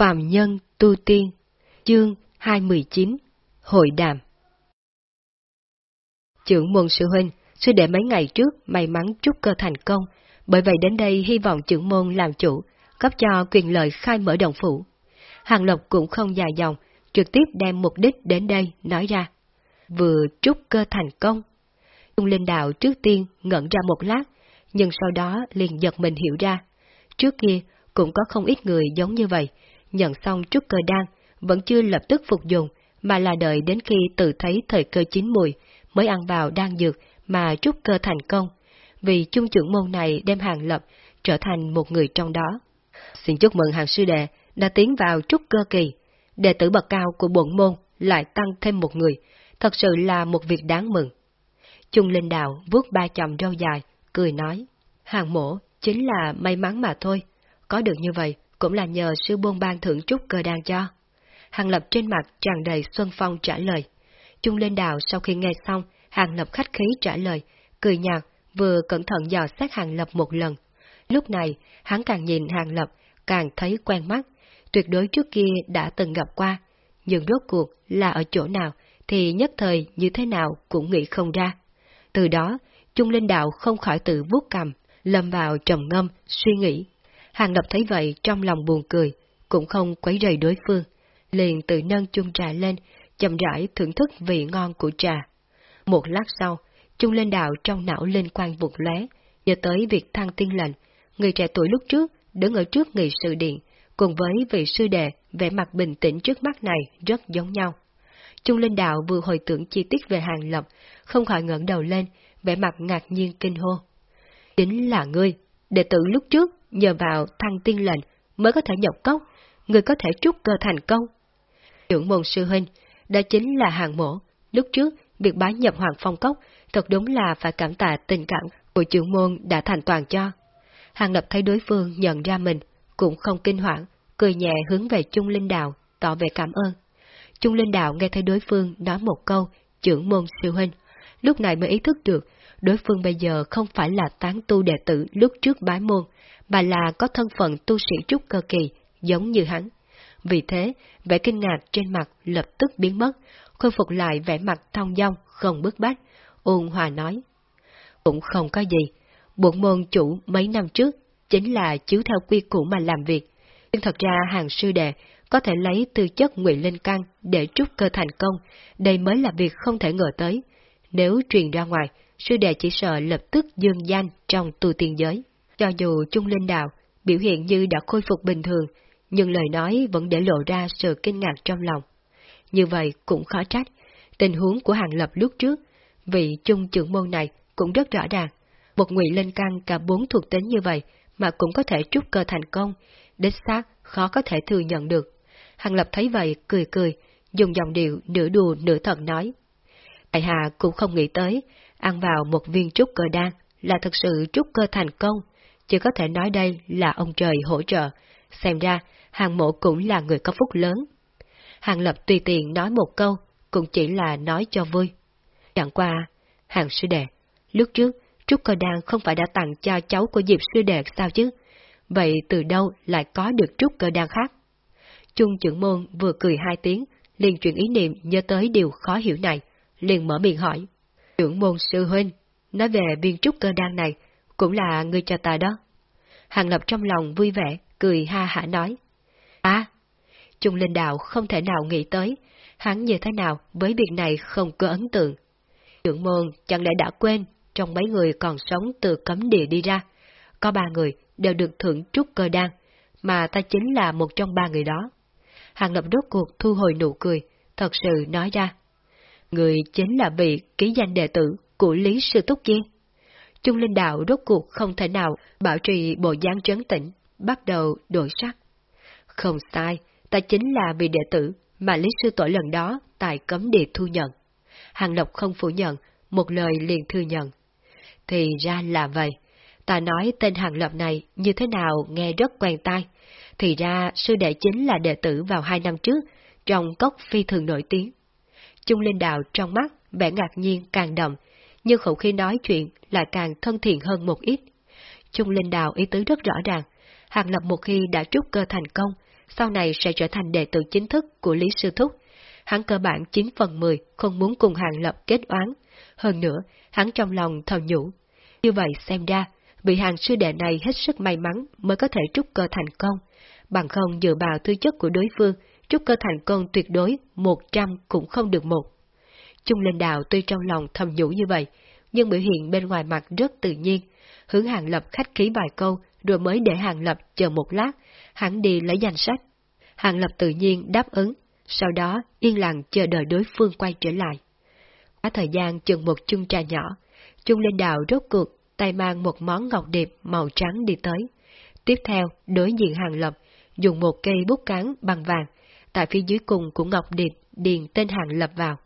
Phạm Nhân Tu Tiên Chương 219 Hội Đàm Trưởng môn sư huynh, sư đệ mấy ngày trước may mắn trúc cơ thành công, bởi vậy đến đây hy vọng trưởng môn làm chủ, cấp cho quyền lợi khai mở đồng phủ. Hàng Lộc cũng không dài dòng, trực tiếp đem mục đích đến đây nói ra. Vừa trúc cơ thành công. Trung Linh Đạo trước tiên ngẩn ra một lát, nhưng sau đó liền giật mình hiểu ra. Trước kia cũng có không ít người giống như vậy, nhận xong trúc cơ đan, vẫn chưa lập tức phục dùng, mà là đợi đến khi tự thấy thời cơ chín mùi, mới ăn vào đan dược mà trúc cơ thành công, vì chung trưởng môn này đem hàng lập trở thành một người trong đó. Xin chúc mừng hàng sư đệ đã tiến vào trúc cơ kỳ, đệ tử bậc cao của bổn môn lại tăng thêm một người, thật sự là một việc đáng mừng. Trung Linh Đạo vuốt ba chòm râu dài, cười nói, hàng mổ chính là may mắn mà thôi, có được như vậy cũng là nhờ sư buôn ban thưởng trúc cơ đan cho. Hàng Lập trên mặt tràn đầy xuân phong trả lời. Trung Linh Đạo sau khi nghe xong, Hàng Lập khách khí trả lời, cười nhạt, vừa cẩn thận dò xét Hàng Lập một lần. Lúc này, hắn càng nhìn Hàng Lập, càng thấy quen mắt, tuyệt đối trước kia đã từng gặp qua, nhưng rốt cuộc là ở chỗ nào thì nhất thời như thế nào cũng nghĩ không ra. Từ đó, Trung Linh Đạo không khỏi tự vuốt cầm, lâm vào trầm ngâm, suy nghĩ. Hàng Lập thấy vậy trong lòng buồn cười, cũng không quấy rầy đối phương, liền tự nâng chung trà lên, chậm rãi thưởng thức vị ngon của trà. Một lát sau, chung lên Đạo trong não lên quan vụt lóe, nhớ tới việc thăng tiên lệnh, người trẻ tuổi lúc trước đứng ở trước nghị sự điện, cùng với vị sư đệ vẻ mặt bình tĩnh trước mắt này rất giống nhau. Trung Linh Đạo vừa hồi tưởng chi tiết về hàng lập, không khỏi ngẩng đầu lên, vẻ mặt ngạc nhiên kinh hô. Chính là ngươi, đệ tử lúc trước nhờ vào thăng tiên lệnh mới có thể nhập cốc, người có thể trúc cơ thành công. Trưởng môn sư huynh, đó chính là hàng mổ. Lúc trước, việc bái nhập hoàng phong cốc thật đúng là phải cảm tạ tình cảm của trưởng môn đã thành toàn cho. Hàng lập thấy đối phương nhận ra mình, cũng không kinh hoảng, cười nhẹ hướng về Trung Linh Đạo, tỏ vẻ cảm ơn. Trung Linh Đạo nghe thấy đối phương nói một câu, trưởng môn sư huynh, lúc này mới ý thức được, đối phương bây giờ không phải là tán tu đệ tử lúc trước bái môn, bà là có thân phận tu sĩ trúc cơ kỳ, giống như hắn. Vì thế, vẻ kinh ngạc trên mặt lập tức biến mất, khôi phục lại vẻ mặt thong dong, không bức bách, ôn hòa nói. Cũng không có gì, bổn môn chủ mấy năm trước chính là chiếu theo quy củ mà làm việc. Nhưng thật ra hàng sư đệ có thể lấy tư chất nguyện linh căn để trúc cơ thành công, đây mới là việc không thể ngờ tới. Nếu truyền ra ngoài, sư đệ chỉ sợ lập tức dương danh trong tu tiên giới. Cho dù Trung Linh Đạo biểu hiện như đã khôi phục bình thường, nhưng lời nói vẫn để lộ ra sự kinh ngạc trong lòng. Như vậy cũng khó trách, tình huống của Hàng Lập lúc trước, vị trung trưởng môn này cũng rất rõ ràng. Một ngụy lên căng cả bốn thuộc tính như vậy mà cũng có thể trúc cơ thành công, đích xác khó có thể thừa nhận được. Hàng Lập thấy vậy, cười cười, dùng giọng điệu nửa đùa nửa thật nói. tại Hà cũng không nghĩ tới, ăn vào một viên trúc cơ đan là thực sự trúc cơ thành công, chỉ có thể nói đây là ông trời hỗ trợ, xem ra hàng mộ cũng là người có phúc lớn. Hàng Lập tùy tiện nói một câu, cũng chỉ là nói cho vui. Chẳng qua, hàng sư đệ, lúc trước Trúc Cơ Đan không phải đã tặng cho cháu của Diệp Sư Đệ sao chứ? Vậy từ đâu lại có được Trúc Cơ Đan khác? Trung trưởng môn vừa cười hai tiếng, liền chuyển ý niệm nhớ tới điều khó hiểu này, liền mở miệng hỏi. Trưởng môn sư huynh, nói về viên Trúc Cơ Đan này, cũng là người cho ta đó. Hàng Lập trong lòng vui vẻ, cười ha hả nói. À, Trung Linh Đạo không thể nào nghĩ tới, hắn như thế nào với việc này không có ấn tượng. Trưởng môn chẳng lẽ đã quên trong mấy người còn sống từ cấm địa đi ra, có ba người đều được thưởng trúc cơ đan, mà ta chính là một trong ba người đó. Hàng Lập đốt cuộc thu hồi nụ cười, thật sự nói ra. Người chính là vị ký danh đệ tử của Lý Sư Túc Kiên. Trung Linh Đạo đốt cuộc không thể nào bảo trì bộ dáng trấn tĩnh, bắt đầu đổi sắc. Không sai, ta chính là vị đệ tử mà Lý Sư Tổ lần đó tại cấm địa thu nhận. Hàng Lộc không phủ nhận, một lời liền thừa nhận. Thì ra là vậy. Ta nói tên hàng lộc này như thế nào nghe rất quen tai. Thì ra sư đệ chính là đệ tử vào hai năm trước, trong cốc phi thường nổi tiếng. Trung Linh Đạo trong mắt, vẻ ngạc nhiên càng đậm, nhưng khẩu khi nói chuyện lại càng thân thiện hơn một ít. Trung Linh Đạo ý tứ rất rõ ràng, Hàng Lập một khi đã trúc cơ thành công, sau này sẽ trở thành đệ tử chính thức của Lý Sư Thúc. Hắn cơ bản 9 phần 10 không muốn cùng Hàng Lập kết oán. Hơn nữa, hắn trong lòng thầm nhủ. Như vậy xem ra, vị hàng sư đệ này hết sức may mắn mới có thể trúc cơ thành công. Bằng không dựa vào tư chất của đối phương, trúc cơ thành công tuyệt đối 100 cũng không được một. Trung Linh Đạo tuy trong lòng thầm nhủ như vậy, nhưng biểu hiện bên ngoài mặt rất tự nhiên, hướng Hàng Lập khách khí vài câu rồi mới để Hàng Lập chờ một lát, hắn đi lấy danh sách. Hàng Lập tự nhiên đáp ứng, sau đó yên lặng chờ đợi đối phương quay trở lại. Quá thời gian chừng một chung trà nhỏ, Trung Linh Đạo rốt cuộc tay mang một món ngọc điệp màu trắng đi tới. Tiếp theo, đối diện Hàng Lập, dùng một cây bút cán bằng vàng, tại phía dưới cùng của ngọc điệp điền tên Hàng Lập vào.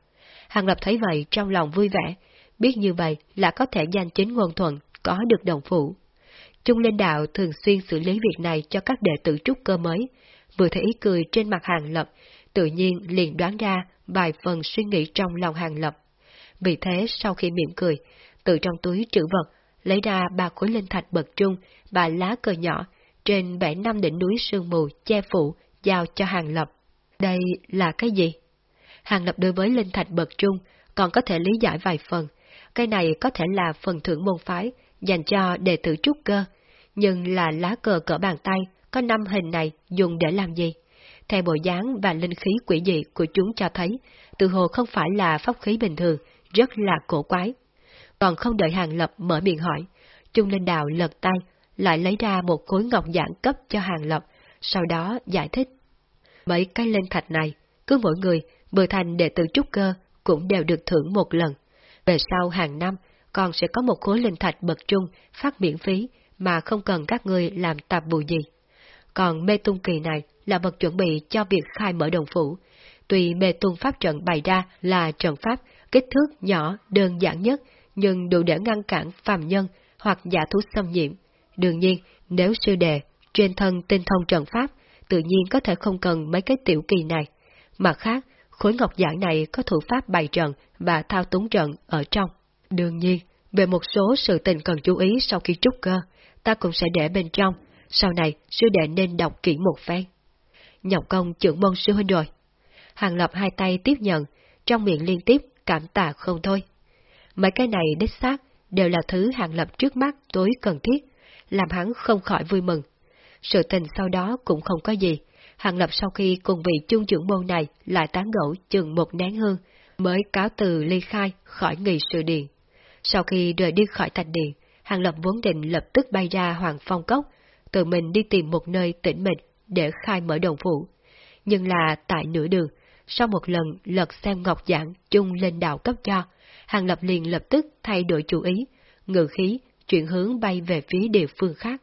Hàng Lập thấy vậy trong lòng vui vẻ, biết như vậy là có thể danh chính ngôn thuận, có được đồng phụ. Trung Linh Đạo thường xuyên xử lý việc này cho các đệ tử trúc cơ mới, vừa thấy ý cười trên mặt Hàng Lập, tự nhiên liền đoán ra vài phần suy nghĩ trong lòng Hàng Lập. Vì thế sau khi mỉm cười, từ trong túi trữ vật, lấy ra ba khối linh thạch bậc trung và lá cờ nhỏ, trên bảy năm đỉnh núi sương mù che phủ, giao cho Hàng Lập. Đây là cái gì? Hàng Lập đối với linh thạch bậc trung còn có thể lý giải vài phần. Cái này có thể là phần thưởng môn phái dành cho đệ tử trúc cơ, nhưng là lá cờ cỡ bàn tay có năm hình này dùng để làm gì? Theo bộ dáng và linh khí quỷ dị của chúng cho thấy, tự hồ không phải là pháp khí bình thường, rất là cổ quái. Còn không đợi Hàng Lập mở miệng hỏi, Trung Linh Đạo lật tay, lại lấy ra một khối ngọc giản cấp cho Hàng Lập, sau đó giải thích. Mấy cái linh thạch này, cứ mỗi người vừa thành đệ tử trúc cơ cũng đều được thưởng một lần. Về sau hàng năm, còn sẽ có một khối linh thạch bậc trung phát miễn phí mà không cần các ngươi làm tạp bù gì. Còn mê tung kỳ này là vật chuẩn bị cho việc khai mở đồng phủ. Tuy mê tung pháp trận bày ra là trận pháp kích thước nhỏ, đơn giản nhất, nhưng đủ để ngăn cản phàm nhân hoặc giả thú xâm nhiễm. Đương nhiên, nếu sư đề trên thân tinh thông trận pháp, tự nhiên có thể không cần mấy cái tiểu kỳ này. Mặt khác, khối ngọc giản này có thủ pháp bày trận và thao túng trận ở trong. Đương nhiên, về một số sự tình cần chú ý sau khi trúc cơ, ta cũng sẽ để bên trong, sau này sư đệ nên đọc kỹ một phen. Nhọc công trưởng môn sư huynh rồi. Hàng Lập hai tay tiếp nhận, trong miệng liên tiếp cảm tạ không thôi. Mấy cái này đích xác đều là thứ Hàng Lập trước mắt tối cần thiết, làm hắn không khỏi vui mừng. Sự tình sau đó cũng không có gì, Hàng Lập sau khi cùng vị chung trưởng môn này lại tán gẫu chừng một nén hương, mới cáo từ ly khai khỏi nghị sự điện. Sau khi rời đi khỏi thành điện, Hàng Lập vốn định lập tức bay ra Hoàng Phong Cốc, tự mình đi tìm một nơi tĩnh mịch để khai mở đồng phủ. Nhưng là tại nửa đường, sau một lần lật xem ngọc giảng chung lên đạo cấp cho, Hàng Lập liền lập tức thay đổi chủ ý, ngự khí, chuyển hướng bay về phía địa phương khác.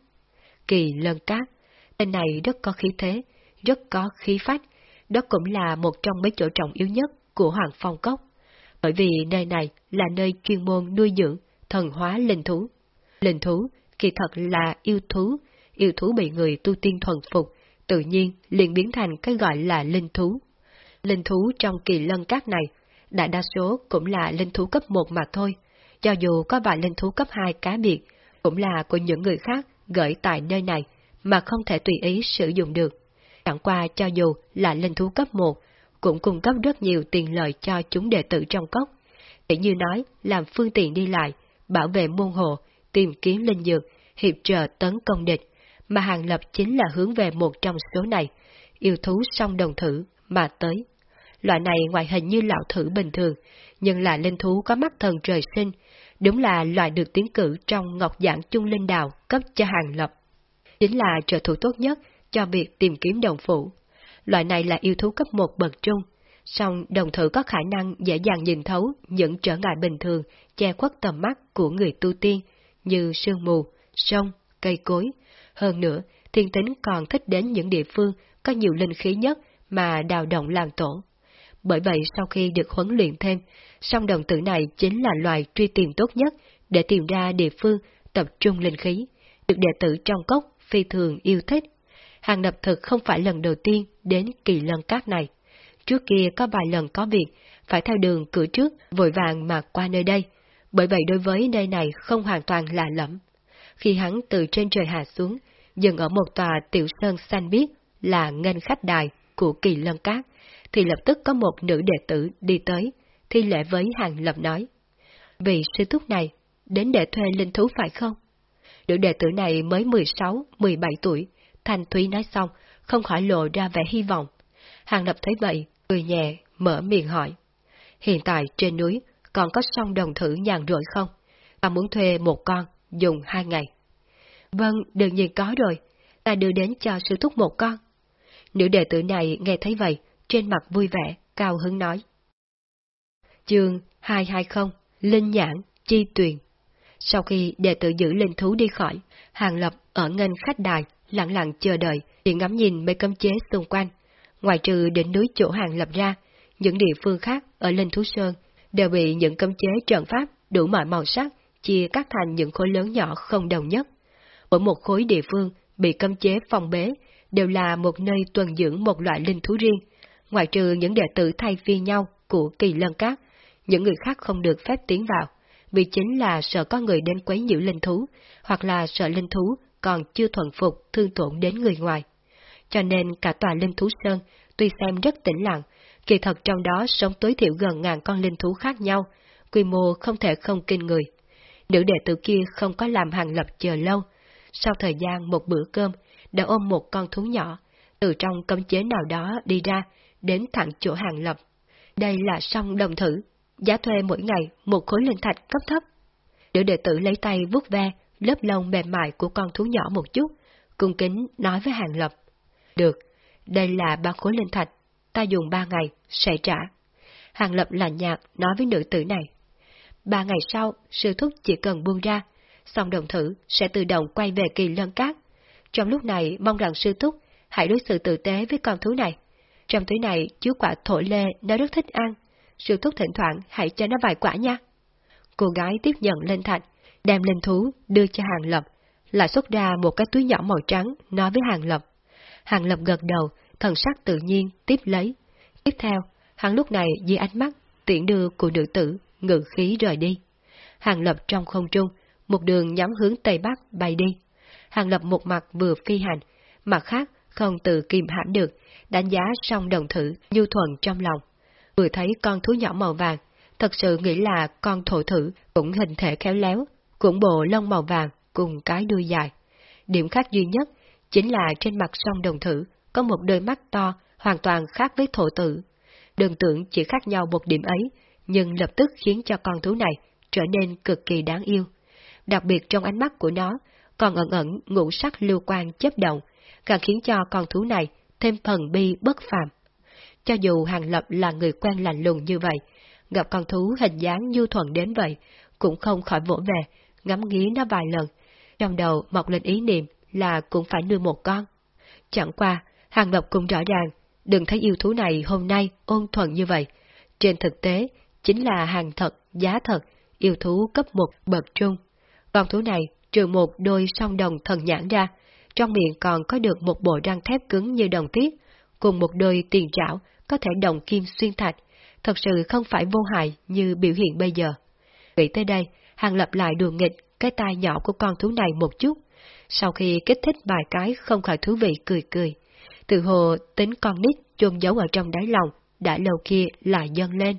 Kỳ lân cát, tên này rất có khí thế, rất có khí phách, đó cũng là một trong mấy chỗ trọng yếu nhất của Hoàng Phong Cốc. Bởi vì nơi này là nơi chuyên môn nuôi dưỡng, thần hóa linh thú. Linh thú kỳ thật là yêu thú, yêu thú bị người tu tiên thuần phục, tự nhiên liền biến thành cái gọi là linh thú. Linh thú trong kỳ lân cát này, đại đa số cũng là linh thú cấp 1 mà thôi, cho dù có vài linh thú cấp 2 cá biệt, cũng là của những người khác gửi tại nơi này, mà không thể tùy ý sử dụng được. Chẳng qua cho dù là linh thú cấp 1, cũng cung cấp rất nhiều tiền lợi cho chúng đệ tử trong cốc. Để như nói, làm phương tiện đi lại, bảo vệ môn hộ, tìm kiếm linh dược, hiệp trợ tấn công địch, mà Hàng Lập chính là hướng về một trong số này, yêu thú song đồng thử mà tới. Loại này ngoại hình như lão thử bình thường, nhưng là linh thú có mắt thần trời sinh, đúng là loại được tiến cử trong Ngọc Giảng Chung Linh Đào cấp cho Hàng Lập. Chính là trợ thủ tốt nhất cho việc tìm kiếm đồng phụ. Loại này là yêu thú cấp 1 bậc trung, song đồng thử có khả năng dễ dàng nhìn thấu những trở ngại bình thường che khuất tầm mắt của người tu tiên như sương mù, sông, cây cối. Hơn nữa, thiên tính còn thích đến những địa phương có nhiều linh khí nhất mà đào động làm tổ. Bởi vậy sau khi được huấn luyện thêm, song đồng tử này chính là loài truy tìm tốt nhất để tìm ra địa phương tập trung linh khí, được đệ tử trong cốc phi thường yêu thích. Hàng lập thực không phải lần đầu tiên đến kỳ lân cát này. Trước kia có vài lần có việc, phải theo đường cửa trước, vội vàng mà qua nơi đây, bởi vậy đối với nơi này không hoàn toàn lạ lẫm. Khi hắn từ trên trời hạ xuống, dừng ở một tòa tiểu sơn xanh biếc, là ngân khách đài của kỳ lân cát, thì lập tức có một nữ đệ tử đi tới, thi lễ với hàng lập nói. Vị sư thúc này, đến để thuê linh thú phải không? Nữ đệ tử này mới 16, 17 tuổi, Thanh Thúy nói xong, không khỏi lộ ra vẻ hy vọng. Hàng lập thấy vậy, cười nhẹ, mở miệng hỏi. Hiện tại trên núi còn có sông đồng thử nhàn rỗi không? Ta muốn thuê một con, dùng hai ngày. Vâng, đương nhiên có rồi. Ta đưa đến cho sư thúc một con. Nữ đệ tử này nghe thấy vậy, trên mặt vui vẻ, cao hứng nói. Chương 220 Linh Nhãn, Chi Tuyền Sau khi đệ tử giữ linh thú đi khỏi, Hàng Lập ở ngân khách đài, lặng lặng chờ đợi, chỉ ngắm nhìn mấy cấm chế xung quanh. Ngoài trừ đỉnh núi chỗ Hàng Lập ra, những địa phương khác ở Linh Thú Sơn đều bị những cấm chế trận pháp đủ mọi màu sắc chia cắt thành những khối lớn nhỏ không đồng nhất. Mỗi một khối địa phương bị cấm chế phòng bế đều là một nơi tuần dưỡng một loại linh thú riêng, ngoại trừ những đệ tử thay phiên nhau của kỳ lân cát, những người khác không được phép tiến vào, vì chính là sợ có người đến quấy nhiễu linh thú, hoặc là sợ linh thú còn chưa thuần phục thương tổn đến người ngoài. Cho nên cả tòa linh thú sơn tuy xem rất tĩnh lặng, kỳ thật trong đó sống tối thiểu gần ngàn con linh thú khác nhau, quy mô không thể không kinh người. Nữ đệ tử kia không có làm hàng lập chờ lâu, sau thời gian một bữa cơm, đã ôm một con thú nhỏ, từ trong cấm chế nào đó đi ra, đến thẳng chỗ hàng lập. Đây là song đồng thử, giá thuê mỗi ngày một khối linh thạch cấp thấp. Nữ đệ tử lấy tay vuốt ve lớp lông mềm mại của con thú nhỏ một chút, cung kính nói với hàng lập. Được, đây là ba khối linh thạch, ta dùng ba ngày, sẽ trả. Hàng lập lạnh nhạt nói với nữ tử này. Ba ngày sau, sư thúc chỉ cần buông ra, xong đồng thử sẽ tự động quay về kỳ lân cát. Trong lúc này mong rằng sư thúc hãy đối xử tử tế với con thú này. Trong túi này chứa quả thổ lê nó rất thích ăn, sư thúc thỉnh thoảng hãy cho nó vài quả nha. Cô gái tiếp nhận lên thạch, đem lên thú đưa cho Hàng Lập, lại xuất ra một cái túi nhỏ màu trắng nói với Hàng Lập. Hàng Lập gật đầu, thần sắc tự nhiên tiếp lấy. Tiếp theo, hắn lúc này dưới ánh mắt tiện đưa của nữ tử ngự khí rời đi. Hàng Lập trong không trung, một đường nhắm hướng Tây Bắc bay đi. Hàng Lập một mặt vừa phi hành, mặt khác không tự kìm hãm được, đánh giá xong đồng thử nhu thuận trong lòng. Vừa thấy con thú nhỏ màu vàng, thật sự nghĩ là con thổ thử cũng hình thể khéo léo, cũng bộ lông màu vàng cùng cái đuôi dài. Điểm khác duy nhất chính là trên mặt song đồng thử có một đôi mắt to hoàn toàn khác với thổ tử. Đừng tưởng chỉ khác nhau một điểm ấy, nhưng lập tức khiến cho con thú này trở nên cực kỳ đáng yêu. Đặc biệt trong ánh mắt của nó, còn ẩn ẩn ngũ sắc lưu quan chấp động, càng khiến cho con thú này thêm phần bi bất phàm. Cho dù Hàng Lập là người quen lạnh lùng như vậy, gặp con thú hình dáng nhu thuận đến vậy, cũng không khỏi vỗ về, ngắm nghía nó vài lần, trong đầu mọc lên ý niệm là cũng phải nuôi một con. Chẳng qua, Hàng Lập cũng rõ ràng, đừng thấy yêu thú này hôm nay ôn thuận như vậy. Trên thực tế, chính là hàng thật, giá thật, yêu thú cấp một bậc trung. Con thú này, trừ một đôi song đồng thần nhãn ra, trong miệng còn có được một bộ răng thép cứng như đồng tiết, cùng một đôi tiền trảo có thể đồng kim xuyên thạch, thật sự không phải vô hại như biểu hiện bây giờ. Nghĩ tới đây, Hàng lập lại đường nghịch cái tai nhỏ của con thú này một chút, sau khi kích thích vài cái không khỏi thú vị cười cười. Từ hồ tính con nít chôn giấu ở trong đáy lòng, đã lâu kia lại dâng lên.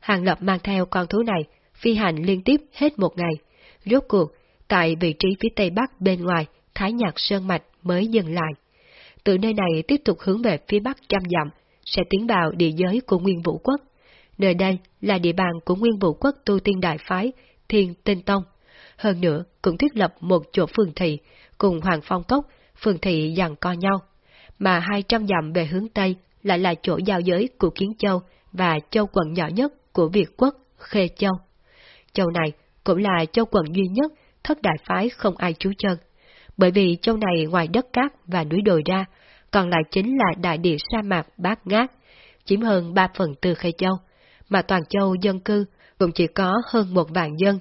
Hàng lập mang theo con thú này, phi hành liên tiếp hết một ngày. Rốt cuộc, tại vị trí phía tây bắc bên ngoài, Thái Nhạc Sơn Mạch mới dừng lại. Từ nơi này tiếp tục hướng về phía bắc trăm dặm, sẽ tiến vào địa giới của Nguyên Vũ Quốc. Nơi đây là địa bàn của Nguyên Vũ Quốc tu tiên đại phái, Thiên Tinh Tông. Hơn nữa, cũng thiết lập một chỗ phường thị, cùng Hoàng Phong Cốc, phường thị dàn co nhau. Mà 200 dặm về hướng Tây lại là chỗ giao giới của Kiến Châu và châu quận nhỏ nhất của Việt Quốc, Khê Châu. Châu này cũng là châu quận duy nhất thất đại phái không ai trú chân, bởi vì châu này ngoài đất cát và núi đồi ra, còn lại chính là đại địa sa mạc bát ngát, chiếm hơn 3 phần tư Khê Châu, mà toàn châu dân cư cũng chỉ có hơn một vạn dân,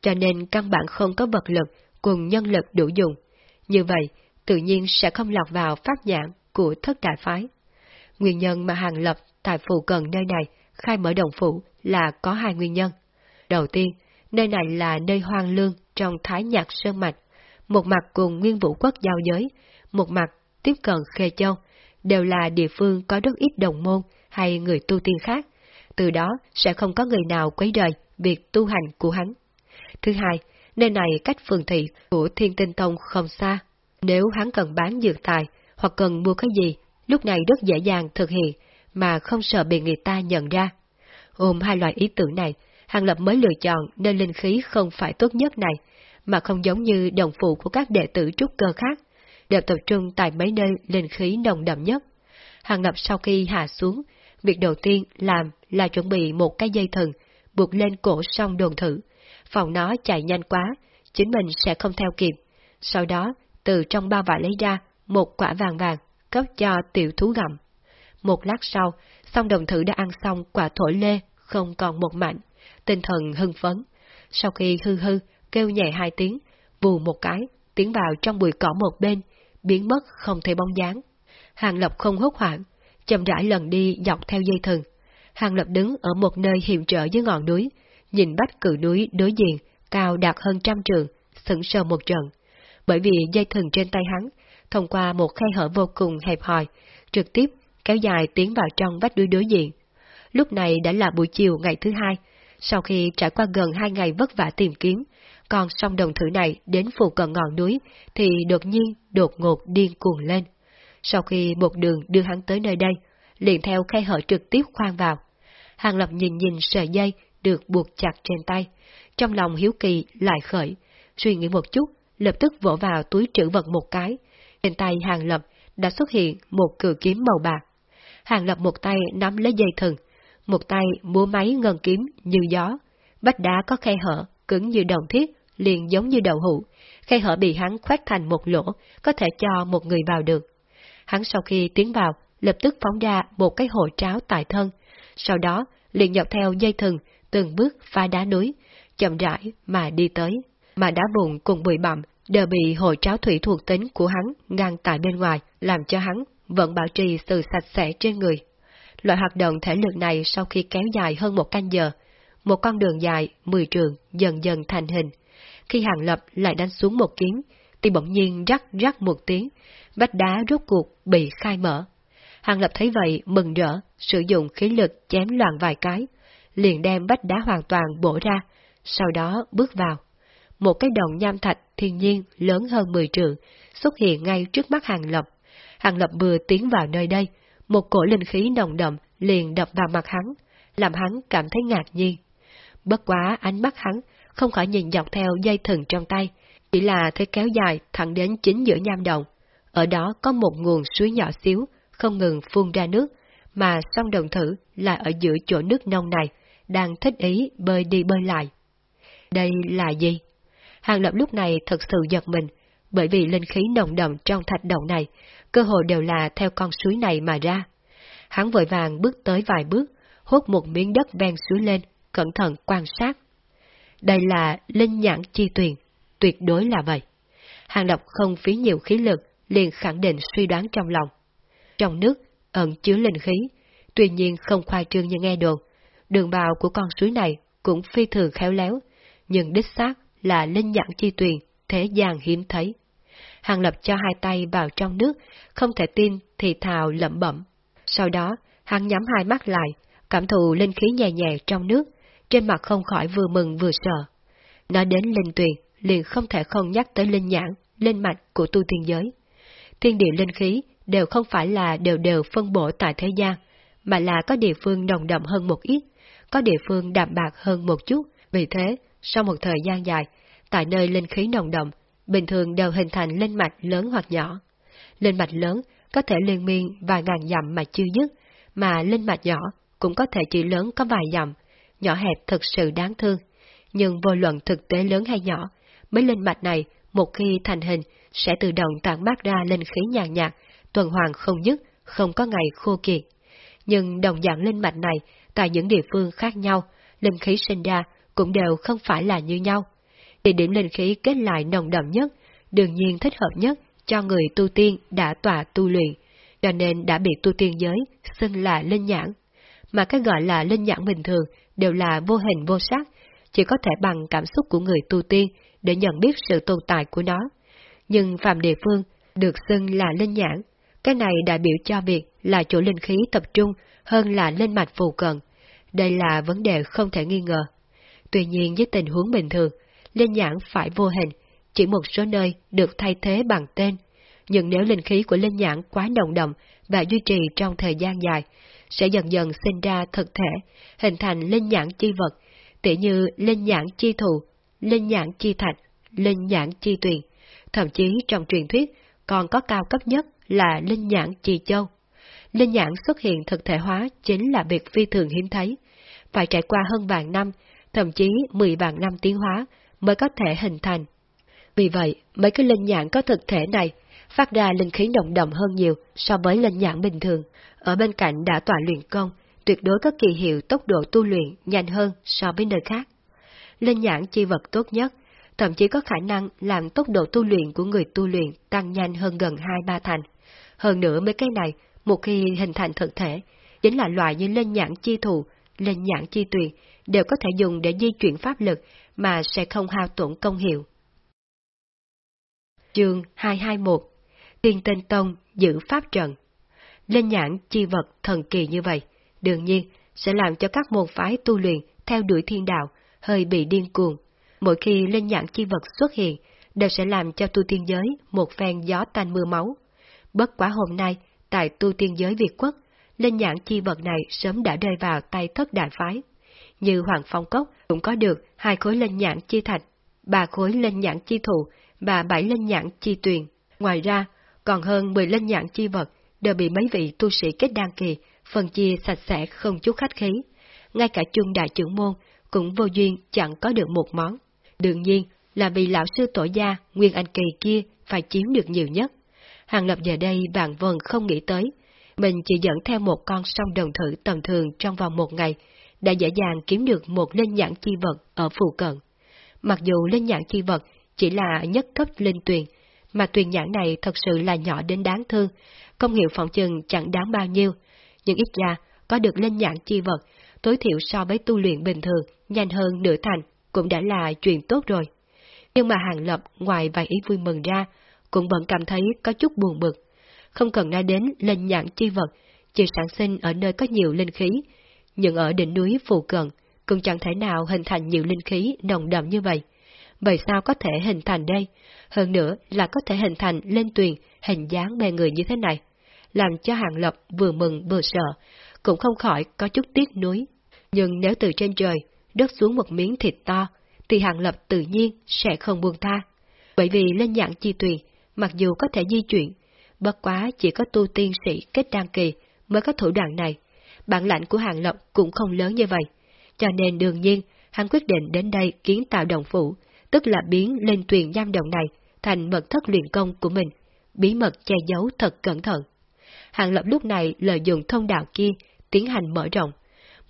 cho nên căn bản không có vật lực cùng nhân lực đủ dùng. Như vậy, tự nhiên sẽ không lọt vào pháp nhãn của thất đại phái. Nguyên nhân mà Hàng Lập tại phụ cận nơi này khai mở đồng phủ là có hai nguyên nhân. Đầu tiên, nơi này là nơi hoang lương trong Thái Nhạc Sơn Mạch, một mặt cùng Nguyên Vũ Quốc giao giới, một mặt tiếp cận Khê Châu, đều là địa phương có rất ít đồng môn hay người tu tiên khác, từ đó sẽ không có người nào quấy rời việc tu hành của hắn. Thứ hai, nơi này cách phường thị của Thiên Tinh Tông không xa. Nếu hắn cần bán dược tài hoặc cần mua cái gì, lúc này rất dễ dàng thực hiện mà không sợ bị người ta nhận ra. Ôm hai loại ý tưởng này, Hàng Lập mới lựa chọn nơi linh khí không phải tốt nhất này, mà không giống như đồng phụ của các đệ tử trúc cơ khác, đều tập trung tại mấy nơi linh khí nồng đậm nhất. Hàng Lập sau khi hạ xuống, việc đầu tiên làm là chuẩn bị một cái dây thừng, buộc lên cổ song đồn thử, phòng nó chạy nhanh quá, chính mình sẽ không theo kịp. Sau đó, từ trong bao vải lấy ra một quả vàng vàng, cấp cho tiểu thú gặm. Một lát sau, song đồng thử đã ăn xong quả thổi lê, không còn một mảnh, tinh thần hưng phấn. Sau khi hư hư, kêu nhẹ hai tiếng, vù một cái, tiến vào trong bụi cỏ một bên, biến mất không thể bóng dáng. Hàng Lập không hốt hoảng, chậm rãi lần đi dọc theo dây thừng. Hàng Lập đứng ở một nơi hiểm trở dưới ngọn núi, nhìn bách cử núi đối diện, cao đạt hơn trăm trường, sững sờ một trận. Bởi vì dây thừng trên tay hắn, thông qua một khe hở vô cùng hẹp hòi, trực tiếp kéo dài tiến vào trong vách núi đối diện. Lúc này đã là buổi chiều ngày thứ hai, sau khi trải qua gần hai ngày vất vả tìm kiếm, còn song đồng thử này đến phù cận ngọn núi thì đột nhiên đột ngột điên cuồng lên. Sau khi một đường đưa hắn tới nơi đây, liền theo khe hở trực tiếp khoan vào. Hàng Lập nhìn nhìn sợi dây được buộc chặt trên tay, trong lòng hiếu kỳ lại khởi, suy nghĩ một chút, lập tức vỗ vào túi trữ vật một cái. Trên tay Hàng Lập đã xuất hiện một cử kiếm màu bạc. Hàng Lập một tay nắm lấy dây thừng, một tay múa máy ngân kiếm như gió. Bách đá có khe hở, cứng như đồng thiết, liền giống như đậu hũ. Khe hở bị hắn khoét thành một lỗ, có thể cho một người vào được. Hắn sau khi tiến vào, lập tức phóng ra một cái hộ tráo tại thân. Sau đó, liền dọc theo dây thừng, từng bước phá đá núi, chậm rãi mà đi tới. Mà đá vụn cùng bụi bặm đều bị hộ tráo thủy thuộc tính của hắn ngăn tại bên ngoài, làm cho hắn vẫn bảo trì sự sạch sẽ trên người. Loại hoạt động thể lực này sau khi kéo dài hơn một canh giờ, một con đường dài, mười trường, dần dần thành hình. Khi hàng lập lại đánh xuống một kiếm, thì bỗng nhiên rắc rắc một tiếng, vách đá rốt cuộc bị khai mở. Hàng lập thấy vậy mừng rỡ, sử dụng khí lực chém loạn vài cái, liền đem vách đá hoàn toàn bổ ra, sau đó bước vào. Một cái đồng nham thạch thiên nhiên lớn hơn 10 trượng xuất hiện ngay trước mắt hàng lập. Hàng lập vừa tiến vào nơi đây, một cổ linh khí nồng đậm liền đập vào mặt hắn, làm hắn cảm thấy ngạc nhiên. Bất quá ánh mắt hắn không khỏi nhìn dọc theo dây thừng trong tay, chỉ là thấy kéo dài thẳng đến chính giữa nham động. Ở đó có một nguồn suối nhỏ xíu, không ngừng phun ra nước, mà song đồng thử là ở giữa chỗ nước nông này, đang thích ý bơi đi bơi lại. Đây là gì? Hàng Lập lúc này thật sự giật mình, bởi vì linh khí nồng đậm trong thạch động này, cơ hội đều là theo con suối này mà ra. Hắn vội vàng bước tới vài bước, hốt một miếng đất ven suối lên, cẩn thận quan sát. Đây là linh nhãn chi tuyền, tuyệt đối là vậy. Hàng Lập không phí nhiều khí lực, liền khẳng định suy đoán trong lòng. Trong nước, ẩn chứa linh khí, tuy nhiên không khoai trương như nghe đồn. Đường bào của con suối này cũng phi thường khéo léo, nhưng đích xác là linh nhãn chi tuyền, thế gian hiếm thấy. Hàng Lập cho hai tay vào trong nước, không thể tin thì thào lẩm bẩm. Sau đó, hắn nhắm hai mắt lại, cảm thụ linh khí nhẹ nhẹ trong nước, trên mặt không khỏi vừa mừng vừa sợ. Nói đến linh tuyền, liền không thể không nhắc tới linh nhãn, linh mạch của tu tiên giới. Thiên địa linh khí đều không phải là đều đều phân bổ tại thế gian, mà là có địa phương nồng đậm hơn một ít, có địa phương đạm bạc hơn một chút. Vì thế, sau một thời gian dài, tại nơi linh khí nồng đậm, bình thường đều hình thành linh mạch lớn hoặc nhỏ. Linh mạch lớn có thể liên miên vài ngàn dặm mà chưa dứt, mà linh mạch nhỏ cũng có thể chỉ lớn có vài dặm, nhỏ hẹp thật sự đáng thương. Nhưng vô luận thực tế lớn hay nhỏ, mấy linh mạch này một khi thành hình sẽ tự động tản mát ra linh khí nhàn nhạt, tuần hoàn không dứt, không có ngày khô kiệt. Nhưng đồng dạng linh mạch này, tại những địa phương khác nhau, linh khí sinh ra cũng đều không phải là như nhau. Địa điểm linh khí kết lại nồng đậm nhất, đương nhiên thích hợp nhất cho người tu tiên đã tỏa tu luyện, cho nên đã bị tu tiên giới xưng là linh nhãn. Mà cái gọi là linh nhãn bình thường đều là vô hình vô sắc, chỉ có thể bằng cảm xúc của người tu tiên để nhận biết sự tồn tại của nó. Nhưng phạm địa phương được xưng là linh nhãn, Cái này đại biểu cho việc là chỗ linh khí tập trung hơn là linh mạch phù cận. Đây là vấn đề không thể nghi ngờ. Tuy nhiên với tình huống bình thường, linh nhãn phải vô hình, chỉ một số nơi được thay thế bằng tên. Nhưng nếu linh khí của linh nhãn quá nồng đậm và duy trì trong thời gian dài, sẽ dần dần sinh ra thực thể, hình thành linh nhãn chi vật, tỉ như linh nhãn chi thụ, linh nhãn chi thạch, linh nhãn chi tuyền. Thậm chí trong truyền thuyết còn có cao cấp nhất là linh nhãn chi châu. Linh nhãn xuất hiện thực thể hóa chính là việc phi thường hiếm thấy, phải trải qua hơn vạn năm, thậm chí mười vạn năm tiến hóa mới có thể hình thành. Vì vậy, mấy cái linh nhãn có thực thể này phát ra linh khí động động hơn nhiều so với linh nhãn bình thường, ở bên cạnh đã tọa luyện công, tuyệt đối có kỳ hiệu tốc độ tu luyện nhanh hơn so với nơi khác. Linh nhãn chi vật tốt nhất, thậm chí có khả năng làm tốc độ tu luyện của người tu luyện tăng nhanh hơn gần 2-3 thành. Hơn nữa mấy cái này, một khi hình thành thực thể, chính là loại như linh nhãn chi thù, linh nhãn chi tuyền, đều có thể dùng để di chuyển pháp lực mà sẽ không hao tổn công hiệu. Chương 221 Tiên Tinh Tông giữ pháp trận Linh nhãn chi vật thần kỳ như vậy, đương nhiên sẽ làm cho các môn phái tu luyện theo đuổi thiên đạo hơi bị điên cuồng. Mỗi khi linh nhãn chi vật xuất hiện, đều sẽ làm cho tu tiên giới một phen gió tanh mưa máu. Bất quá hôm nay, tại tu tiên giới Việt quốc, linh nhãn chi vật này sớm đã rơi vào tay thất đại phái. Như Hoàng Phong Cốc cũng có được hai khối linh nhãn chi thạch, ba khối linh nhãn chi thụ và bảy linh nhãn chi tuyền. Ngoài ra, còn hơn 10 linh nhãn chi vật đều bị mấy vị tu sĩ kết đan kỳ phân chia sạch sẽ không chút khách khí. Ngay cả chung đại trưởng môn cũng vô duyên chẳng có được một món. Đương nhiên là vì lão sư tổ gia Nguyên Anh Kỳ kia phải chiếm được nhiều nhất. Hàng Lập giờ đây bạn vần không nghĩ tới, mình chỉ dẫn theo một con sông đồng thử tầm thường trong vòng một ngày, đã dễ dàng kiếm được một linh nhãn chi vật ở phù cận. Mặc dù linh nhãn chi vật chỉ là nhất cấp linh tuyền, mà tuyền nhãn này thật sự là nhỏ đến đáng thương, công hiệu phòng chừng chẳng đáng bao nhiêu, nhưng ít ra có được linh nhãn chi vật, tối thiểu so với tu luyện bình thường, nhanh hơn nửa thành, cũng đã là chuyện tốt rồi. Nhưng mà Hàng Lập ngoài vài ý vui mừng ra, cũng vẫn cảm thấy có chút buồn bực. Không cần nói đến linh nhãn chi vật, chỉ sản sinh ở nơi có nhiều linh khí, nhưng ở đỉnh núi phù cận, cũng chẳng thể nào hình thành nhiều linh khí nồng đậm như vậy. Vậy sao có thể hình thành đây? Hơn nữa là có thể hình thành lên tuyền hình dáng bề người như thế này, làm cho Hàng Lập vừa mừng vừa sợ, cũng không khỏi có chút tiếc nuối. Nhưng nếu từ trên trời, đứt xuống một miếng thịt to, thì Hàng Lập tự nhiên sẽ không buông tha. Bởi vì lên nhãn chi tuyền, mặc dù có thể di chuyển, bất quá chỉ có tu tiên sĩ kết đăng kỳ mới có thủ đoạn này. Bản lãnh của Hàng Lập cũng không lớn như vậy, cho nên đương nhiên hắn quyết định đến đây kiến tạo đồng phủ, tức là biến lên tuyền giam đồng này thành mật thất luyện công của mình, bí mật che giấu thật cẩn thận. Hàng Lập lúc này lợi dụng thông đạo kia tiến hành mở rộng,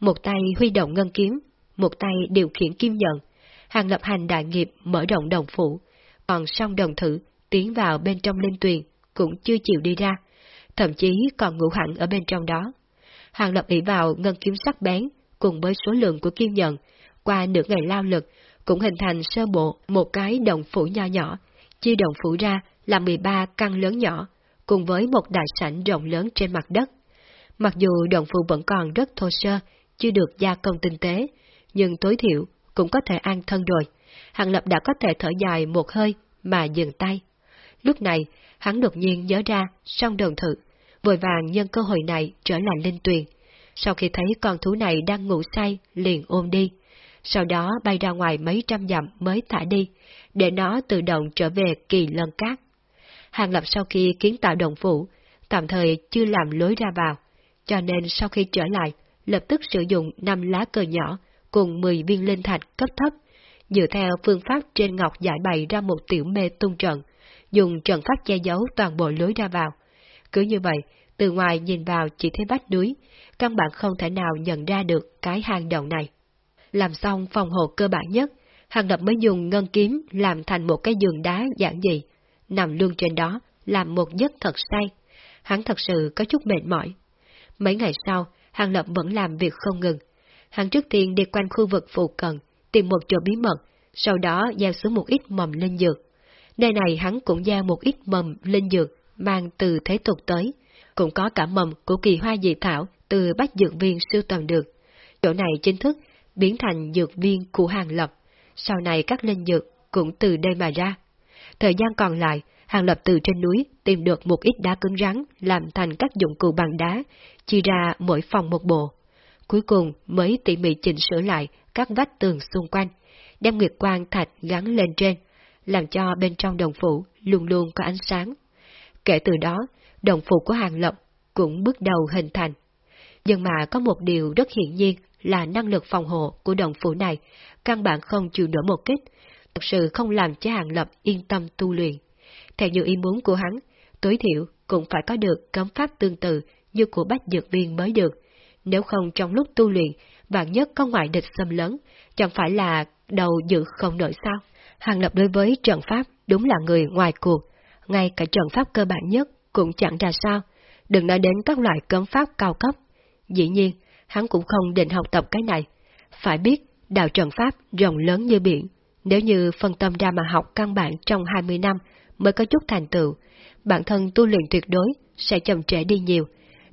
một tay huy động ngân kiếm, một tay điều khiển kim nhận. Hàng Lập hành đại nghiệp mở rộng đồng phủ, còn song đồng thử tiến vào bên trong linh tuyền cũng chưa chịu đi ra, thậm chí còn ngủ hẳn ở bên trong đó. Hàng Lập ỷ vào ngân kiếm sắc bén cùng với số lượng của kim nhận, qua nửa ngày lao lực cũng hình thành sơ bộ một cái đồng phủ nho nhỏ, chia đồng phủ ra là 13 căn lớn nhỏ, cùng với một đại sảnh rộng lớn trên mặt đất. Mặc dù đồng phủ vẫn còn rất thô sơ, chưa được gia công tinh tế, nhưng tối thiểu cũng có thể an thân rồi. Hàng Lập đã có thể thở dài một hơi mà dừng tay. Lúc này, hắn đột nhiên nhớ ra song đồng thử, vội vàng nhân cơ hội này trở lại linh tuyền. Sau khi thấy con thú này đang ngủ say, liền ôm đi. Sau đó bay ra ngoài mấy trăm dặm mới thả đi, để nó tự động trở về kỳ lân cát. Hàng Lập sau khi kiến tạo đồng phủ, tạm thời chưa làm lối ra vào, cho nên sau khi trở lại, lập tức sử dụng 5 lá cờ nhỏ cùng 10 viên linh thạch cấp thấp, dựa theo phương pháp trên ngọc giải bày ra một tiểu mê tung trận, dùng trận pháp che giấu toàn bộ lối ra vào. Cứ như vậy, từ ngoài nhìn vào chỉ thấy vách núi, căn bản không thể nào nhận ra được cái hang động này. Làm xong phòng hộ cơ bản nhất, Hàng Lập mới dùng ngân kiếm làm thành một cái giường đá giản dị, nằm luôn trên đó, làm một giấc thật say. Hắn thật sự có chút mệt mỏi. Mấy ngày sau, Hàng Lập vẫn làm việc không ngừng. Hắn trước tiên đi quanh khu vực phụ cận, tìm một chỗ bí mật, sau đó gieo xuống một ít mầm linh dược. Nơi này hắn cũng gieo một ít mầm linh dược, mang từ thế tục tới, cũng có cả mầm của kỳ hoa dị thảo từ bách dược viên siêu tầm được. Chỗ này chính thức biến thành dược viên của Hàng Lập, sau này các linh dược cũng từ đây mà ra. Thời gian còn lại, Hàng Lập từ trên núi tìm được một ít đá cứng rắn làm thành các dụng cụ bằng đá, chia ra mỗi phòng một bộ. Cuối cùng mới tỉ mỉ chỉnh sửa lại các vách tường xung quanh, đem nguyệt quang thạch gắn lên trên, làm cho bên trong đồng phủ luôn luôn có ánh sáng. Kể từ đó, đồng phủ của Hàng lộc cũng bước đầu hình thành. Nhưng mà có một điều rất hiển nhiên là năng lực phòng hộ của đồng phủ này căn bản không chịu nổi một kích, thực sự không làm cho Hàng Lập yên tâm tu luyện. Theo như ý muốn của hắn, tối thiểu cũng phải có được cấm pháp tương tự như của bách dược viên mới được. Nếu không trong lúc tu luyện, vạn nhất có ngoại địch xâm lấn, chẳng phải là đầu dự không nổi sao? Hàng Lập đối với trận pháp đúng là người ngoài cuộc, ngay cả trận pháp cơ bản nhất cũng chẳng ra sao, đừng nói đến các loại cấm pháp cao cấp. Dĩ nhiên, hắn cũng không định học tập cái này. Phải biết, đạo trận pháp rộng lớn như biển, nếu như phân tâm ra mà học căn bản trong 20 năm mới có chút thành tựu, bản thân tu luyện tuyệt đối sẽ chậm trễ đi nhiều.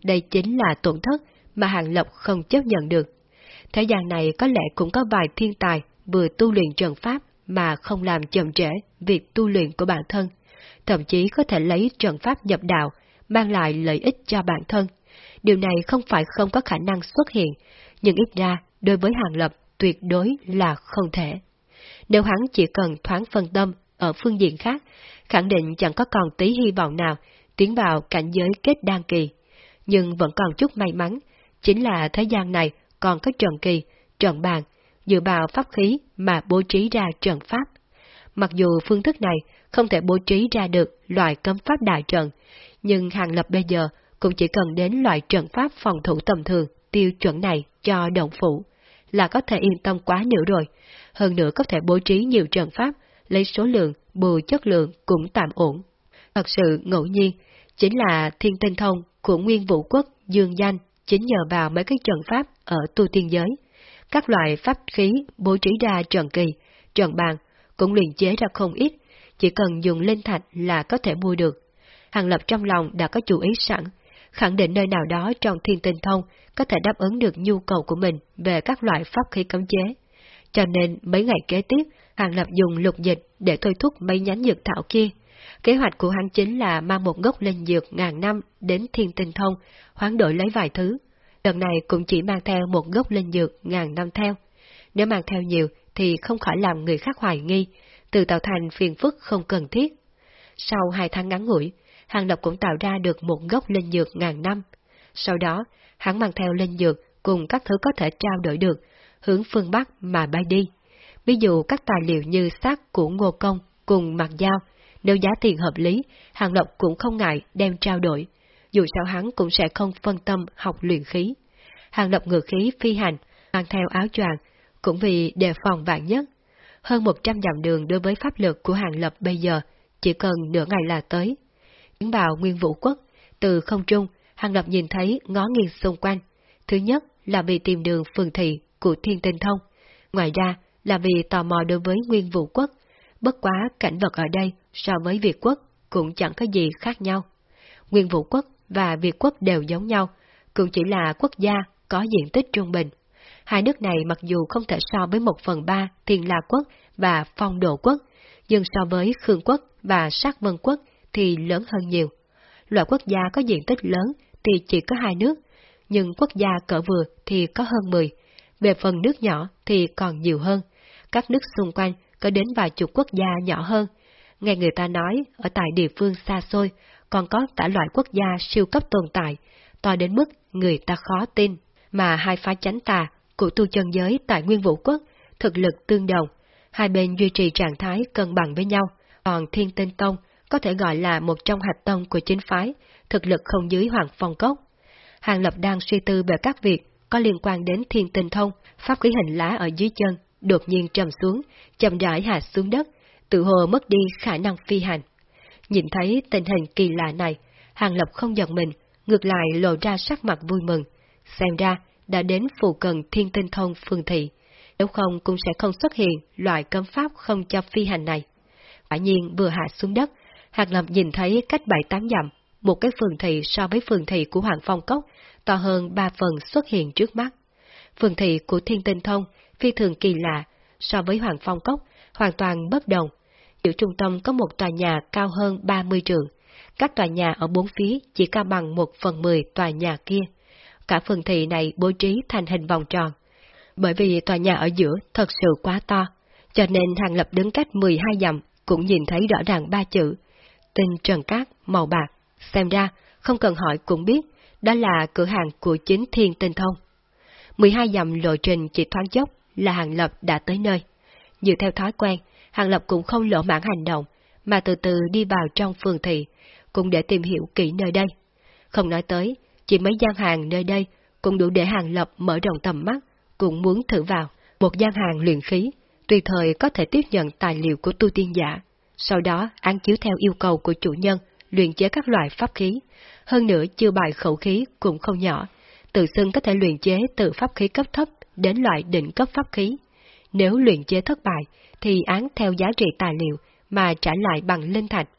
Đây chính là tổn thất mà Hàng Lập không chấp nhận được. Thế gian này có lẽ cũng có vài thiên tài vừa tu luyện trận pháp mà không làm chậm trễ việc tu luyện của bản thân, thậm chí có thể lấy trận pháp nhập đạo, mang lại lợi ích cho bản thân. Điều này không phải không có khả năng xuất hiện, nhưng ít ra đối với Hàng Lập tuyệt đối là không thể. Nếu hắn chỉ cần thoáng phân tâm ở phương diện khác, khẳng định chẳng có còn tí hy vọng nào tiến vào cảnh giới kết đan kỳ. Nhưng vẫn còn chút may mắn, chính là thế gian này còn có trận kỳ, trận bàn, dựa vào pháp khí mà bố trí ra trận pháp. Mặc dù phương thức này không thể bố trí ra được loại cấm pháp đại trận, nhưng Hàng Lập bây giờ cũng chỉ cần đến loại trận pháp phòng thủ tầm thường tiêu chuẩn này cho động phủ, là có thể yên tâm quá nữa rồi. Hơn nữa có thể bố trí nhiều trận pháp, lấy số lượng, bù chất lượng cũng tạm ổn. Thật sự ngẫu nhiên, chính là thiên tinh thông của nguyên vũ quốc dương danh chính nhờ vào mấy cái trận pháp ở tu tiên giới. Các loại pháp khí bố trí ra trận kỳ, trận bàn cũng luyện chế ra không ít, chỉ cần dùng linh thạch là có thể mua được. Hàng Lập trong lòng đã có chủ ý sẵn, khẳng định nơi nào đó trong thiên tinh thông có thể đáp ứng được nhu cầu của mình về các loại pháp khí cấm chế. Cho nên mấy ngày kế tiếp, Hàng Lập dùng lục dịch để thôi thúc mấy nhánh dược thảo kia. Kế hoạch của hắn chính là mang một gốc linh dược ngàn năm đến thiên tinh thông, hoán đổi lấy vài thứ. Lần này cũng chỉ mang theo một gốc linh dược ngàn năm theo. Nếu mang theo nhiều thì không khỏi làm người khác hoài nghi, từ tạo thành phiền phức không cần thiết. Sau hai tháng ngắn ngủi, Hàng Lập cũng tạo ra được một gốc linh dược ngàn năm. Sau đó, hắn mang theo linh dược cùng các thứ có thể trao đổi được, hướng phương Bắc mà bay đi. Ví dụ các tài liệu như xác của Ngô Công cùng mặt dao, nếu giá tiền hợp lý, Hàng lộc cũng không ngại đem trao đổi. Dù sao hắn cũng sẽ không phân tâm học luyện khí. Hàng lộc ngược khí phi hành, mang theo áo choàng, cũng vì đề phòng vạn nhất. Hơn 100 dặm đường đối với pháp lực của Hàng Lập bây giờ, chỉ cần nửa ngày là tới. Tiến vào Nguyên Vũ Quốc, từ không trung, Hàng Lập nhìn thấy ngó nghiêng xung quanh. Thứ nhất là vì tìm đường phường thị của Thiên Tinh Thông. Ngoài ra là vì tò mò đối với Nguyên Vũ Quốc. Bất quá cảnh vật ở đây so với Việt Quốc cũng chẳng có gì khác nhau. Nguyên Vũ Quốc và Việt Quốc đều giống nhau, cũng chỉ là quốc gia có diện tích trung bình. Hai nước này mặc dù không thể so với một phần ba Thiên La Quốc và Phong Độ Quốc, nhưng so với Khương Quốc và Sát Vân Quốc thì lớn hơn nhiều. Loại quốc gia có diện tích lớn thì chỉ có hai nước, nhưng quốc gia cỡ vừa thì có hơn 10. Về phần nước nhỏ thì còn nhiều hơn. Các nước xung quanh có đến vài chục quốc gia nhỏ hơn. Nghe người ta nói, ở tại địa phương xa xôi, còn có cả loại quốc gia siêu cấp tồn tại, to đến mức người ta khó tin, mà hai phái chánh tà của tu chân giới tại Nguyên Vũ Quốc thực lực tương đồng, hai bên duy trì trạng thái cân bằng với nhau, còn Thiên Tinh Tông có thể gọi là một trong hạch tông của chính phái, thực lực không dưới Hoàng Phong Cốc. Hàng Lập đang suy tư về các việc có liên quan đến Thiên Tinh Thông, pháp khí hình lá ở dưới chân, đột nhiên trầm xuống, chậm rãi hạ xuống đất, tự hồ mất đi khả năng phi hành. Nhìn thấy tình hình kỳ lạ này, Hàng Lập không giận mình, ngược lại lộ ra sắc mặt vui mừng. Xem ra, đã đến phụ cận thiên tinh thông phương thị, nếu không cũng sẽ không xuất hiện loại cấm pháp không cho phi hành này. Quả nhiên vừa hạ xuống đất, Hàng Lập nhìn thấy cách bảy tám dặm, một cái phường thị so với phường thị của Hoàng Phong Cốc to hơn ba phần xuất hiện trước mắt. Phường thị của Thiên Tinh Thông phi thường kỳ lạ, so với Hoàng Phong Cốc hoàn toàn bất đồng. Giữa trung tâm có một tòa nhà cao hơn 30 trường, các tòa nhà ở bốn phía chỉ cao bằng một phần mười tòa nhà kia. Cả phần thị này bố trí thành hình vòng tròn. Bởi vì tòa nhà ở giữa thật sự quá to, cho nên Hàng Lập đứng cách 12 dặm cũng nhìn thấy rõ ràng ba chữ. Tinh Trần Cát, màu bạc. Xem ra, không cần hỏi cũng biết, đó là cửa hàng của chính Thiên Tinh Thông. 12 dặm lộ trình chỉ thoáng chốc là Hàng Lập đã tới nơi. Dựa theo thói quen, Hàng Lập cũng không lỗ mãn hành động, mà từ từ đi vào trong phường thị, cũng để tìm hiểu kỹ nơi đây. Không nói tới, chỉ mấy gian hàng nơi đây cũng đủ để Hàng Lập mở rộng tầm mắt, cũng muốn thử vào một gian hàng luyện khí, tùy thời có thể tiếp nhận tài liệu của tu tiên giả, sau đó án chiếu theo yêu cầu của chủ nhân, luyện chế các loại pháp khí. Hơn nữa chưa bài khẩu khí cũng không nhỏ, tự xưng có thể luyện chế từ pháp khí cấp thấp đến loại định cấp pháp khí. Nếu luyện chế thất bại, thì án theo giá trị tài liệu mà trả lại bằng linh thạch.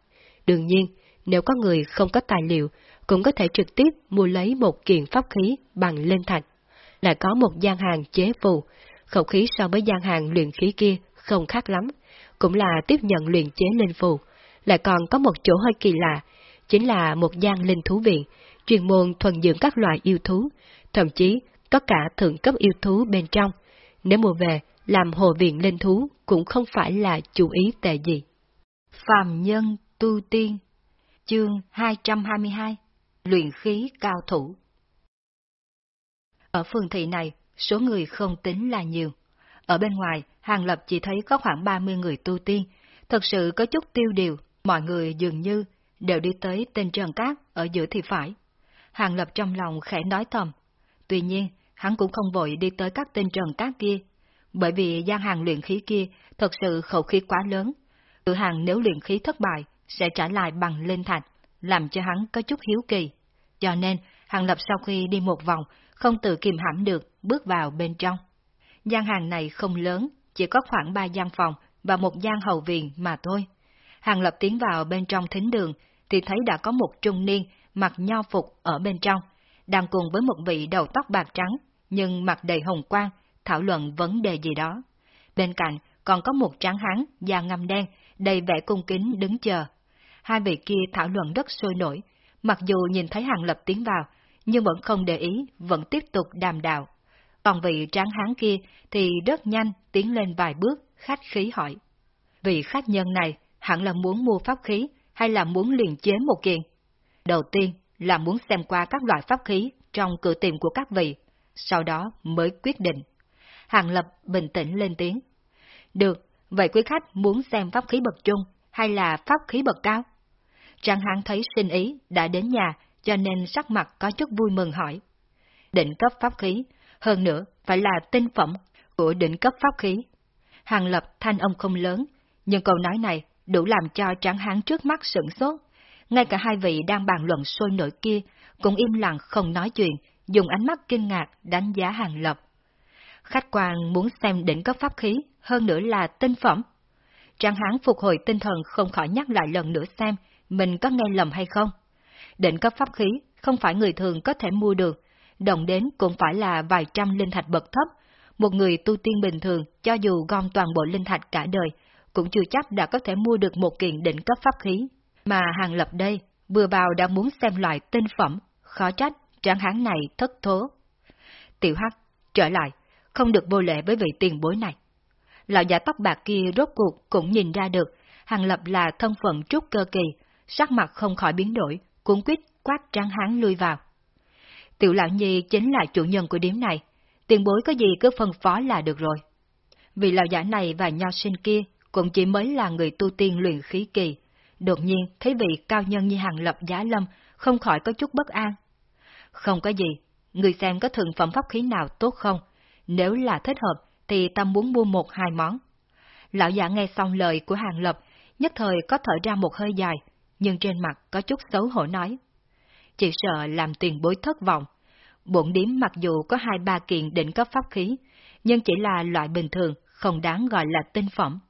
Đương nhiên, nếu có người không có tài liệu, cũng có thể trực tiếp mua lấy một kiện pháp khí bằng linh thạch. Lại có một gian hàng chế phù, khẩu khí so với gian hàng luyện khí kia không khác lắm, cũng là tiếp nhận luyện chế linh phù. Lại còn có một chỗ hơi kỳ lạ, chính là một gian linh thú viện, chuyên môn thuần dưỡng các loại yêu thú, thậm chí có cả thượng cấp yêu thú bên trong. Nếu mua về, làm hồ viện linh thú cũng không phải là chủ ý tệ gì. Phàm nhân tu tiên Chương 222 Luyện khí cao thủ Ở phường thị này, số người không tính là nhiều. Ở bên ngoài, Hàng Lập chỉ thấy có khoảng 30 người tu tiên, thật sự có chút tiêu điều, mọi người dường như đều đi tới tên Trần Cát ở giữa thì phải. Hàng Lập trong lòng khẽ nói thầm. Tuy nhiên, hắn cũng không vội đi tới các tên Trần Cát kia, bởi vì gian hàng luyện khí kia thật sự khẩu khí quá lớn. Cửa hàng nếu luyện khí thất bại, sẽ trả lại bằng lên thạch, làm cho hắn có chút hiếu kỳ. Cho nên, Hàng Lập sau khi đi một vòng, không tự kìm hãm được, bước vào bên trong. Gian hàng này không lớn, chỉ có khoảng ba gian phòng và một gian hậu viện mà thôi. Hàng Lập tiến vào bên trong thính đường, thì thấy đã có một trung niên mặc nho phục ở bên trong, đang cùng với một vị đầu tóc bạc trắng, nhưng mặt đầy hồng quang, thảo luận vấn đề gì đó. Bên cạnh còn có một tráng hán da ngăm đen, đầy vẻ cung kính đứng chờ. Hai vị kia thảo luận rất sôi nổi, mặc dù nhìn thấy Hàng Lập tiến vào, nhưng vẫn không để ý, vẫn tiếp tục đàm đạo. Còn vị tráng hán kia thì rất nhanh tiến lên vài bước, khách khí hỏi. Vị khách nhân này hẳn là muốn mua pháp khí hay là muốn liền chế một kiện? Đầu tiên là muốn xem qua các loại pháp khí trong cửa tiệm của các vị, sau đó mới quyết định. Hàng Lập bình tĩnh lên tiếng. Được, vậy quý khách muốn xem pháp khí bậc trung hay là pháp khí bậc cao? Trang Hán thấy sinh ý đã đến nhà, cho nên sắc mặt có chút vui mừng hỏi. Định cấp pháp khí, hơn nữa phải là tinh phẩm của định cấp pháp khí. Hàng Lập thanh âm không lớn, nhưng câu nói này đủ làm cho Trang Hán trước mắt sửng sốt. Ngay cả hai vị đang bàn luận sôi nổi kia cũng im lặng không nói chuyện, dùng ánh mắt kinh ngạc đánh giá Hàng Lập. Khách quan muốn xem đỉnh cấp pháp khí, hơn nữa là tinh phẩm. Trang hán phục hồi tinh thần không khỏi nhắc lại lần nữa xem mình có nghe lầm hay không. Đỉnh cấp pháp khí không phải người thường có thể mua được, đồng đến cũng phải là vài trăm linh thạch bậc thấp. Một người tu tiên bình thường, cho dù gom toàn bộ linh thạch cả đời, cũng chưa chắc đã có thể mua được một kiện đỉnh cấp pháp khí. Mà hàng lập đây, vừa vào đã muốn xem loại tinh phẩm, khó trách, tráng hán này thất thố. Tiểu Hắc, trở lại, không được vô lệ với vị tiền bối này. Lão giả tóc bạc kia rốt cuộc cũng nhìn ra được, Hàng Lập là thân phận trúc cơ kỳ, sắc mặt không khỏi biến đổi, cuốn quyết quát tráng hán lui vào. Tiểu lão nhi chính là chủ nhân của điếm này, tiền bối có gì cứ phân phó là được rồi. Vì lão giả này và nho sinh kia cũng chỉ mới là người tu tiên luyện khí kỳ, đột nhiên thấy vị cao nhân như Hàng Lập giá lâm không khỏi có chút bất an. Không có gì, người xem có thường phẩm pháp khí nào tốt không, nếu là thích hợp, thì ta muốn mua một hai món. Lão giả nghe xong lời của Hàng Lập, nhất thời có thở ra một hơi dài, nhưng trên mặt có chút xấu hổ nói. Chỉ sợ làm tiền bối thất vọng. Bổn điếm mặc dù có hai ba kiện định cấp pháp khí, nhưng chỉ là loại bình thường, không đáng gọi là tinh phẩm.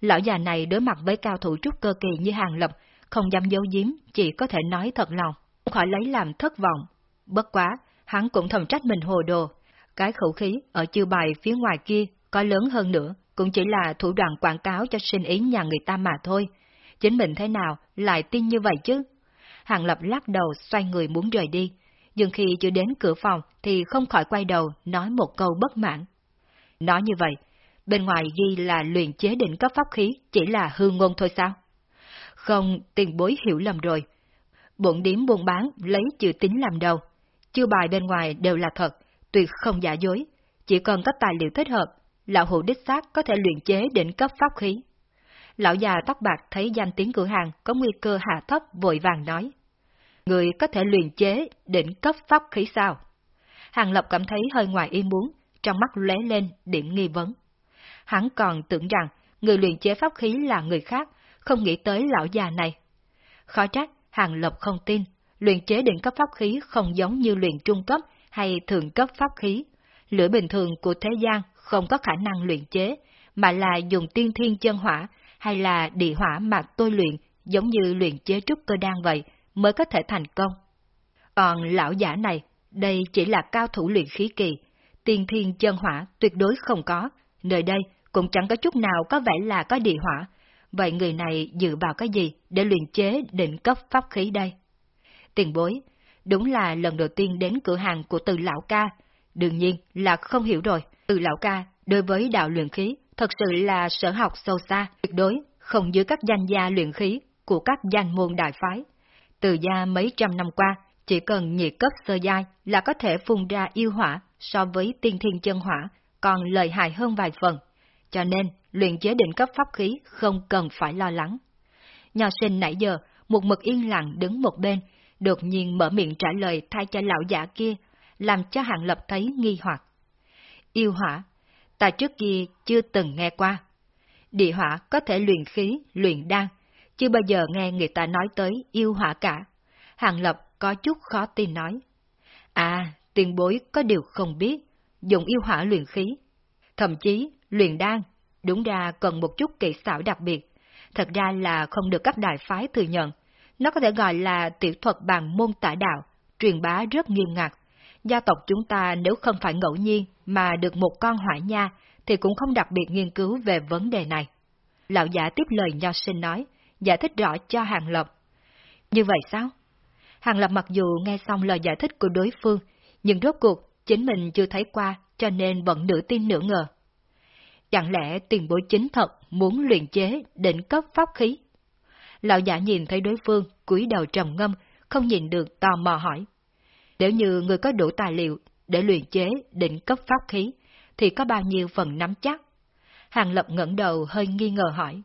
Lão già này đối mặt với cao thủ trúc cơ kỳ như Hàng Lập, không dám giấu giếm, chỉ có thể nói thật lòng, không khỏi lấy làm thất vọng. Bất quá, hắn cũng thầm trách mình hồ đồ. Cái khẩu khí ở chiêu bài phía ngoài kia có lớn hơn nữa, cũng chỉ là thủ đoạn quảng cáo cho sinh ý nhà người ta mà thôi. Chính mình thế nào lại tin như vậy chứ? Hàng Lập lắc đầu xoay người muốn rời đi, nhưng khi chưa đến cửa phòng thì không khỏi quay đầu nói một câu bất mãn. Nói như vậy, bên ngoài ghi là luyện chế định cấp pháp khí chỉ là hư ngôn thôi sao? Không, tiền bối hiểu lầm rồi. Bộn điểm buôn bán lấy chữ tính làm đầu chiêu bài bên ngoài đều là thật, tuyệt không giả dối. Chỉ cần có tài liệu thích hợp, lão hữu đích xác có thể luyện chế đỉnh cấp pháp khí. Lão già tóc bạc thấy danh tiếng cửa hàng có nguy cơ hạ thấp vội vàng nói. Người có thể luyện chế đỉnh cấp pháp khí sao? Hàng Lập cảm thấy hơi ngoài ý muốn, trong mắt lóe lên điểm nghi vấn. Hắn còn tưởng rằng người luyện chế pháp khí là người khác, không nghĩ tới lão già này. Khó trách, Hàng Lập không tin, luyện chế định cấp pháp khí không giống như luyện trung cấp hay thượng cấp pháp khí. Lửa bình thường của thế gian không có khả năng luyện chế, mà là dùng tiên thiên chân hỏa hay là địa hỏa mà tôi luyện giống như luyện chế trúc cơ đan vậy mới có thể thành công. Còn lão giả này, đây chỉ là cao thủ luyện khí kỳ, tiên thiên chân hỏa tuyệt đối không có, nơi đây cũng chẳng có chút nào có vẻ là có địa hỏa, vậy người này dựa vào cái gì để luyện chế định cấp pháp khí đây? Tiền bối, đúng là lần đầu tiên đến cửa hàng của từ lão ca, đương nhiên là không hiểu rồi, từ lão ca đối với đạo luyện khí thật sự là sở học sâu xa, tuyệt đối không dưới các danh gia luyện khí của các danh môn đại phái. Từ gia mấy trăm năm qua, chỉ cần nhiệt cấp sơ giai là có thể phun ra yêu hỏa so với tiên thiên chân hỏa, còn lợi hại hơn vài phần. Cho nên, luyện chế định cấp pháp khí không cần phải lo lắng. Nho sinh nãy giờ, một mực yên lặng đứng một bên, đột nhiên mở miệng trả lời thay cho lão giả kia, làm cho Hàng Lập thấy nghi hoặc. Yêu hỏa, ta trước kia chưa từng nghe qua. Địa hỏa có thể luyện khí, luyện đan, chưa bao giờ nghe người ta nói tới yêu hỏa cả. Hàng Lập có chút khó tin nói. À, tiền bối có điều không biết, dùng yêu hỏa luyện khí. Thậm chí, luyện đan, đúng ra cần một chút kỹ xảo đặc biệt. Thật ra là không được các đại phái thừa nhận. Nó có thể gọi là tiểu thuật bằng môn tả đạo, truyền bá rất nghiêm ngặt. Gia tộc chúng ta nếu không phải ngẫu nhiên mà được một con hỏa nha, thì cũng không đặc biệt nghiên cứu về vấn đề này. Lão giả tiếp lời nho sinh nói, giải thích rõ cho Hàng Lập. Như vậy sao? Hàng Lập mặc dù nghe xong lời giải thích của đối phương, nhưng rốt cuộc chính mình chưa thấy qua cho nên vẫn nửa tin nửa ngờ. Chẳng lẽ tiền bối chính thật muốn luyện chế định cấp pháp khí? Lão giả nhìn thấy đối phương, cúi đầu trầm ngâm, không nhìn được tò mò hỏi. Nếu như người có đủ tài liệu để luyện chế định cấp pháp khí, thì có bao nhiêu phần nắm chắc? Hàng Lập ngẩng đầu hơi nghi ngờ hỏi.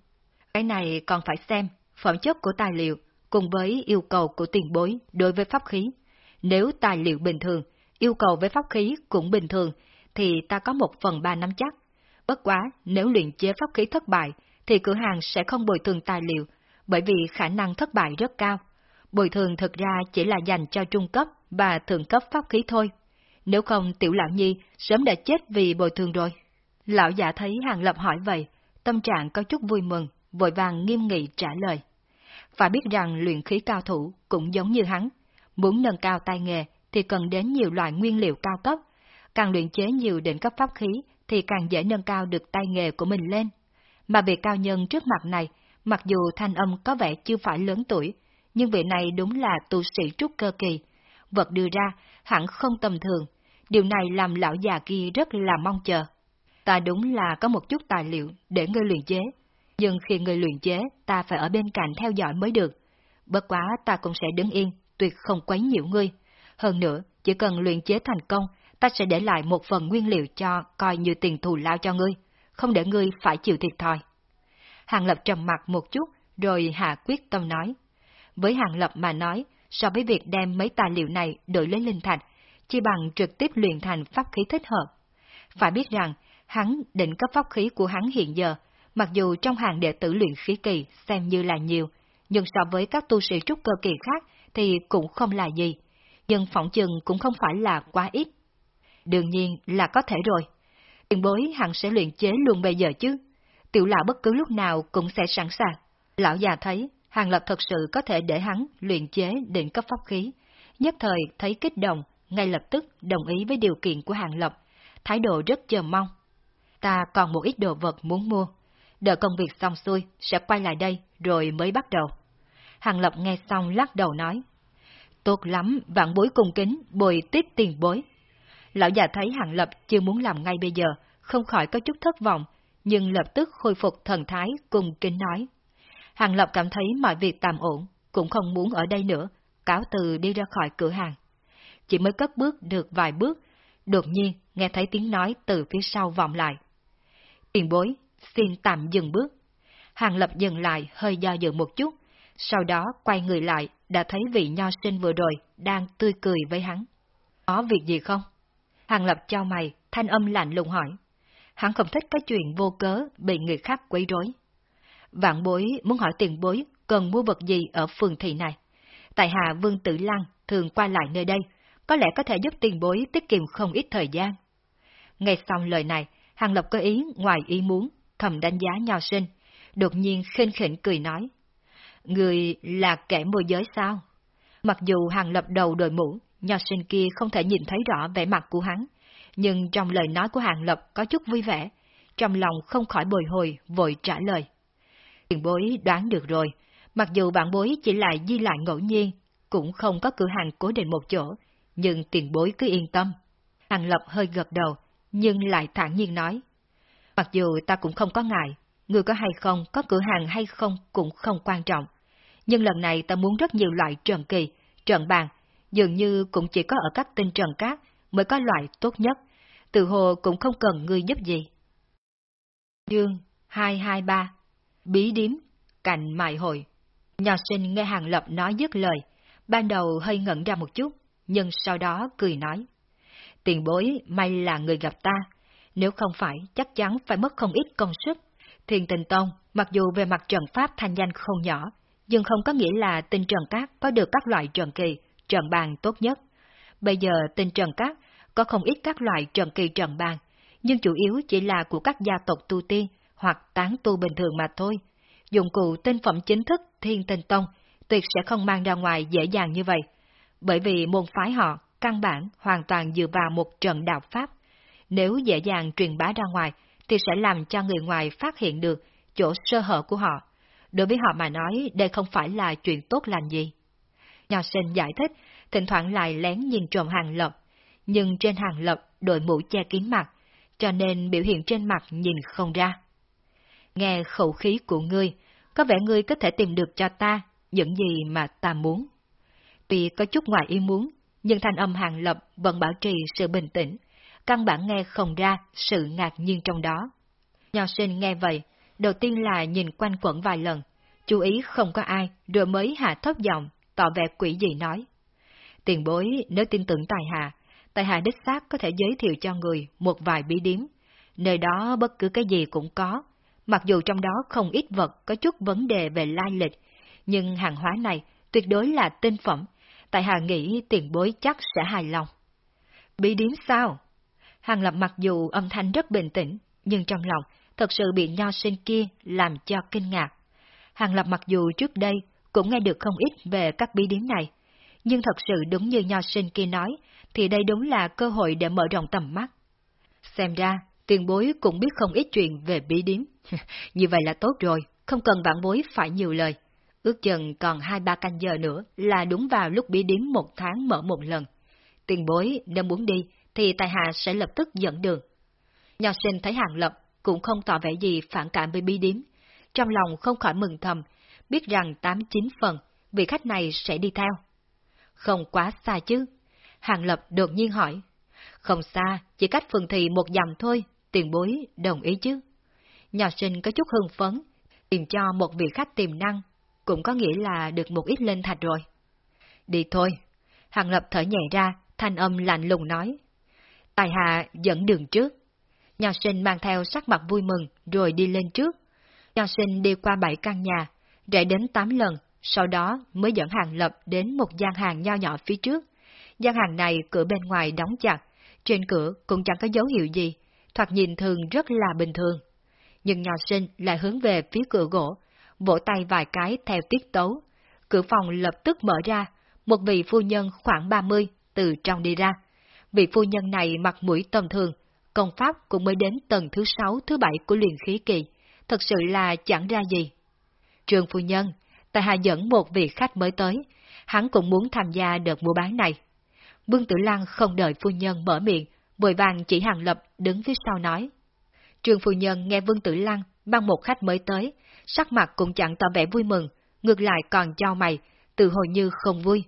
Cái này còn phải xem phẩm chất của tài liệu cùng với yêu cầu của tiền bối đối với pháp khí. Nếu tài liệu bình thường, yêu cầu với pháp khí cũng bình thường, thì ta có một phần ba nắm chắc. Bất quá, nếu luyện chế pháp khí thất bại, thì cửa hàng sẽ không bồi thường tài liệu, bởi vì khả năng thất bại rất cao. Bồi thường thực ra chỉ là dành cho trung cấp và thượng cấp pháp khí thôi. Nếu không tiểu lão nhi sớm đã chết vì bồi thường rồi. Lão giả thấy Hàng Lập hỏi vậy, tâm trạng có chút vui mừng, vội vàng nghiêm nghị trả lời. Phải biết rằng luyện khí cao thủ cũng giống như hắn, muốn nâng cao tay nghề thì cần đến nhiều loại nguyên liệu cao cấp, càng luyện chế nhiều đỉnh cấp pháp khí thì càng dễ nâng cao được tay nghề của mình lên. Mà việc cao nhân trước mặt này, mặc dù thanh âm có vẻ chưa phải lớn tuổi, nhưng vị này đúng là tu sĩ trúc cơ kỳ. Vật đưa ra hẳn không tầm thường, điều này làm lão già kia rất là mong chờ. Ta đúng là có một chút tài liệu để ngươi luyện chế, nhưng khi người luyện chế, ta phải ở bên cạnh theo dõi mới được. Bất quá ta cũng sẽ đứng yên, tuyệt không quấy nhiễu ngươi. Hơn nữa, chỉ cần luyện chế thành công, ta sẽ để lại một phần nguyên liệu cho coi như tiền thù lao cho ngươi, không để ngươi phải chịu thiệt thòi. Hàng Lập trầm mặt một chút, rồi hạ quyết tâm nói. Với Hàng Lập mà nói, so với việc đem mấy tài liệu này đổi lấy linh thạch, chỉ bằng trực tiếp luyện thành pháp khí thích hợp. Phải biết rằng, hắn định cấp pháp khí của hắn hiện giờ mặc dù trong hàng đệ tử luyện khí kỳ xem như là nhiều, nhưng so với các tu sĩ trúc cơ kỳ khác thì cũng không là gì, nhưng phỏng chừng cũng không phải là quá ít. Đương nhiên là có thể rồi. Tiền bối hẳn sẽ luyện chế luôn bây giờ chứ. Tiểu lão bất cứ lúc nào cũng sẽ sẵn sàng. Lão già thấy, Hàng Lập thật sự có thể để hắn luyện chế định cấp pháp khí. Nhất thời thấy kích động, ngay lập tức đồng ý với điều kiện của Hàng Lập, thái độ rất chờ mong. Ta còn một ít đồ vật muốn mua, đợi công việc xong xuôi sẽ quay lại đây rồi mới bắt đầu. Hàng Lập nghe xong lắc đầu nói. Tốt lắm, vạn bối cung kính, bồi tiếp tiền bối. Lão già thấy Hàng Lập chưa muốn làm ngay bây giờ, không khỏi có chút thất vọng, nhưng lập tức khôi phục thần thái cùng kính nói. Hàng Lập cảm thấy mọi việc tạm ổn, cũng không muốn ở đây nữa, cáo từ đi ra khỏi cửa hàng. Chỉ mới cất bước được vài bước, đột nhiên nghe thấy tiếng nói từ phía sau vọng lại. Tiền bối, xin tạm dừng bước. Hàng Lập dừng lại hơi do dự một chút, sau đó quay người lại đã thấy vị nho sinh vừa rồi đang tươi cười với hắn. Có việc gì không? Hàng Lập cho mày, thanh âm lạnh lùng hỏi. Hắn không thích cái chuyện vô cớ bị người khác quấy rối. Vạn bối muốn hỏi tiền bối cần mua vật gì ở phường thị này. Tại hạ Vương Tử Lăng thường qua lại nơi đây, có lẽ có thể giúp tiền bối tiết kiệm không ít thời gian. Nghe xong lời này, Hàng Lập có ý ngoài ý muốn, thầm đánh giá nho sinh, đột nhiên khinh khỉnh cười nói. Người là kẻ môi giới sao? Mặc dù Hàng Lập đầu đội mũ, nho sinh kia không thể nhìn thấy rõ vẻ mặt của hắn, nhưng trong lời nói của Hàng Lập có chút vui vẻ, trong lòng không khỏi bồi hồi, vội trả lời. Tiền bối đoán được rồi, mặc dù bạn bối chỉ là di lại ngẫu nhiên, cũng không có cửa hàng cố định một chỗ, nhưng tiền bối cứ yên tâm. Hàng Lập hơi gật đầu, nhưng lại thản nhiên nói. Mặc dù ta cũng không có ngại, người có hay không, có cửa hàng hay không cũng không quan trọng. Nhưng lần này ta muốn rất nhiều loại trần kỳ, trần bàn, dường như cũng chỉ có ở các tinh trần cát mới có loại tốt nhất, từ hồ cũng không cần ngươi giúp gì. Dương 223 Bí điếm, cạnh mại hội Nhà sinh nghe Hàng Lập nói dứt lời, ban đầu hơi ngẩn ra một chút, nhưng sau đó cười nói. Tiền bối may là người gặp ta, nếu không phải chắc chắn phải mất không ít công sức. Thiền tình tông, mặc dù về mặt trận pháp thanh danh không nhỏ, nhưng không có nghĩa là tinh trần cát có được các loại trần kỳ, trần bàn tốt nhất. Bây giờ tinh trần cát có không ít các loại trần kỳ trần bàn, nhưng chủ yếu chỉ là của các gia tộc tu tiên hoặc tán tu bình thường mà thôi. Dụng cụ tinh phẩm chính thức Thiên Tinh Tông tuyệt sẽ không mang ra ngoài dễ dàng như vậy, bởi vì môn phái họ căn bản hoàn toàn dựa vào một trận đạo pháp. Nếu dễ dàng truyền bá ra ngoài, thì sẽ làm cho người ngoài phát hiện được chỗ sơ hở của họ. Đối với họ mà nói, đây không phải là chuyện tốt lành gì. Nhà sinh giải thích, thỉnh thoảng lại lén nhìn trộm hàng lập, nhưng trên hàng lập đội mũ che kín mặt, cho nên biểu hiện trên mặt nhìn không ra. Nghe khẩu khí của ngươi, có vẻ ngươi có thể tìm được cho ta những gì mà ta muốn. Tuy có chút ngoài ý muốn, nhưng thanh âm hàng lập vẫn bảo trì sự bình tĩnh, căn bản nghe không ra sự ngạc nhiên trong đó. Nho sinh nghe vậy, đầu tiên là nhìn quanh quẩn vài lần, chú ý không có ai, rồi mới hạ thấp giọng, tỏ vẻ quỷ gì nói. Tiền bối nếu tin tưởng tài hạ, tại hạ đích xác có thể giới thiệu cho người một vài bí điếm, nơi đó bất cứ cái gì cũng có, mặc dù trong đó không ít vật có chút vấn đề về lai lịch, nhưng hàng hóa này tuyệt đối là tinh phẩm, tại hạ nghĩ tiền bối chắc sẽ hài lòng. Bí điếm sao? Hàng lập mặc dù âm thanh rất bình tĩnh, nhưng trong lòng thật sự bị nho sinh kia làm cho kinh ngạc. Hàng lập mặc dù trước đây cũng nghe được không ít về các bí điếm này, nhưng thật sự đúng như nho sinh kia nói, thì đây đúng là cơ hội để mở rộng tầm mắt. Xem ra, tiền bối cũng biết không ít chuyện về bí điếm. Như vậy là tốt rồi, không cần bạn bối phải nhiều lời. Ước chừng còn hai ba canh giờ nữa là đúng vào lúc bí điếm một tháng mở một lần. Tiền bối nếu muốn đi thì tài hạ sẽ lập tức dẫn đường. Nho sinh thấy hàng lập cũng không tỏ vẻ gì phản cảm với bí điếm. Trong lòng không khỏi mừng thầm, biết rằng tám chín phần vị khách này sẽ đi theo. Không quá xa chứ. Hàng lập đột nhiên hỏi. Không xa, chỉ cách phường thị một dặm thôi, tiền bối đồng ý chứ. Nho sinh có chút hưng phấn, tìm cho một vị khách tiềm năng cũng có nghĩa là được một ít lên thạch rồi. Đi thôi. Hàng Lập thở nhẹ ra, thanh âm lạnh lùng nói. Tài hạ dẫn đường trước. Nhà sinh mang theo sắc mặt vui mừng rồi đi lên trước. Nhà sinh đi qua bảy căn nhà, rẽ đến tám lần, sau đó mới dẫn Hàng Lập đến một gian hàng nho nhỏ phía trước. Gian hàng này cửa bên ngoài đóng chặt, trên cửa cũng chẳng có dấu hiệu gì, thoạt nhìn thường rất là bình thường. Nhưng nhỏ sinh lại hướng về phía cửa gỗ, vỗ tay vài cái theo tiết tấu. Cửa phòng lập tức mở ra, một vị phu nhân khoảng 30 từ trong đi ra. Vị phu nhân này mặt mũi tầm thường, công pháp cũng mới đến tầng thứ 6 thứ 7 của luyện khí kỳ, thật sự là chẳng ra gì. Trường phu nhân, tại hạ dẫn một vị khách mới tới, hắn cũng muốn tham gia đợt mua bán này. Vương Tử Lăng không đợi phu nhân mở miệng, vội vàng chỉ hàng lập đứng phía sau nói. Trường phu nhân nghe Vương Tử Lăng mang một khách mới tới, sắc mặt cũng chẳng tỏ vẻ vui mừng, ngược lại còn cho mày, từ hồi như không vui.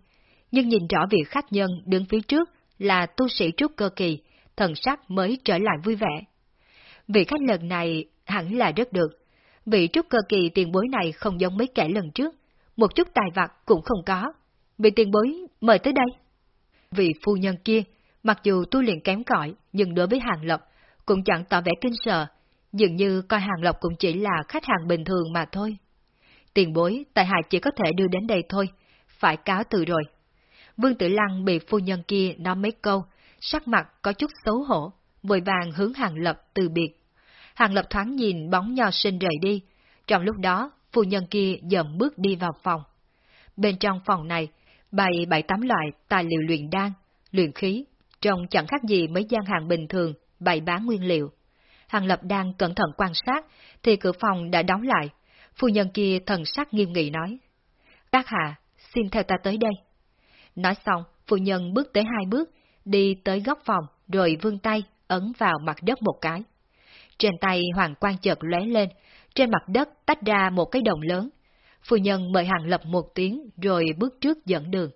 Nhưng nhìn rõ vị khách nhân đứng phía trước là tu sĩ trúc cơ kỳ, thần sắc mới trở lại vui vẻ. Vị khách lần này hẳn là rất được. Vị trúc cơ kỳ tiền bối này không giống mấy kẻ lần trước, một chút tài vặt cũng không có. Vị tiền bối mời tới đây. Vị phu nhân kia, mặc dù tu luyện kém cỏi, nhưng đối với Hàng Lập cũng chẳng tỏ vẻ kinh sợ, dường như coi Hàng Lập cũng chỉ là khách hàng bình thường mà thôi. Tiền bối, tại hạ chỉ có thể đưa đến đây thôi, phải cáo từ rồi. Vương Tử Lăng bị phu nhân kia nói mấy câu, sắc mặt có chút xấu hổ, vội vàng hướng Hàng Lập từ biệt. Hàng Lập thoáng nhìn bóng nho sinh rời đi, trong lúc đó phu nhân kia dậm bước đi vào phòng. Bên trong phòng này, bày bảy tám loại tài liệu luyện đan, luyện khí, trông chẳng khác gì mấy gian hàng bình thường, bày bán nguyên liệu. Hàng Lập đang cẩn thận quan sát, thì cửa phòng đã đóng lại. Phu nhân kia thần sắc nghiêm nghị nói. Các hạ, xin theo ta tới đây. Nói xong, phu nhân bước tới hai bước, đi tới góc phòng, rồi vươn tay, ấn vào mặt đất một cái. Trên tay hoàng quang chợt lóe lên, trên mặt đất tách ra một cái đồng lớn. Phu nhân mời Hàng Lập một tiếng rồi bước trước dẫn đường.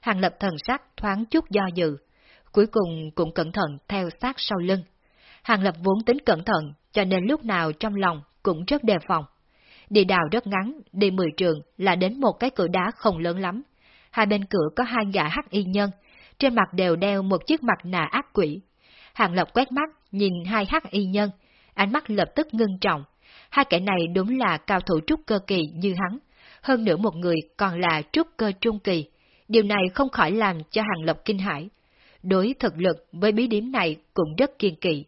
Hàng Lập thần sắc thoáng chút do dự, cuối cùng cũng cẩn thận theo sát sau lưng. Hàng Lập vốn tính cẩn thận, cho nên lúc nào trong lòng cũng rất đề phòng. đi đào rất ngắn, đi mười trường là đến một cái cửa đá không lớn lắm. Hai bên cửa có hai gã hắc y nhân, trên mặt đều đeo một chiếc mặt nạ ác quỷ. Hàng Lập quét mắt, nhìn hai hắc y nhân, ánh mắt lập tức ngưng trọng. Hai kẻ này đúng là cao thủ trúc cơ kỳ như hắn, hơn nữa một người còn là trúc cơ trung kỳ. Điều này không khỏi làm cho Hàng Lập kinh hãi. Đối thực lực với bí điểm này cũng rất kiên kỵ.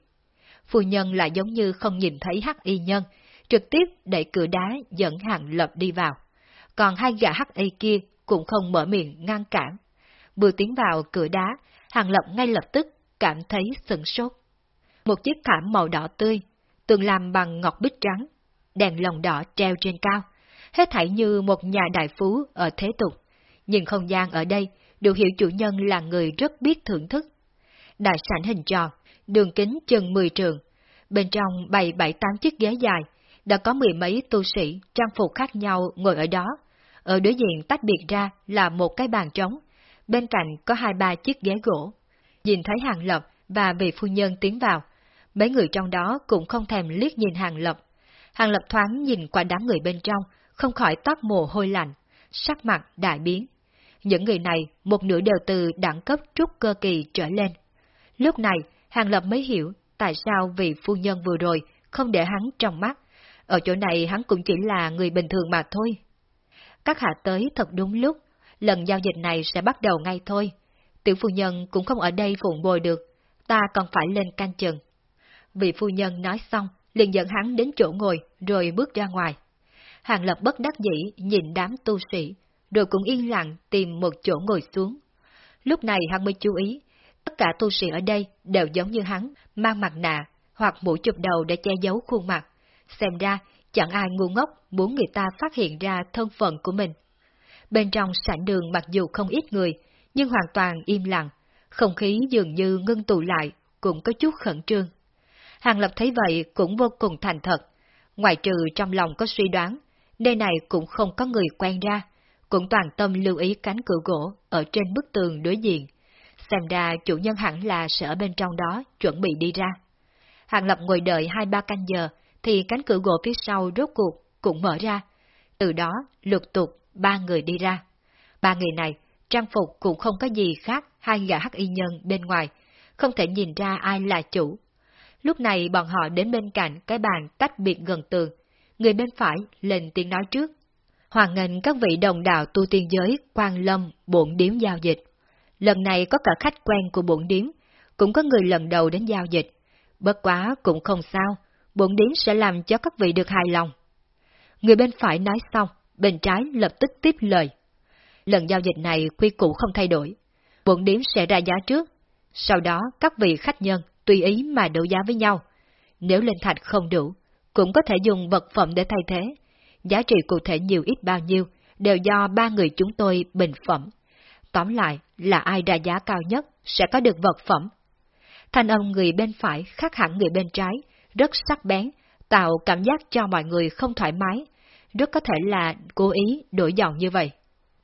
Phu nhân lại giống như không nhìn thấy hắc y nhân, trực tiếp đẩy cửa đá dẫn Hàng Lập đi vào. Còn hai gã hắc y kia cũng không mở miệng ngăn cản. Vừa tiến vào cửa đá, Hàng Lập ngay lập tức cảm thấy sừng sốt. Một chiếc thảm màu đỏ tươi, tường làm bằng ngọc bích trắng, đèn lồng đỏ treo trên cao, hết thảy như một nhà đại phú ở thế tục. Nhưng không gian ở đây được hiểu chủ nhân là người rất biết thưởng thức. Đại sảnh hình tròn, đường kính chừng 10 trường, bên trong bày bảy tám chiếc ghế dài, đã có mười mấy tu sĩ trang phục khác nhau ngồi ở đó. Ở đối diện tách biệt ra là một cái bàn trống, bên cạnh có hai ba chiếc ghế gỗ. Nhìn thấy Hàng Lập và vị phu nhân tiến vào, mấy người trong đó cũng không thèm liếc nhìn Hàng Lập. Hàng Lập thoáng nhìn qua đám người bên trong, không khỏi toát mồ hôi lạnh, sắc mặt đại biến. Những người này một nửa đều từ đẳng cấp trúc cơ kỳ trở lên. Lúc này, Hàng Lập mới hiểu tại sao vị phu nhân vừa rồi không để hắn trong mắt. Ở chỗ này hắn cũng chỉ là người bình thường mà thôi. Các hạ tới thật đúng lúc, lần giao dịch này sẽ bắt đầu ngay thôi. Tiểu phu nhân cũng không ở đây phụng bồi được, ta còn phải lên canh chừng. Vị phu nhân nói xong, liền dẫn hắn đến chỗ ngồi rồi bước ra ngoài. Hàng Lập bất đắc dĩ nhìn đám tu sĩ, rồi cũng yên lặng tìm một chỗ ngồi xuống. Lúc này hắn mới chú ý, tất cả tu sĩ ở đây đều giống như hắn, mang mặt nạ hoặc mũ chụp đầu để che giấu khuôn mặt. Xem ra, chẳng ai ngu ngốc muốn người ta phát hiện ra thân phận của mình. Bên trong sảnh đường mặc dù không ít người, nhưng hoàn toàn im lặng, không khí dường như ngưng tụ lại, cũng có chút khẩn trương. Hàng Lập thấy vậy cũng vô cùng thành thật, ngoại trừ trong lòng có suy đoán, nơi này cũng không có người quen ra, cũng toàn tâm lưu ý cánh cửa gỗ ở trên bức tường đối diện. Xem ra chủ nhân hẳn là sẽ ở bên trong đó chuẩn bị đi ra. Hàng Lập ngồi đợi hai ba canh giờ, thì cánh cửa gỗ phía sau rốt cuộc cũng mở ra. Từ đó lục tục ba người đi ra. Ba người này, trang phục cũng không có gì khác hai gã hắc y nhân bên ngoài, không thể nhìn ra ai là chủ. Lúc này bọn họ đến bên cạnh cái bàn tách biệt gần tường, người bên phải lên tiếng nói trước. Hoàng nghênh các vị đồng đạo tu tiên giới, quan lâm, bổn điếm giao dịch. Lần này có cả khách quen của bổn điếm, cũng có người lần đầu đến giao dịch. Bất quá cũng không sao, bổn điếm sẽ làm cho các vị được hài lòng. Người bên phải nói xong, bên trái lập tức tiếp lời. Lần giao dịch này quy củ không thay đổi. bổn điếm sẽ ra giá trước, sau đó các vị khách nhân tùy ý mà đấu giá với nhau. Nếu linh thạch không đủ, cũng có thể dùng vật phẩm để thay thế. Giá trị cụ thể nhiều ít bao nhiêu đều do ba người chúng tôi bình phẩm. Tóm lại là ai ra giá cao nhất sẽ có được vật phẩm. Thanh âm người bên phải khác hẳn người bên trái, rất sắc bén, tạo cảm giác cho mọi người không thoải mái, rất có thể là cố ý đổi giọng như vậy.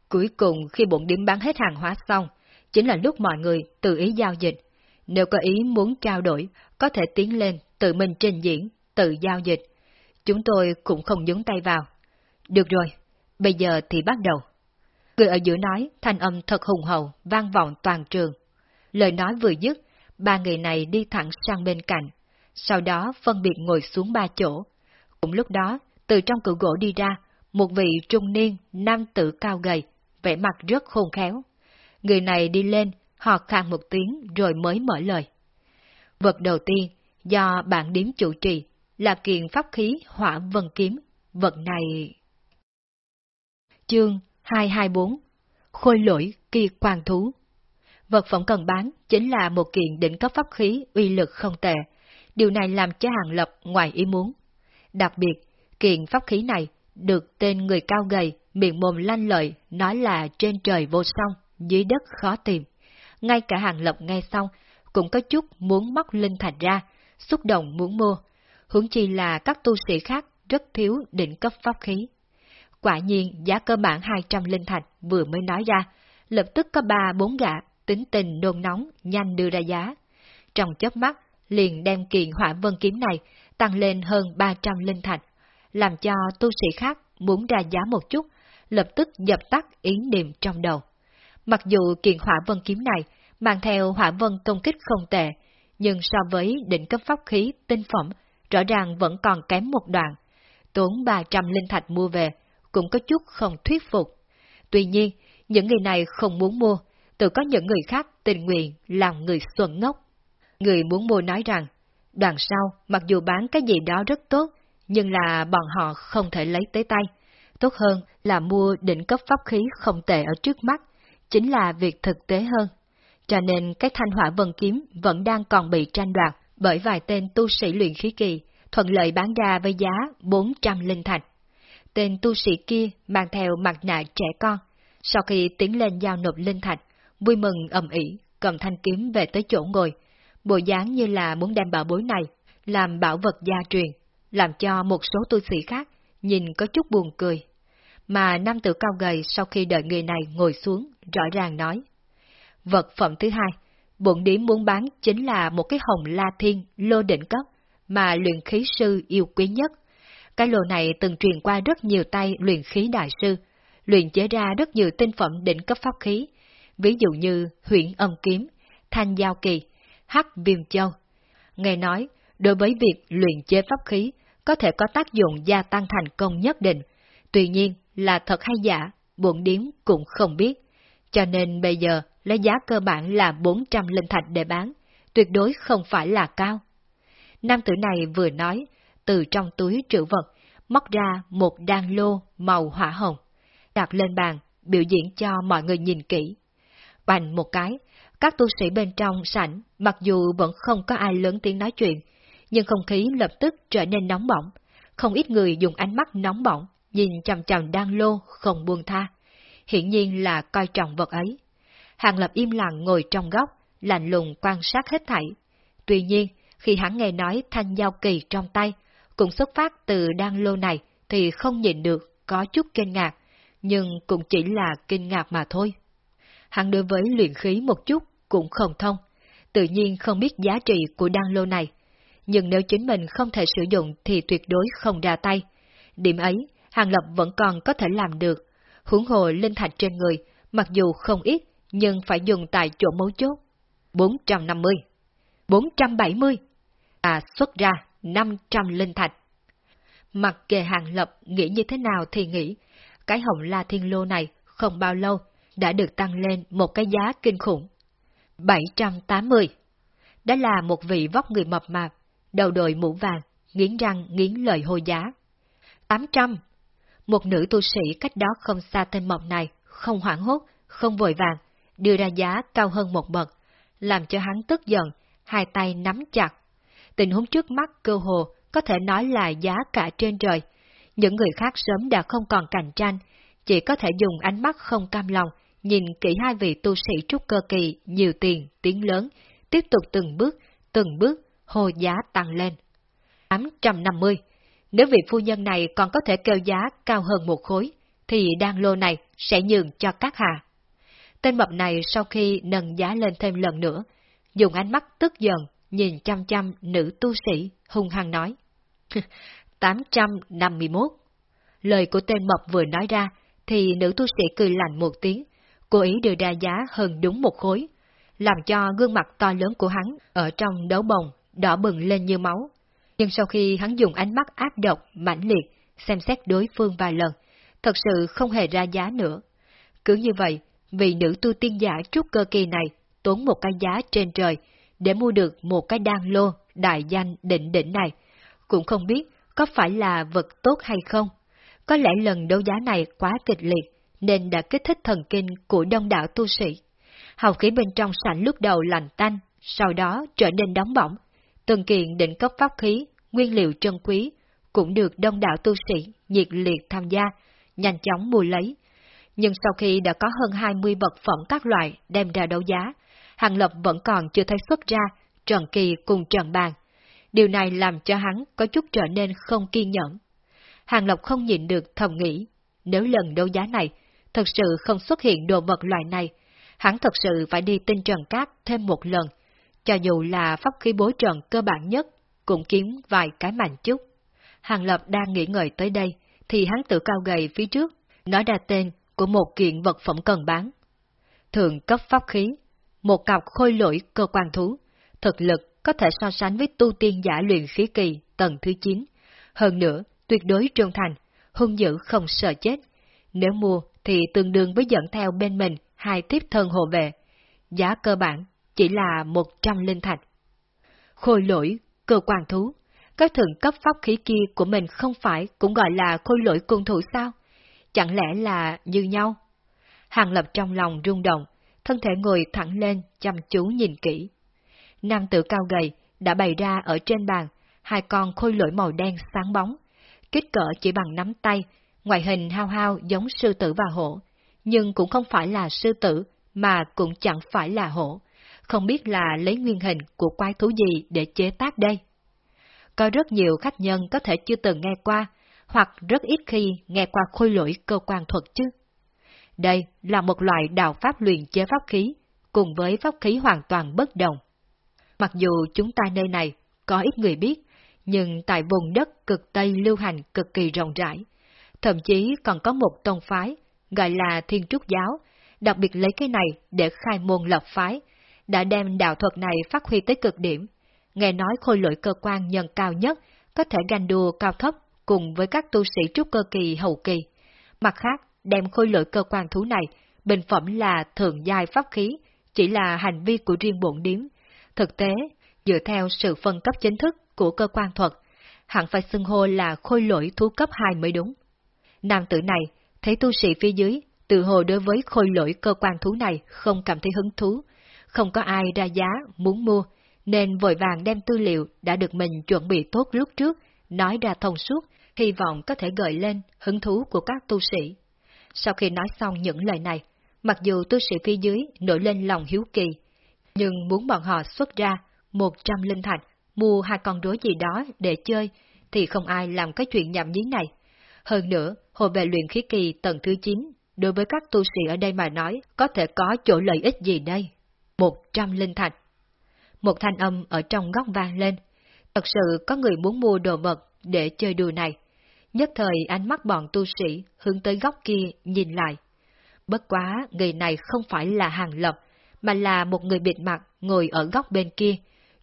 Cuối cùng khi bụng điểm bán hết hàng hóa xong, chính là lúc mọi người tự ý giao dịch. Nếu có ý muốn trao đổi, có thể tiến lên, tự mình trình diễn, tự giao dịch. Chúng tôi cũng không nhúng tay vào. Được rồi, bây giờ thì bắt đầu. Người ở giữa nói, thanh âm thật hùng hậu, vang vọng toàn trường. Lời nói vừa dứt, ba người này đi thẳng sang bên cạnh, sau đó phân biệt ngồi xuống ba chỗ. Cũng lúc đó, từ trong cửa gỗ đi ra, một vị trung niên, nam tử cao gầy, vẻ mặt rất khôn khéo. Người này đi lên, họ khang một tiếng rồi mới mở lời. Vật đầu tiên, do bạn điếm chủ trì, là kiện pháp khí hỏa vân kiếm. Vật này... Chương 224 Khôi lỗi kỳ quan thú Vật phẩm cần bán chính là một kiện đỉnh cấp pháp khí uy lực không tệ. Điều này làm cho Hàng Lập ngoài ý muốn. Đặc biệt, kiện pháp khí này được tên người cao gầy, miệng mồm lanh lợi, nói là trên trời vô song, dưới đất khó tìm. Ngay cả Hàng lộc nghe xong, cũng có chút muốn móc linh thạch ra, xúc động muốn mua. Hướng chi là các tu sĩ khác rất thiếu định cấp pháp khí. Quả nhiên giá cơ bản 200 linh thạch vừa mới nói ra, lập tức có ba bốn gã tính tình nôn nóng nhanh đưa ra giá. Trong chớp mắt, liền đem kiện hỏa vân kiếm này tăng lên hơn 300 linh thạch, làm cho tu sĩ khác muốn ra giá một chút, lập tức dập tắt ý niệm trong đầu. Mặc dù kiện hỏa vân kiếm này mang theo hỏa vân công kích không tệ, nhưng so với định cấp pháp khí tinh phẩm, rõ ràng vẫn còn kém một đoạn. Tốn 300 linh thạch mua về, cũng có chút không thuyết phục. Tuy nhiên, những người này không muốn mua, tự có những người khác tình nguyện làm người xuân ngốc. Người muốn mua nói rằng, đoạn sau, mặc dù bán cái gì đó rất tốt, nhưng là bọn họ không thể lấy tới tay. Tốt hơn là mua đỉnh cấp pháp khí không tệ ở trước mắt, chính là việc thực tế hơn. Cho nên cái thanh hỏa vân kiếm vẫn đang còn bị tranh đoạt bởi vài tên tu sĩ luyện khí kỳ, thuận lợi bán ra với giá 400 linh thạch. Tên tu sĩ kia mang theo mặt nạ trẻ con, sau khi tiến lên giao nộp linh thạch, vui mừng ầm ĩ cầm thanh kiếm về tới chỗ ngồi, bộ dáng như là muốn đem bảo bối này làm bảo vật gia truyền, làm cho một số tu sĩ khác nhìn có chút buồn cười. Mà nam tử cao gầy sau khi đợi người này ngồi xuống, rõ ràng nói. Vật phẩm thứ hai, bụng điểm muốn bán chính là một cái hồng la thiên lô đỉnh cấp mà luyện khí sư yêu quý nhất. Cái lô này từng truyền qua rất nhiều tay luyện khí đại sư, luyện chế ra rất nhiều tinh phẩm đỉnh cấp pháp khí, ví dụ như huyện âm kiếm, thanh giao kỳ, hắc viêm châu. Nghe nói, đối với việc luyện chế pháp khí, có thể có tác dụng gia tăng thành công nhất định, tuy nhiên là thật hay giả, bổn điếm cũng không biết. Cho nên bây giờ lấy giá cơ bản là 400 linh thạch để bán, tuyệt đối không phải là cao. Nam tử này vừa nói, từ trong túi trữ vật, móc ra một đan lô màu hỏa hồng, đặt lên bàn, biểu diễn cho mọi người nhìn kỹ. Bành một cái, các tu sĩ bên trong sảnh, mặc dù vẫn không có ai lớn tiếng nói chuyện, nhưng không khí lập tức trở nên nóng bỏng. Không ít người dùng ánh mắt nóng bỏng, nhìn chằm chằm đan lô không buông tha. Hiển nhiên là coi trọng vật ấy. Hàng Lập im lặng ngồi trong góc, lạnh lùng quan sát hết thảy. Tuy nhiên, khi hắn nghe nói thanh giao kỳ trong tay, cũng xuất phát từ đan lô này thì không nhìn được, có chút kinh ngạc, nhưng cũng chỉ là kinh ngạc mà thôi. Hắn đối với luyện khí một chút cũng không thông, tự nhiên không biết giá trị của đan lô này. Nhưng nếu chính mình không thể sử dụng thì tuyệt đối không ra tay. Điểm ấy, Hàng Lập vẫn còn có thể làm được. Huống hồ linh thạch trên người, mặc dù không ít, nhưng phải dùng tại chỗ mấu chốt. 450 470 À xuất ra 500 linh thạch. Mặc kệ Hàng Lập nghĩ như thế nào thì nghĩ, cái hồng la thiên lô này không bao lâu đã được tăng lên một cái giá kinh khủng. 780 Đó là một vị vóc người mập mạp, đầu đội mũ vàng, nghiến răng nghiến lời hô giá. 800 một nữ tu sĩ cách đó không xa tên mộng này, không hoảng hốt, không vội vàng, đưa ra giá cao hơn một bậc, làm cho hắn tức giận, hai tay nắm chặt. Tình huống trước mắt cơ hồ có thể nói là giá cả trên trời. Những người khác sớm đã không còn cạnh tranh, chỉ có thể dùng ánh mắt không cam lòng, nhìn kỹ hai vị tu sĩ trúc cơ kỳ nhiều tiền, tiếng lớn, tiếp tục từng bước, từng bước, hồ giá tăng lên. 850. Nếu vị phu nhân này còn có thể kêu giá cao hơn một khối, thì đan lô này sẽ nhường cho các hạ. Tên mập này sau khi nâng giá lên thêm lần nữa, dùng ánh mắt tức giận, nhìn chăm chăm nữ tu sĩ, hung hăng nói. 851. Lời của tên mập vừa nói ra, thì nữ tu sĩ cười lạnh một tiếng, cố ý đưa ra giá hơn đúng một khối, làm cho gương mặt to lớn của hắn ở trong đấu bồng đỏ bừng lên như máu. Nhưng sau khi hắn dùng ánh mắt ác độc, mãnh liệt, xem xét đối phương vài lần, thật sự không hề ra giá nữa. Cứ như vậy, vị nữ tu tiên giả trúc cơ kỳ này tốn một cái giá trên trời để mua được một cái đan lô đại danh định đỉnh này, cũng không biết có phải là vật tốt hay không. Có lẽ lần đấu giá này quá kịch liệt, nên đã kích thích thần kinh của đông đảo tu sĩ. Hào khí bên trong sảnh lúc đầu lành tanh, sau đó trở nên đóng bỏng. Từng kiện định cấp pháp khí, nguyên liệu trân quý, cũng được đông đảo tu sĩ nhiệt liệt tham gia, nhanh chóng mua lấy. Nhưng sau khi đã có hơn 20 vật phẩm các loại đem ra đấu giá, Hàng Lập vẫn còn chưa thấy xuất ra Trần Kỳ cùng Trần Bàn. Điều này làm cho hắn có chút trở nên không kiên nhẫn. Hàng Lập không nhịn được thầm nghĩ, nếu lần đấu giá này thật sự không xuất hiện đồ vật loại này, hắn thật sự phải đi tinh trần cát thêm một lần, cho dù là pháp khí bố trận cơ bản nhất, cũng kiếm vài cái mạnh chút. Hàng Lập đang nghĩ ngợi tới đây, thì hắn tự cao gầy phía trước, nói ra tên của một kiện vật phẩm cần bán. Thượng cấp pháp khí, một cặp khôi lỗi cơ quan thú, thực lực có thể so sánh với tu tiên giả luyện khí kỳ tầng thứ 9. Hơn nữa, tuyệt đối trung thành, hung dữ không sợ chết. Nếu mua thì tương đương với dẫn theo bên mình hai tiếp thân hộ vệ. Giá cơ bản chỉ là 100 linh thạch. Khôi lỗi, cơ quan thú, các thượng cấp pháp khí kia của mình không phải cũng gọi là khôi lỗi cung thủ sao? Chẳng lẽ là như nhau? Hàng lập trong lòng rung động, thân thể ngồi thẳng lên, chăm chú nhìn kỹ. Nam tử cao gầy đã bày ra ở trên bàn, hai con khôi lỗi màu đen sáng bóng, kích cỡ chỉ bằng nắm tay, ngoại hình hao hao giống sư tử và hổ, nhưng cũng không phải là sư tử, mà cũng chẳng phải là hổ, không biết là lấy nguyên hình của quái thú gì để chế tác đây. Có rất nhiều khách nhân có thể chưa từng nghe qua, hoặc rất ít khi nghe qua khôi lỗi cơ quan thuật chứ. Đây là một loại đạo pháp luyện chế pháp khí, cùng với pháp khí hoàn toàn bất đồng. Mặc dù chúng ta nơi này có ít người biết, nhưng tại vùng đất cực Tây lưu hành cực kỳ rộng rãi. Thậm chí còn có một tông phái, gọi là Thiên Trúc Giáo, đặc biệt lấy cái này để khai môn lập phái, đã đem đạo thuật này phát huy tới cực điểm. Nghe nói khôi lỗi cơ quan nhân cao nhất, có thể ganh đua cao thấp cùng với các tu sĩ trúc cơ kỳ hậu kỳ. Mặt khác, đem khôi lỗi cơ quan thú này, bình phẩm là thượng giai pháp khí, chỉ là hành vi của riêng bổn điếm. Thực tế, dựa theo sự phân cấp chính thức của cơ quan thuật, hẳn phải xưng hô là khôi lỗi thú cấp 2 mới đúng. Nam tử này, thấy tu sĩ phía dưới, tự hồ đối với khôi lỗi cơ quan thú này không cảm thấy hứng thú, không có ai ra giá muốn mua, nên vội vàng đem tư liệu đã được mình chuẩn bị tốt lúc trước, nói ra thông suốt, hy vọng có thể gợi lên hứng thú của các tu sĩ. Sau khi nói xong những lời này, mặc dù tu sĩ phía dưới nổi lên lòng hiếu kỳ, nhưng muốn bọn họ xuất ra một trăm linh thạch mua hai con rối gì đó để chơi, thì không ai làm cái chuyện nhảm nhí này. Hơn nữa, hồ về luyện khí kỳ tầng thứ 9, đối với các tu sĩ ở đây mà nói, có thể có chỗ lợi ích gì đây? Một trăm linh thạch. Một thanh âm ở trong góc vang lên. Thật sự có người muốn mua đồ vật để chơi đùa này. Nhất thời ánh mắt bọn tu sĩ hướng tới góc kia nhìn lại. Bất quá, người này không phải là hàng lập, mà là một người bịt mặt ngồi ở góc bên kia,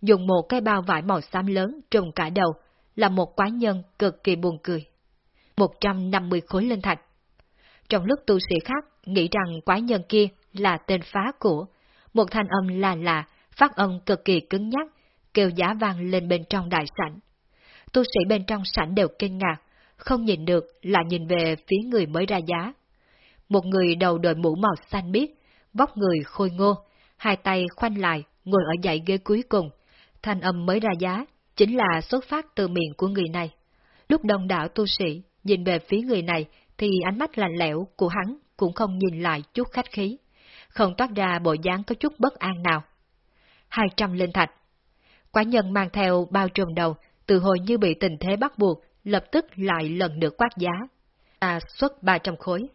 dùng một cái bao vải màu xám lớn trùm cả đầu, là một quái nhân cực kỳ buồn cười. 150 khối linh thạch. Trong lúc tu sĩ khác nghĩ rằng quái nhân kia là tên phá của, một thanh âm là lạ, phát âm cực kỳ cứng nhắc, kêu giá vang lên bên trong đại sảnh. Tu sĩ bên trong sảnh đều kinh ngạc, không nhìn được là nhìn về phía người mới ra giá. Một người đầu đội mũ màu xanh biếc, vóc người khôi ngô, hai tay khoanh lại, ngồi ở dãy ghế cuối cùng. Thanh âm mới ra giá, chính là xuất phát từ miệng của người này. Lúc đông đảo tu sĩ nhìn về phía người này thì ánh mắt lạnh lẽo của hắn cũng không nhìn lại chút khách khí, không toát ra bộ dáng có chút bất an nào. Hai trăm linh thạch. Quả nhân mang theo bao trùm đầu, từ hồi như bị tình thế bắt buộc, lập tức lại lần nữa quát giá. À, xuất 300 khối.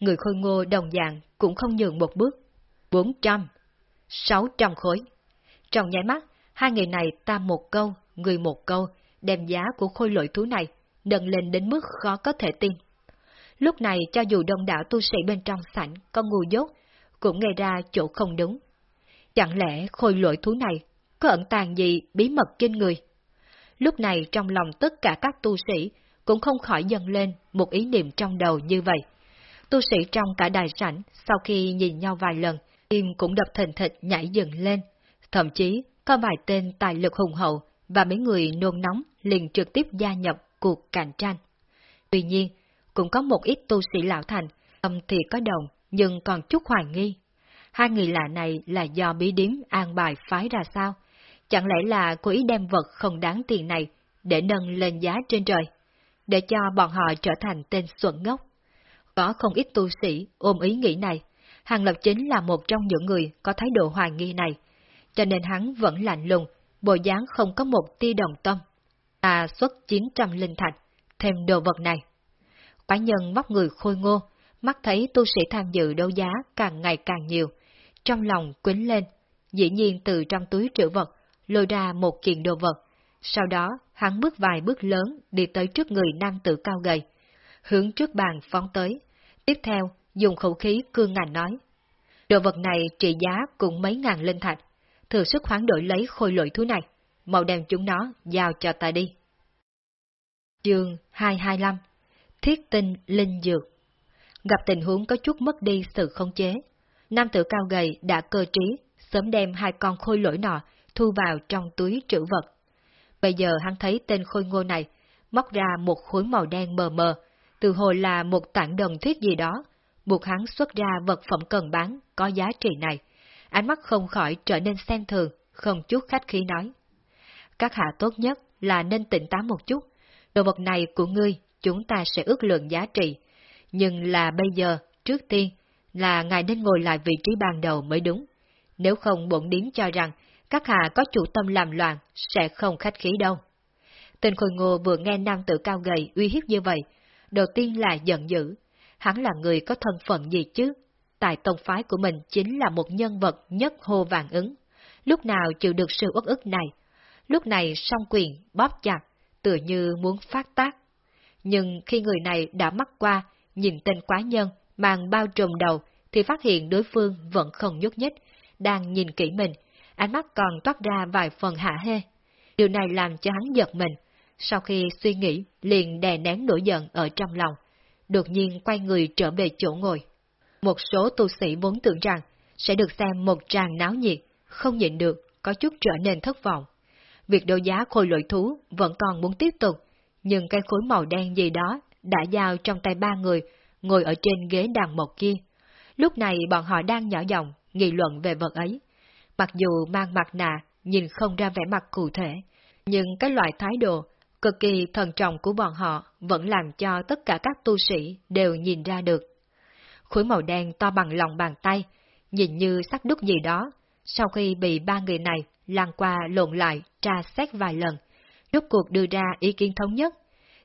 Người khôi ngô đồng dạng cũng không nhường một bước. 400, 600 khối. Trong nháy mắt, hai người này ta một câu, người một câu, đem giá của khôi lội thú này nâng lên đến mức khó có thể tin. Lúc này cho dù đông đảo tu sĩ bên trong sảnh có ngu dốt, cũng nghe ra chỗ không đúng. Chẳng lẽ khôi lỗi thú này có ẩn tàng gì bí mật trên người? Lúc này trong lòng tất cả các tu sĩ cũng không khỏi dâng lên một ý niệm trong đầu như vậy. Tu sĩ trong cả đài sảnh sau khi nhìn nhau vài lần, tim cũng đập thình thịch nhảy dựng lên. Thậm chí có vài tên tài lực hùng hậu và mấy người nôn nóng liền trực tiếp gia nhập cuộc cạnh tranh. Tuy nhiên, cũng có một ít tu sĩ lão thành, âm thì có đồng, nhưng còn chút hoài nghi. Hai người lạ này là do bí điếm an bài phái ra sao? Chẳng lẽ là cố ý đem vật không đáng tiền này để nâng lên giá trên trời, để cho bọn họ trở thành tên xuẩn ngốc? Có không ít tu sĩ ôm ý nghĩ này, Hàng Lập chính là một trong những người có thái độ hoài nghi này, cho nên hắn vẫn lạnh lùng, bộ dáng không có một tia đồng tâm. Ta xuất 900 linh thạch, thêm đồ vật này. Quái nhân vóc người khôi ngô, mắt thấy tu sĩ tham dự đấu giá càng ngày càng nhiều. Trong lòng quýnh lên, dĩ nhiên từ trong túi trữ vật, lôi ra một kiện đồ vật. Sau đó, hắn bước vài bước lớn đi tới trước người nam tử cao gầy, hướng trước bàn phóng tới. Tiếp theo, dùng khẩu khí cương ngành nói. Đồ vật này trị giá cũng mấy ngàn linh thạch, thừa sức hoán đổi lấy khôi lội thú này, màu đem chúng nó giao cho ta đi. Chương 225 Thiết tinh linh dược Gặp tình huống có chút mất đi sự không chế, nam tử cao gầy đã cơ trí, sớm đem hai con khôi lỗi nọ thu vào trong túi trữ vật. Bây giờ hắn thấy tên khôi ngô này, móc ra một khối màu đen mờ mờ, từ hồi là một tảng đồng thuyết gì đó, buộc hắn xuất ra vật phẩm cần bán có giá trị này. Ánh mắt không khỏi trở nên xem thường, không chút khách khí nói. Các hạ tốt nhất là nên tỉnh táo một chút, đồ vật này của ngươi chúng ta sẽ ước lượng giá trị, nhưng là bây giờ, trước tiên, là ngài nên ngồi lại vị trí ban đầu mới đúng. Nếu không bổn điếm cho rằng các hạ có chủ tâm làm loạn, sẽ không khách khí đâu. Tên khôi ngô vừa nghe nam tử cao gầy uy hiếp như vậy, đầu tiên là giận dữ. Hắn là người có thân phận gì chứ? Tại tông phái của mình chính là một nhân vật nhất hô vàng ứng. Lúc nào chịu được sự uất ức này? Lúc này song quyền bóp chặt, tựa như muốn phát tác. Nhưng khi người này đã mắc qua, nhìn tên quá nhân mang bao trùm đầu, thì phát hiện đối phương vẫn không nhúc nhích, đang nhìn kỹ mình, ánh mắt còn toát ra vài phần hạ hê. Điều này làm cho hắn giật mình, sau khi suy nghĩ, liền đè nén nổi giận ở trong lòng, đột nhiên quay người trở về chỗ ngồi. Một số tu sĩ vốn tưởng rằng sẽ được xem một tràng náo nhiệt, không nhịn được, có chút trở nên thất vọng. Việc đấu giá khôi lội thú vẫn còn muốn tiếp tục, nhưng cái khối màu đen gì đó đã giao trong tay ba người ngồi ở trên ghế đàn mộc kia. Lúc này bọn họ đang nhỏ giọng nghị luận về vật ấy. Mặc dù mang mặt nạ, nhìn không ra vẻ mặt cụ thể, nhưng cái loại thái độ cực kỳ thần trọng của bọn họ vẫn làm cho tất cả các tu sĩ đều nhìn ra được. Khối màu đen to bằng lòng bàn tay, nhìn như sắc đúc gì đó, sau khi bị ba người này lan qua lộn lại tra xét vài lần, rốt cuộc đưa ra ý kiến thống nhất.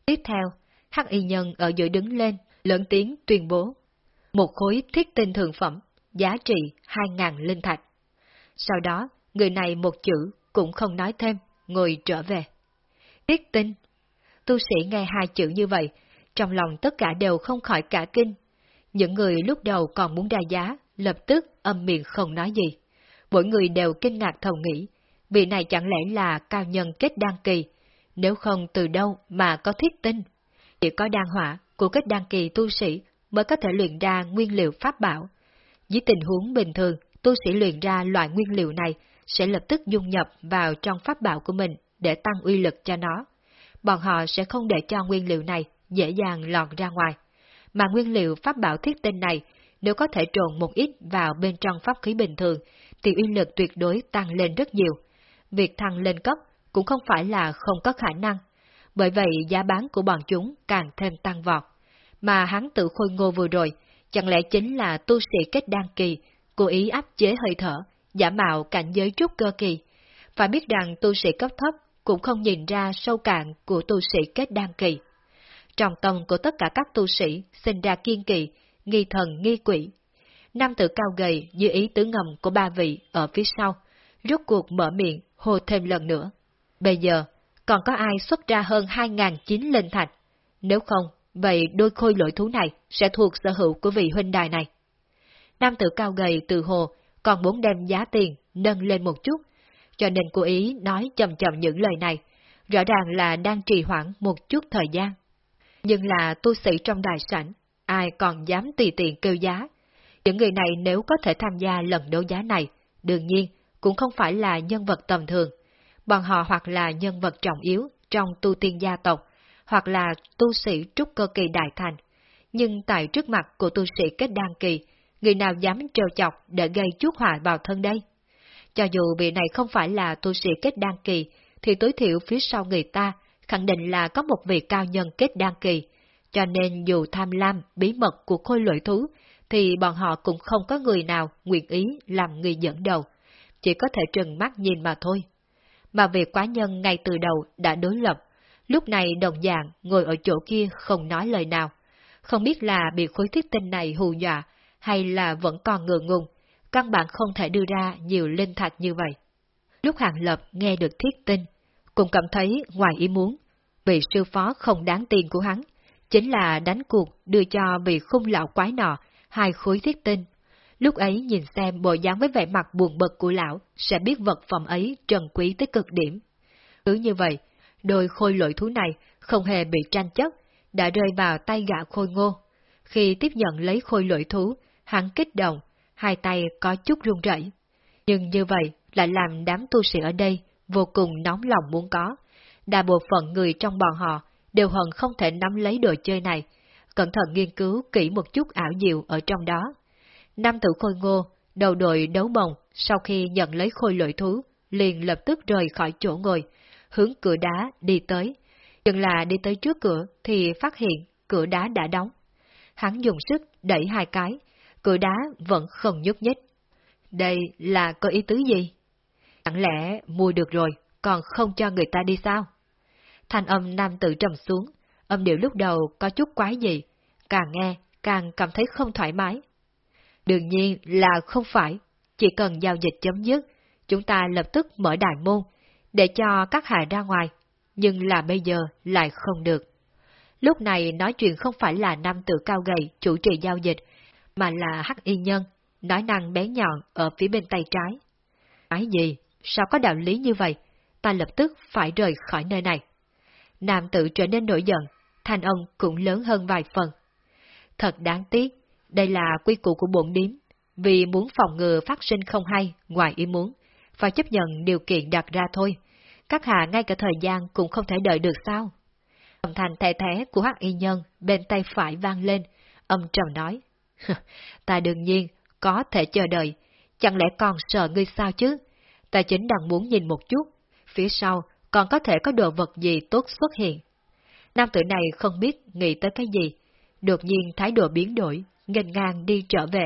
Tiếp theo, hắc y nhân ở giữa đứng lên, lớn tiếng tuyên bố. Một khối thiết tinh thường phẩm, giá trị 2.000 linh thạch. Sau đó, người này một chữ cũng không nói thêm, ngồi trở về. thiết tinh. Tu sĩ nghe hai chữ như vậy, trong lòng tất cả đều không khỏi cả kinh. Những người lúc đầu còn muốn đa giá, lập tức âm miệng không nói gì. Mỗi người đều kinh ngạc thầu nghĩ, vị này chẳng lẽ là cao nhân kết đăng kỳ, nếu không từ đâu mà có thiết tinh. Chỉ có đan hỏa của kết đan kỳ tu sĩ mới có thể luyện ra nguyên liệu pháp bảo. Dưới tình huống bình thường, tu sĩ luyện ra loại nguyên liệu này sẽ lập tức dung nhập vào trong pháp bảo của mình để tăng uy lực cho nó. Bọn họ sẽ không để cho nguyên liệu này dễ dàng lọt ra ngoài. Mà nguyên liệu pháp bảo thiết tinh này, nếu có thể trộn một ít vào bên trong pháp khí bình thường, thì uy lực tuyệt đối tăng lên rất nhiều. Việc thăng lên cấp cũng không phải là không có khả năng, bởi vậy giá bán của bọn chúng càng thêm tăng vọt. Mà hắn tự khôi ngô vừa rồi, chẳng lẽ chính là tu sĩ kết đan kỳ, cố ý áp chế hơi thở, giả mạo cảnh giới trúc cơ kỳ. Phải biết rằng tu sĩ cấp thấp cũng không nhìn ra sâu cạn của tu sĩ kết đan kỳ. Trong tâm của tất cả các tu sĩ sinh ra kiên kỳ, nghi thần nghi quỷ. Nam tử cao gầy như ý tứ ngầm của ba vị ở phía sau, rút cuộc mở miệng hô thêm lần nữa. Bây giờ, còn có ai xuất ra hơn 2.009 linh thạch? Nếu không, vậy đôi khôi lỗi thú này sẽ thuộc sở hữu của vị huynh đài này. Nam tử cao gầy từ hồ còn muốn đem giá tiền nâng lên một chút, cho nên cố ý nói chậm chậm những lời này, rõ ràng là đang trì hoãn một chút thời gian. Nhưng là tu sĩ trong đại sảnh, ai còn dám tùy tiện kêu giá. Những người này nếu có thể tham gia lần đấu giá này, đương nhiên cũng không phải là nhân vật tầm thường. Bọn họ hoặc là nhân vật trọng yếu trong tu tiên gia tộc, hoặc là tu sĩ trúc cơ kỳ đại thành. Nhưng tại trước mặt của tu sĩ kết đan kỳ, người nào dám trêu chọc để gây chuốc họa vào thân đây? Cho dù vị này không phải là tu sĩ kết đan kỳ, thì tối thiểu phía sau người ta khẳng định là có một vị cao nhân kết đan kỳ, cho nên dù tham lam bí mật của khôi lỗi thú, thì bọn họ cũng không có người nào nguyện ý làm người dẫn đầu, chỉ có thể trừng mắt nhìn mà thôi. Mà việc quá nhân ngay từ đầu đã đối lập, lúc này đồng dạng ngồi ở chỗ kia không nói lời nào, không biết là bị khối thiết tinh này hù dọa hay là vẫn còn ngượng ngùng, căn bản không thể đưa ra nhiều linh thạch như vậy. Lúc Hàng Lập nghe được thiết tinh, cũng cảm thấy ngoài ý muốn, vị sư phó không đáng tiền của hắn, chính là đánh cuộc đưa cho vị khung lão quái nọ hai khối thiết tinh. Lúc ấy nhìn xem bộ dáng với vẻ mặt buồn bực của lão, sẽ biết vật phẩm ấy trần quý tới cực điểm. Cứ như vậy, đôi khôi lội thú này không hề bị tranh chấp, đã rơi vào tay gã khôi ngô. Khi tiếp nhận lấy khôi lội thú, hắn kích động, hai tay có chút run rẩy. Nhưng như vậy lại làm đám tu sĩ ở đây vô cùng nóng lòng muốn có. Đa bộ phận người trong bọn họ đều hận không thể nắm lấy đồ chơi này, cẩn thận nghiên cứu kỹ một chút ảo diệu ở trong đó. Nam tử khôi ngô, đầu đội đấu bồng, sau khi nhận lấy khôi lội thú, liền lập tức rời khỏi chỗ ngồi, hướng cửa đá đi tới. Nhưng là đi tới trước cửa thì phát hiện cửa đá đã đóng. Hắn dùng sức đẩy hai cái, cửa đá vẫn không nhúc nhích. Đây là có ý tứ gì? Chẳng lẽ mua được rồi, còn không cho người ta đi sao? Thanh âm nam tử trầm xuống, âm điệu lúc đầu có chút quái gì, càng nghe càng cảm thấy không thoải mái. Đương nhiên là không phải, chỉ cần giao dịch chấm dứt, chúng ta lập tức mở đại môn, để cho các hạ ra ngoài, nhưng là bây giờ lại không được. Lúc này nói chuyện không phải là nam tử cao gầy chủ trì giao dịch, mà là hắc y nhân, nói năng bé nhọn ở phía bên tay trái. Cái gì? Sao có đạo lý như vậy? Ta lập tức phải rời khỏi nơi này. Nam tử trở nên nổi giận, thanh ông cũng lớn hơn vài phần. Thật đáng tiếc, đây là quy củ của bổn điếm, vì muốn phòng ngừa phát sinh không hay ngoài ý muốn, phải chấp nhận điều kiện đặt ra thôi. Các hạ ngay cả thời gian cũng không thể đợi được sao? Âm thanh thẻ thẻ của hắc y nhân bên tay phải vang lên, âm trầm nói. ta đương nhiên có thể chờ đợi, chẳng lẽ còn sợ ngươi sao chứ? Ta chính đang muốn nhìn một chút, phía sau còn có thể có đồ vật gì tốt xuất hiện. Nam tử này không biết nghĩ tới cái gì, đột nhiên thái độ biến đổi, nghênh ngang đi trở về.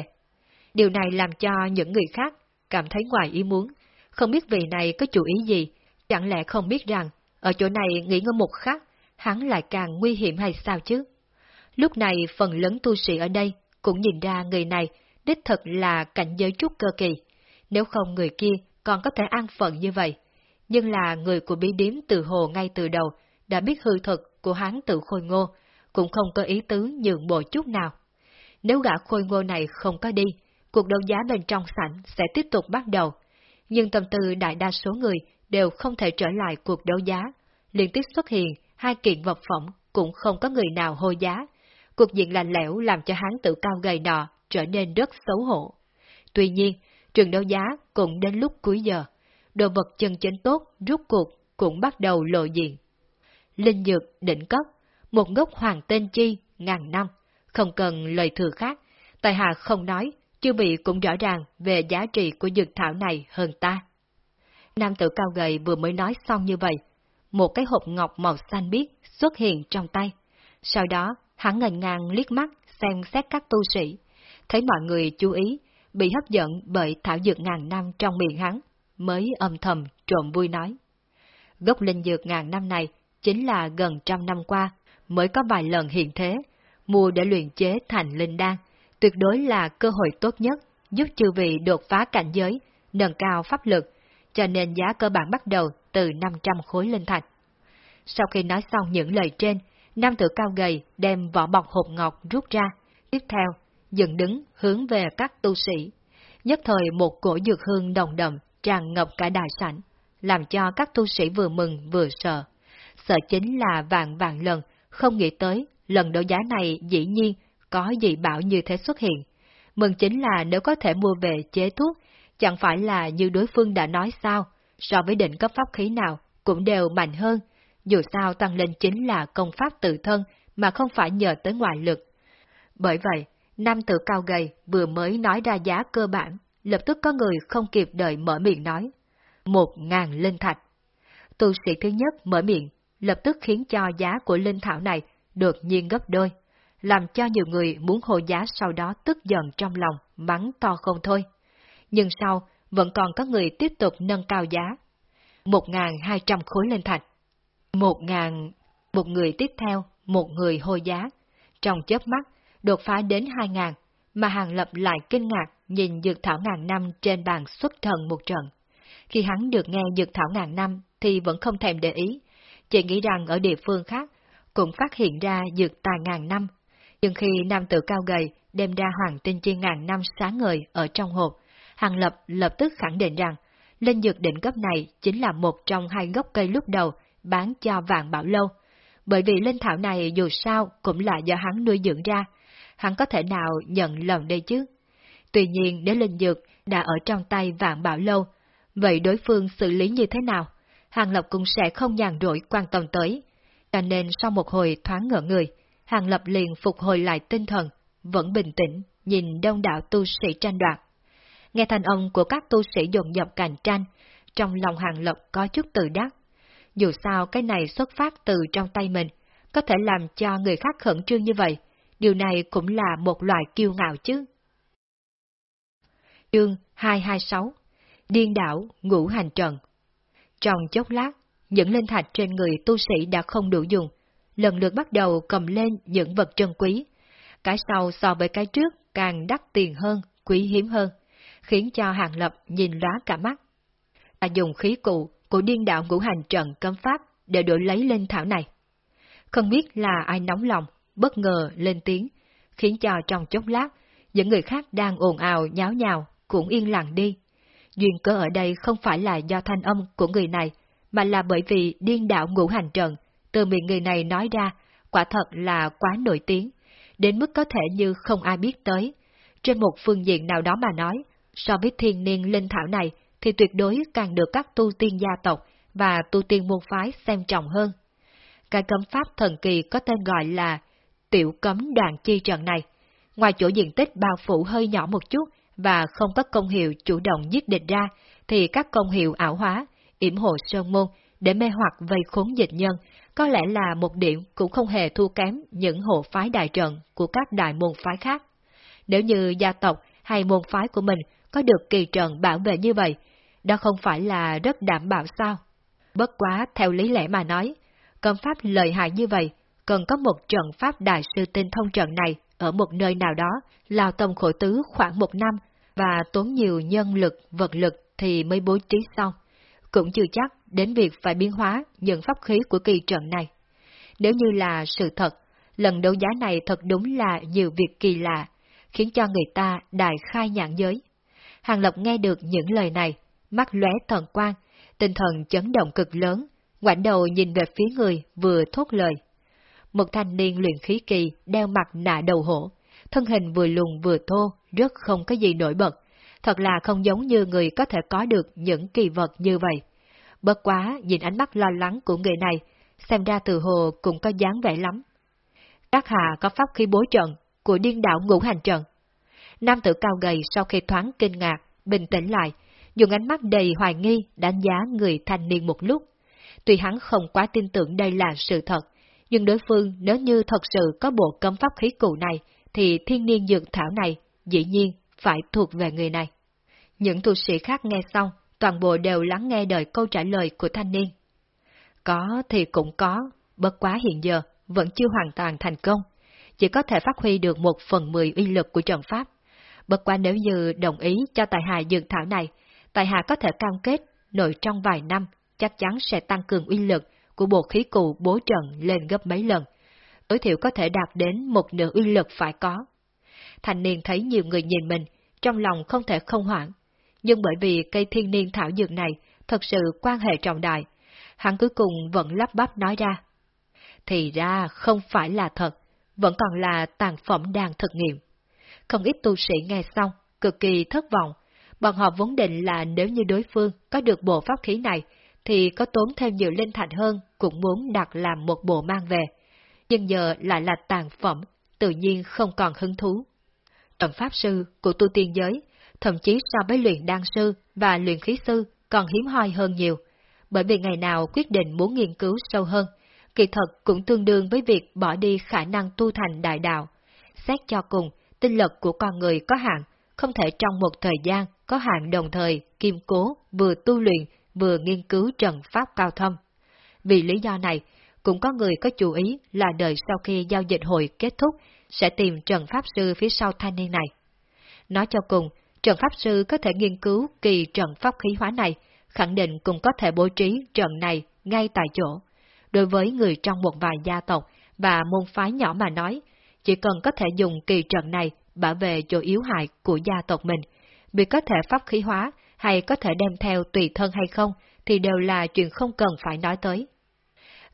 Điều này làm cho những người khác cảm thấy ngoài ý muốn, không biết vị này có chủ ý gì, chẳng lẽ không biết rằng ở chỗ này nghỉ ngơi một khắc, hắn lại càng nguy hiểm hay sao chứ? Lúc này phần lớn tu sĩ ở đây cũng nhìn ra người này đích thực là cảnh giới trúc cơ kỳ, nếu không người kia còn có thể an phận như vậy. Nhưng là người của bí điếm từ hồ ngay từ đầu đã biết hư thực của hắn tự khôi ngô, cũng không có ý tứ nhượng bộ chút nào. Nếu gã khôi ngô này không có đi, cuộc đấu giá bên trong sảnh sẽ tiếp tục bắt đầu. Nhưng tâm tư đại đa số người đều không thể trở lại cuộc đấu giá. Liên tiếp xuất hiện hai kiện vật phẩm cũng không có người nào hô giá. Cuộc diện lạnh lẽo làm cho hắn tự cao gầy nọ trở nên rất xấu hổ. Tuy nhiên, trường đấu giá cũng đến lúc cuối giờ. Đồ vật chân chính tốt rút cuộc cũng bắt đầu lộ diện. Linh dược đỉnh cấp, một gốc hoàng tên chi, ngàn năm, không cần lời thừa khác, tại hạ không nói, chưa bị cũng rõ ràng về giá trị của dược thảo này hơn ta. Nam tử cao gầy vừa mới nói xong như vậy, một cái hộp ngọc màu xanh biếc xuất hiện trong tay. Sau đó, hắn ngần ngang liếc mắt xem xét các tu sĩ, thấy mọi người chú ý, bị hấp dẫn bởi thảo dược ngàn năm trong miệng hắn, mới âm thầm trộm vui nói. Gốc linh dược ngàn năm này chính là gần trăm năm qua mới có vài lần hiện thế, mua để luyện chế thành linh đan, tuyệt đối là cơ hội tốt nhất giúp chư vị đột phá cảnh giới, nâng cao pháp lực, cho nên giá cơ bản bắt đầu từ 500 khối linh thạch. Sau khi nói xong những lời trên, nam tử cao gầy đem vỏ bọc hộp ngọc rút ra, tiếp theo, dựng đứng hướng về các tu sĩ. Nhất thời một cổ dược hương đồng đậm tràn ngập cả đại sảnh, làm cho các tu sĩ vừa mừng vừa sợ. Sợ chính là vạn vạn lần, không nghĩ tới lần đấu giá này dĩ nhiên có dị bảo như thế xuất hiện. Mừng chính là nếu có thể mua về chế thuốc, chẳng phải là như đối phương đã nói sao, so với định cấp pháp khí nào cũng đều mạnh hơn, dù sao tăng lên chính là công pháp tự thân mà không phải nhờ tới ngoại lực. Bởi vậy, nam tử cao gầy vừa mới nói ra giá cơ bản, lập tức có người không kịp đợi mở miệng nói. Một ngàn linh thạch. Tu sĩ thứ nhất mở miệng, lập tức khiến cho giá của linh thảo này đột nhiên gấp đôi, làm cho nhiều người muốn hồ giá sau đó tức giận trong lòng, mắng to không thôi. Nhưng sau, vẫn còn có người tiếp tục nâng cao giá. Một ngàn hai trăm khối lên thạch. Một ngàn... Một người tiếp theo, một người hô giá. Trong chớp mắt, đột phá đến hai ngàn, mà Hàng Lập lại kinh ngạc nhìn dược thảo ngàn năm trên bàn xuất thần một trận. Khi hắn được nghe dược thảo ngàn năm thì vẫn không thèm để ý, chỉ nghĩ rằng ở địa phương khác cũng phát hiện ra dược tài ngàn năm. Nhưng khi nam tử cao gầy đem ra hoàng tinh chi ngàn năm sáng ngời ở trong hộp, Hàng Lập lập tức khẳng định rằng linh dược đỉnh cấp này chính là một trong hai gốc cây lúc đầu bán cho vạn bảo lâu. Bởi vì linh thảo này dù sao cũng là do hắn nuôi dưỡng ra, hắn có thể nào nhận lầm đây chứ? Tuy nhiên nếu linh dược đã ở trong tay vạn bảo lâu, vậy đối phương xử lý như thế nào? Hàng Lập cũng sẽ không nhàn rỗi quan tâm tới. Cho nên sau một hồi thoáng ngỡ người, Hàng Lập liền phục hồi lại tinh thần, vẫn bình tĩnh, nhìn đông đảo tu sĩ tranh đoạt. Nghe thanh âm của các tu sĩ dồn dập cạnh tranh, trong lòng Hàng Lập có chút tự đắc. Dù sao cái này xuất phát từ trong tay mình, có thể làm cho người khác khẩn trương như vậy, điều này cũng là một loại kiêu ngạo chứ. Chương 226 Điên đảo ngũ hành trần. Trong chốc lát, những linh thạch trên người tu sĩ đã không đủ dùng, lần lượt bắt đầu cầm lên những vật trân quý. Cái sau so với cái trước càng đắt tiền hơn, quý hiếm hơn, khiến cho Hàng Lập nhìn lóa cả mắt. Ta dùng khí cụ của điên đạo ngũ hành trận cấm pháp để đổi lấy linh thảo này. Không biết là ai nóng lòng, bất ngờ lên tiếng, khiến cho trong chốc lát, những người khác đang ồn ào nháo nhào cũng yên lặng đi. Duyên cơ ở đây không phải là do thanh âm của người này, mà là bởi vì điên đạo ngũ hành trận, từ miệng người này nói ra, quả thật là quá nổi tiếng, đến mức có thể như không ai biết tới. Trên một phương diện nào đó mà nói, so với thiên niên linh thảo này, thì tuyệt đối càng được các tu tiên gia tộc và tu tiên môn phái xem trọng hơn. Cái cấm pháp thần kỳ có tên gọi là tiểu cấm đoàn chi trận này, ngoài chỗ diện tích bao phủ hơi nhỏ một chút và không có công hiệu chủ động giết địch ra, thì các công hiệu ảo hóa, yểm hộ sơn môn để mê hoặc vây khốn dịch nhân, có lẽ là một điểm cũng không hề thua kém những hộ phái đại trận của các đại môn phái khác. Nếu như gia tộc hay môn phái của mình có được kỳ trận bảo vệ như vậy, đó không phải là rất đảm bảo sao? Bất quá, theo lý lẽ mà nói, công pháp lợi hại như vậy, cần có một trận pháp đại sư tinh thông trận này ở một nơi nào đó, lao tâm khổ tứ khoảng một năm, và tốn nhiều nhân lực, vật lực thì mới bố trí xong. Cũng chưa chắc đến việc phải biến hóa những pháp khí của kỳ trận này. Nếu như là sự thật, lần đấu giá này thật đúng là nhiều việc kỳ lạ, khiến cho người ta đại khai nhãn giới. Hàng Lộc nghe được những lời này, mắt lóe thần quang, tinh thần chấn động cực lớn, ngoảnh đầu nhìn về phía người vừa thốt lời. Một thanh niên luyện khí kỳ đeo mặt nạ đầu hổ, thân hình vừa lùn vừa thô, rất không có gì nổi bật, thật là không giống như người có thể có được những kỳ vật như vậy. Bất quá, nhìn ánh mắt lo lắng của người này, xem ra từ hồ cũng có dáng vẻ lắm. các hạ có pháp khí bố trận của điên đảo ngũ hành trận. Nam tử cao gầy sau khi thoáng kinh ngạc, bình tĩnh lại, dùng ánh mắt đầy hoài nghi đánh giá người thanh niên một lúc. Tuy hắn không quá tin tưởng đây là sự thật, nhưng đối phương nếu như thật sự có bộ cấm pháp khí cụ này, thì thiên niên dược thảo này dĩ nhiên phải thuộc về người này. Những tu sĩ khác nghe xong, toàn bộ đều lắng nghe đời câu trả lời của thanh niên. Có thì cũng có, bất quá hiện giờ vẫn chưa hoàn toàn thành công, chỉ có thể phát huy được một phần mười uy lực của trận pháp. Bất quá nếu như đồng ý cho tài hạ dược thảo này, tài hạ có thể cam kết nội trong vài năm chắc chắn sẽ tăng cường uy lực của bộ khí cụ bố trận lên gấp mấy lần, tối thiểu có thể đạt đến một nửa uy lực phải có. Thành niên thấy nhiều người nhìn mình, trong lòng không thể không hoảng, nhưng bởi vì cây thiên niên thảo dược này thật sự quan hệ trọng đại, hắn cuối cùng vẫn lắp bắp nói ra. Thì ra không phải là thật, vẫn còn là tàn phẩm đang thực nghiệm. Không ít tu sĩ nghe xong, cực kỳ thất vọng. Bọn họ vốn định là nếu như đối phương có được bộ pháp khí này, thì có tốn thêm nhiều linh thạch hơn cũng muốn đặt làm một bộ mang về. Nhưng giờ lại là tàn phẩm, tự nhiên không còn hứng thú. Trận pháp sư của tu tiên giới, thậm chí so với luyện đan sư và luyện khí sư còn hiếm hoi hơn nhiều, bởi vì ngày nào quyết định muốn nghiên cứu sâu hơn, kỳ thật cũng tương đương với việc bỏ đi khả năng tu thành đại đạo. Xét cho cùng, tinh lực của con người có hạn, không thể trong một thời gian có hạn đồng thời kiêm cố vừa tu luyện vừa nghiên cứu trần pháp cao thâm. Vì lý do này, cũng có người có chú ý là đợi sau khi giao dịch hội kết thúc sẽ tìm trần pháp sư phía sau thanh niên này. Nói cho cùng, trần pháp sư có thể nghiên cứu kỳ trần pháp khí hóa này, khẳng định cũng có thể bố trí trận này ngay tại chỗ. Đối với người trong một vài gia tộc và môn phái nhỏ mà nói, chỉ cần có thể dùng kỳ trận này bảo vệ chỗ yếu hại của gia tộc mình, vì có thể pháp khí hóa hay có thể đem theo tùy thân hay không thì đều là chuyện không cần phải nói tới.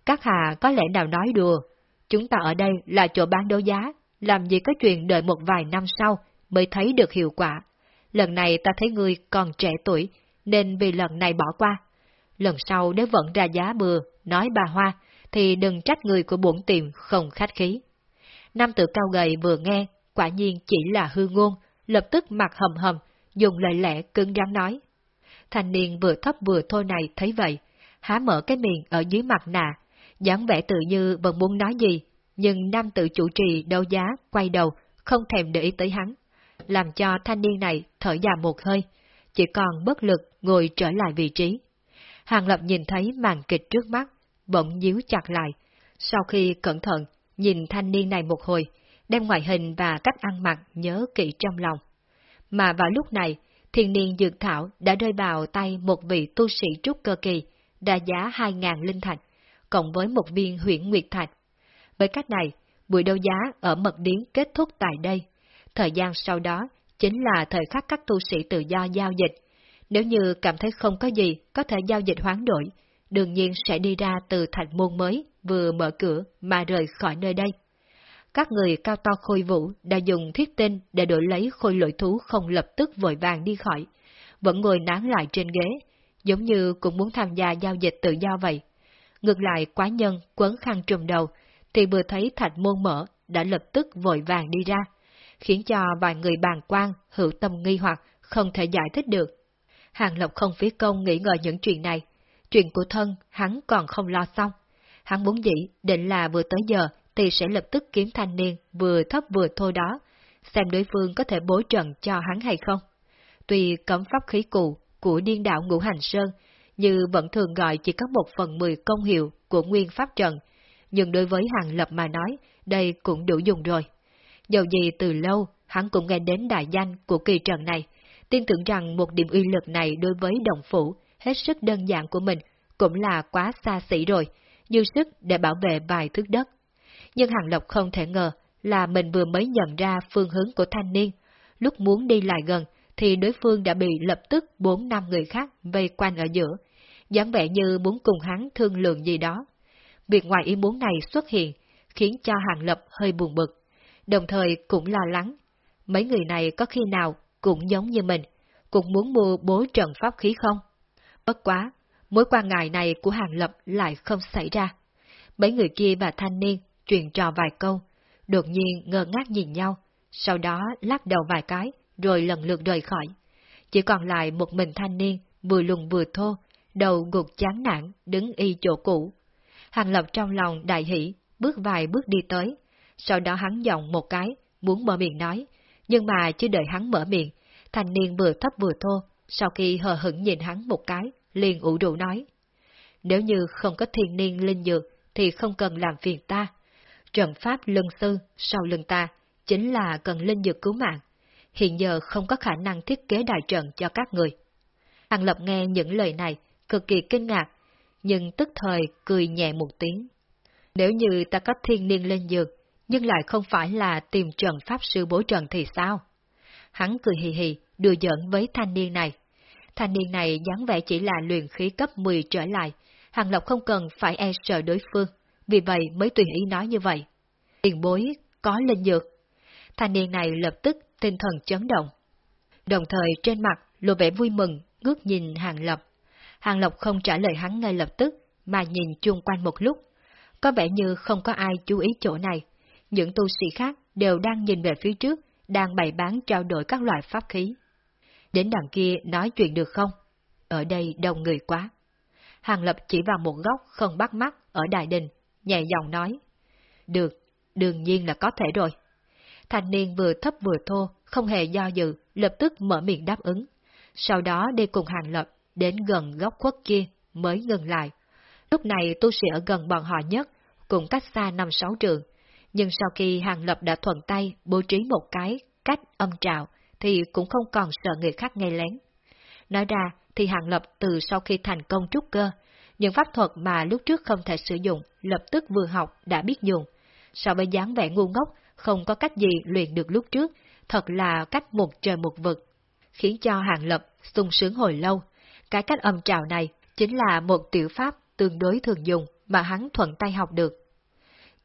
Các hạ có lẽ nào nói đùa, chúng ta ở đây là chỗ bán đấu giá, làm gì có chuyện đợi một vài năm sau mới thấy được hiệu quả. Lần này ta thấy ngươi còn trẻ tuổi, nên vì lần này bỏ qua. Lần sau nếu vẫn ra giá bừa, nói bà Hoa, thì đừng trách người của bổn tiệm không khách khí. Nam tử cao gầy vừa nghe, quả nhiên chỉ là hư ngôn, lập tức mặt hầm hầm, dùng lời lẽ cứng rắn nói. Thanh niên vừa thấp vừa thôi này thấy vậy, há mở cái miệng ở dưới mặt nạ, dáng vẻ tự như vẫn muốn nói gì, nhưng nam tự chủ trì đấu giá quay đầu, không thèm để ý tới hắn, làm cho thanh niên này thở dài một hơi, chỉ còn bất lực ngồi trở lại vị trí. Hàng Lập nhìn thấy màn kịch trước mắt, bỗng díu chặt lại, sau khi cẩn thận nhìn thanh niên này một hồi, đem ngoại hình và cách ăn mặc nhớ kỹ trong lòng. Mà vào lúc này, thiên niên dược thảo đã rơi vào tay một vị tu sĩ trúc cơ kỳ, đa giá 2.000 linh thạch, cộng với một viên huyện nguyệt thạch. Với cách này, buổi đấu giá ở mật Điến kết thúc tại đây. Thời gian sau đó chính là thời khắc các tu sĩ tự do giao dịch. Nếu như cảm thấy không có gì có thể giao dịch hoán đổi, đương nhiên sẽ đi ra từ thành môn mới vừa mở cửa mà rời khỏi nơi đây. Các người cao to khôi vũ đã dùng thiết tinh để đổi lấy khôi lội thú không lập tức vội vàng đi khỏi, vẫn ngồi nán lại trên ghế, giống như cũng muốn tham gia giao dịch tự do vậy. Ngược lại quá nhân quấn khăn trùm đầu, thì vừa thấy thạch môn mở, đã lập tức vội vàng đi ra, khiến cho vài người bàn quan hữu tâm nghi hoặc không thể giải thích được. Hàng Lộc không phí công nghĩ ngợi những chuyện này, chuyện của thân hắn còn không lo xong. Hắn muốn dĩ định là vừa tới giờ thì sẽ lập tức kiếm thanh niên vừa thấp vừa thôi đó, xem đối phương có thể bố trận cho hắn hay không. Tuy cấm pháp khí cụ của điên đạo ngũ hành sơn, như vẫn thường gọi chỉ có một phần mười công hiệu của nguyên pháp trận, nhưng đối với hàng lập mà nói, đây cũng đủ dùng rồi. Dầu gì từ lâu, hắn cũng nghe đến đại danh của kỳ trận này, tin tưởng rằng một điểm uy lực này đối với đồng phủ, hết sức đơn giản của mình, cũng là quá xa xỉ rồi, dư sức để bảo vệ vài thước đất nhưng Hàng Lộc không thể ngờ là mình vừa mới nhận ra phương hướng của thanh niên. Lúc muốn đi lại gần, thì đối phương đã bị lập tức bốn năm người khác vây quanh ở giữa, dáng vẻ như muốn cùng hắn thương lượng gì đó. Việc ngoài ý muốn này xuất hiện, khiến cho Hàng Lập hơi buồn bực, đồng thời cũng lo lắng. Mấy người này có khi nào cũng giống như mình, cũng muốn mua bố trận pháp khí không? Bất quá, mối quan ngại này của Hàng Lập lại không xảy ra. Mấy người kia và thanh niên truyền trò vài câu, đột nhiên ngơ ngác nhìn nhau, sau đó lắc đầu vài cái, rồi lần lượt rời khỏi. Chỉ còn lại một mình thanh niên, vừa lùng vừa thô, đầu gục chán nản, đứng y chỗ cũ. Hàng Lập trong lòng đại hỷ, bước vài bước đi tới, sau đó hắn giọng một cái, muốn mở miệng nói, nhưng mà chưa đợi hắn mở miệng, thanh niên vừa thấp vừa thô, sau khi hờ hững nhìn hắn một cái, liền ủ rũ nói. Nếu như không có thiên niên linh dược, thì không cần làm phiền ta. Trận pháp lân sư sau lưng ta, chính là cần linh dược cứu mạng. Hiện giờ không có khả năng thiết kế đại trận cho các người. Hàng Lập nghe những lời này, cực kỳ kinh ngạc, nhưng tức thời cười nhẹ một tiếng. Nếu như ta có thiên niên lên dược, nhưng lại không phải là tìm trần pháp sư bố trần thì sao? Hắn cười hì hì, đùa giỡn với thanh niên này. Thanh niên này dáng vẻ chỉ là luyện khí cấp 10 trở lại, Hàng Lộc không cần phải e sợ đối phương, vì vậy mới tùy ý nói như vậy. Tiền bối, có linh dược. Thanh niên này lập tức tinh thần chấn động. Đồng thời trên mặt lộ vẻ vui mừng, ngước nhìn Hàng Lập. Hàng Lộc không trả lời hắn ngay lập tức, mà nhìn chung quanh một lúc. Có vẻ như không có ai chú ý chỗ này. Những tu sĩ khác đều đang nhìn về phía trước, đang bày bán trao đổi các loại pháp khí. Đến đằng kia nói chuyện được không? Ở đây đông người quá. Hàng Lập chỉ vào một góc không bắt mắt ở đại đình, nhẹ giọng nói. Được, đương nhiên là có thể rồi. Thanh niên vừa thấp vừa thô, không hề do dự, lập tức mở miệng đáp ứng. Sau đó đi cùng Hàng Lập đến gần góc khuất kia mới ngừng lại. Lúc này tu sĩ ở gần bọn họ nhất, cũng cách xa năm sáu trường. Nhưng sau khi Hàng Lập đã thuận tay bố trí một cái cách âm trào, thì cũng không còn sợ người khác nghe lén. Nói ra thì Hàng Lập từ sau khi thành công trúc cơ, những pháp thuật mà lúc trước không thể sử dụng, lập tức vừa học đã biết dùng. So với dáng vẻ ngu ngốc, không có cách gì luyện được lúc trước, thật là cách một trời một vực, khiến cho Hàng Lập sung sướng hồi lâu. Cái cách âm trào này chính là một tiểu pháp tương đối thường dùng mà hắn thuận tay học được.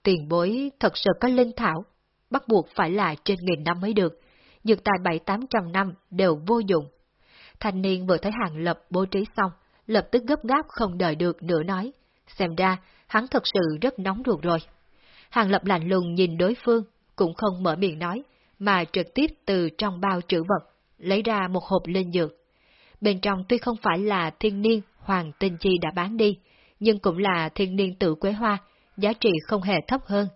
Tiền bối thật sự có linh thảo, bắt buộc phải là trên nghìn năm mới được, dược tài bảy tám trăm năm đều vô dụng. Thanh niên vừa thấy hàng lập bố trí xong, lập tức gấp gáp không đợi được nữa nói, xem ra hắn thật sự rất nóng ruột rồi. Hàng lập lạnh lùng nhìn đối phương, cũng không mở miệng nói, mà trực tiếp từ trong bao trữ vật, lấy ra một hộp linh dược. Bên trong tuy không phải là thiên niên hoàng tinh chi đã bán đi, nhưng cũng là thiên niên tự quế hoa, giá trị không hề thấp hơn.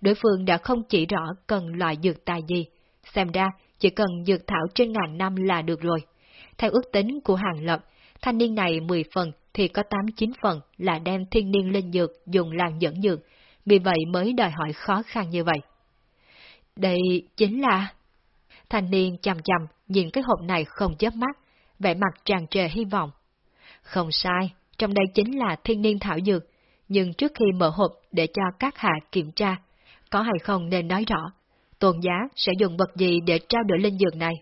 Đối phương đã không chỉ rõ cần loại dược tài gì, xem ra chỉ cần dược thảo trên ngàn năm là được rồi. Theo ước tính của hàng lập, thanh niên này 10 phần thì có 8-9 phần là đem thiên niên linh dược dùng làm dẫn dược, vì vậy mới đòi hỏi khó khăn như vậy. Đây chính là... Thanh niên chầm chầm nhìn cái hộp này không chớp mắt, vẻ mặt tràn trề hy vọng. Không sai, trong đây chính là thiên niên thảo dược, nhưng trước khi mở hộp để cho các hạ kiểm tra, có hay không nên nói rõ, tôn giá sẽ dùng vật gì để trao đổi linh dược này.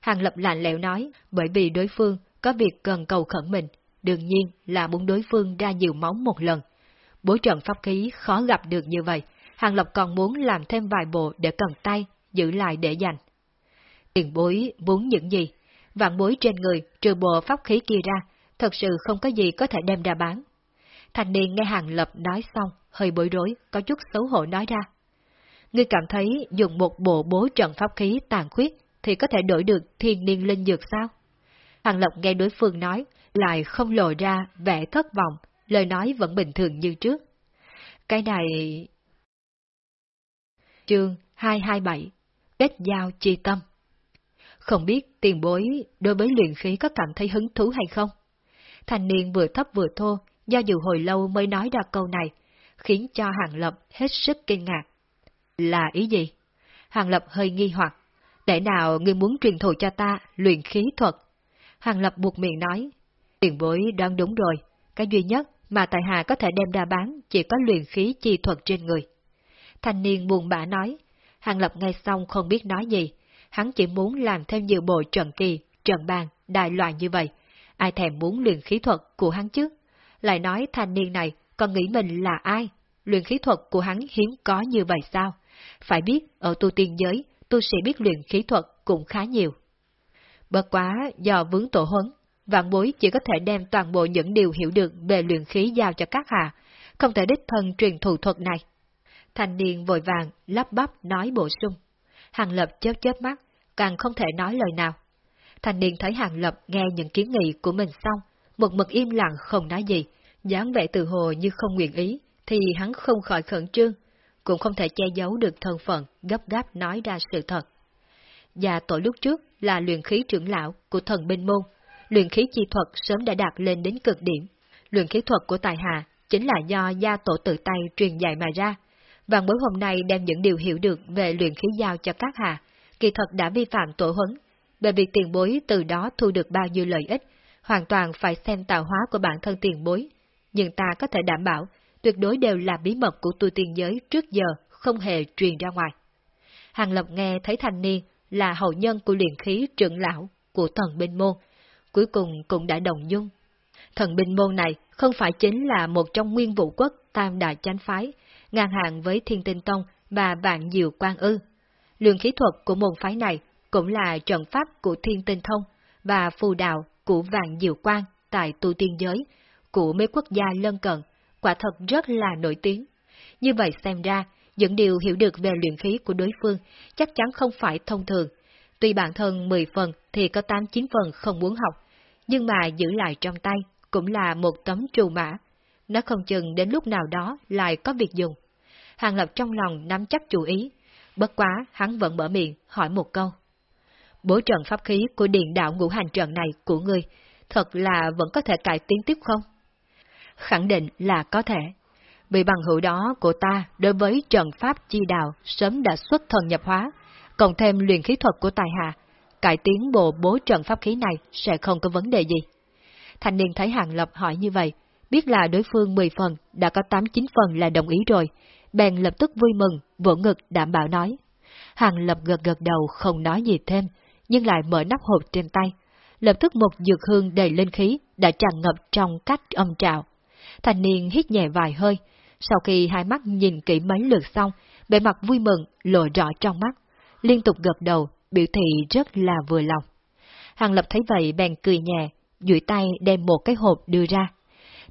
Hàng Lập lạnh lẽo nói, bởi vì đối phương có việc cần cầu khẩn mình, đương nhiên là muốn đối phương ra nhiều máu một lần. Bối trận pháp khí khó gặp được như vậy, Hàng Lập còn muốn làm thêm vài bộ để cầm tay, giữ lại để dành. Tiền bối muốn những gì? Vạn bối trên người, trừ bộ pháp khí kia ra, thật sự không có gì có thể đem ra bán. Thành niên nghe Hàng Lập nói xong, hơi bối rối, có chút xấu hổ nói ra. Ngươi cảm thấy dùng một bộ bố trận pháp khí tàn khuyết thì có thể đổi được thiên niên linh dược sao? Hàng Lập nghe đối phương nói, lại không lộ ra vẻ thất vọng, lời nói vẫn bình thường như trước. Cái này... Chương 227 Kết giao chi tâm không biết tiền bối đối với luyện khí có cảm thấy hứng thú hay không? Thành niên vừa thấp vừa thô, do dù hồi lâu mới nói ra câu này, khiến cho Hàng Lập hết sức kinh ngạc. Là ý gì? Hàng Lập hơi nghi hoặc. Để nào ngươi muốn truyền thụ cho ta luyện khí thuật? Hàng Lập buộc miệng nói. Tiền bối đoán đúng rồi. Cái duy nhất mà tại hạ có thể đem ra bán chỉ có luyện khí chi thuật trên người. Thanh niên buồn bã nói. Hàng Lập nghe xong không biết nói gì. Hắn chỉ muốn làm thêm nhiều bộ trận kỳ, trận bàn, đại loại như vậy. Ai thèm muốn luyện khí thuật của hắn chứ? Lại nói thanh niên này còn nghĩ mình là ai? Luyện khí thuật của hắn hiếm có như vậy sao? Phải biết, ở tu tiên giới, tu sĩ biết luyện khí thuật cũng khá nhiều. Bất quá, do vướng tổ huấn, vạn bối chỉ có thể đem toàn bộ những điều hiểu được về luyện khí giao cho các hạ, không thể đích thân truyền thụ thuật này. Thanh niên vội vàng, lắp bắp nói bổ sung. Hàng Lập chớp chớp mắt, càng không thể nói lời nào. thành niên thấy Hàng Lập nghe những kiến nghị của mình xong, một mực im lặng không nói gì, dáng vẻ từ hồ như không nguyện ý, thì hắn không khỏi khẩn trương, cũng không thể che giấu được thân phận, gấp gáp nói ra sự thật. Và tổ lúc trước là luyện khí trưởng lão của thần binh môn, luyện khí chi thuật sớm đã đạt lên đến cực điểm. Luyện khí thuật của Tài Hà chính là do gia tổ tự tay truyền dạy mà ra. và bối hôm nay đem những điều hiểu được về luyện khí giao cho các hà, kỳ thật đã vi phạm tổ huấn. Về việc tiền bối từ đó thu được bao nhiêu lợi ích, hoàn toàn phải xem tạo hóa của bản thân tiền bối. Nhưng ta có thể đảm bảo, tuyệt đối đều là bí mật của tu tiên giới trước giờ không hề truyền ra ngoài. Hàng Lập nghe thấy thanh niên là hậu nhân của luyện khí trưởng lão của thần binh môn, cuối cùng cũng đã đồng dung. Thần binh môn này không phải chính là một trong nguyên vũ quốc tam đại chánh phái, ngang hàng với thiên tinh tông và vạn diệu quan ư. Luyện khí thuật của môn phái này cũng là trận pháp của thiên tinh thông và phù đạo của vạn diệu quan tại tu tiên giới, của mấy quốc gia lân cận, quả thật rất là nổi tiếng. Như vậy xem ra, những điều hiểu được về luyện khí của đối phương chắc chắn không phải thông thường. Tuy bản thân 10 phần thì có 8-9 phần không muốn học, nhưng mà giữ lại trong tay cũng là một tấm trù mã. Nó không chừng đến lúc nào đó lại có việc dùng. Hàng Lập trong lòng nắm chắc chủ ý, bất quá hắn vẫn mở miệng hỏi một câu. Bố trận pháp khí của điện đạo ngũ hành trận này của ngươi, thật là vẫn có thể cải tiến tiếp không? Khẳng định là có thể. Vì bằng hữu đó của ta đối với trận pháp chi đạo sớm đã xuất thần nhập hóa, cộng thêm luyện khí thuật của tài hạ, cải tiến bộ bố trận pháp khí này sẽ không có vấn đề gì. Thanh niên thấy Hàng Lập hỏi như vậy, biết là đối phương 10 phần, đã có 8-9 phần là đồng ý rồi, bèn lập tức vui mừng, vỗ ngực đảm bảo nói. Hàng Lập gật gật đầu không nói gì thêm, nhưng lại mở nắp hộp trên tay. Lập tức một dược hương đầy linh khí đã tràn ngập trong cách âm trào. Thanh niên hít nhẹ vài hơi, sau khi hai mắt nhìn kỹ mấy lượt xong, bề mặt vui mừng lộ rõ trong mắt, liên tục gật đầu, biểu thị rất là vừa lòng. Hàng Lập thấy vậy bèn cười nhẹ, duỗi tay đem một cái hộp đưa ra.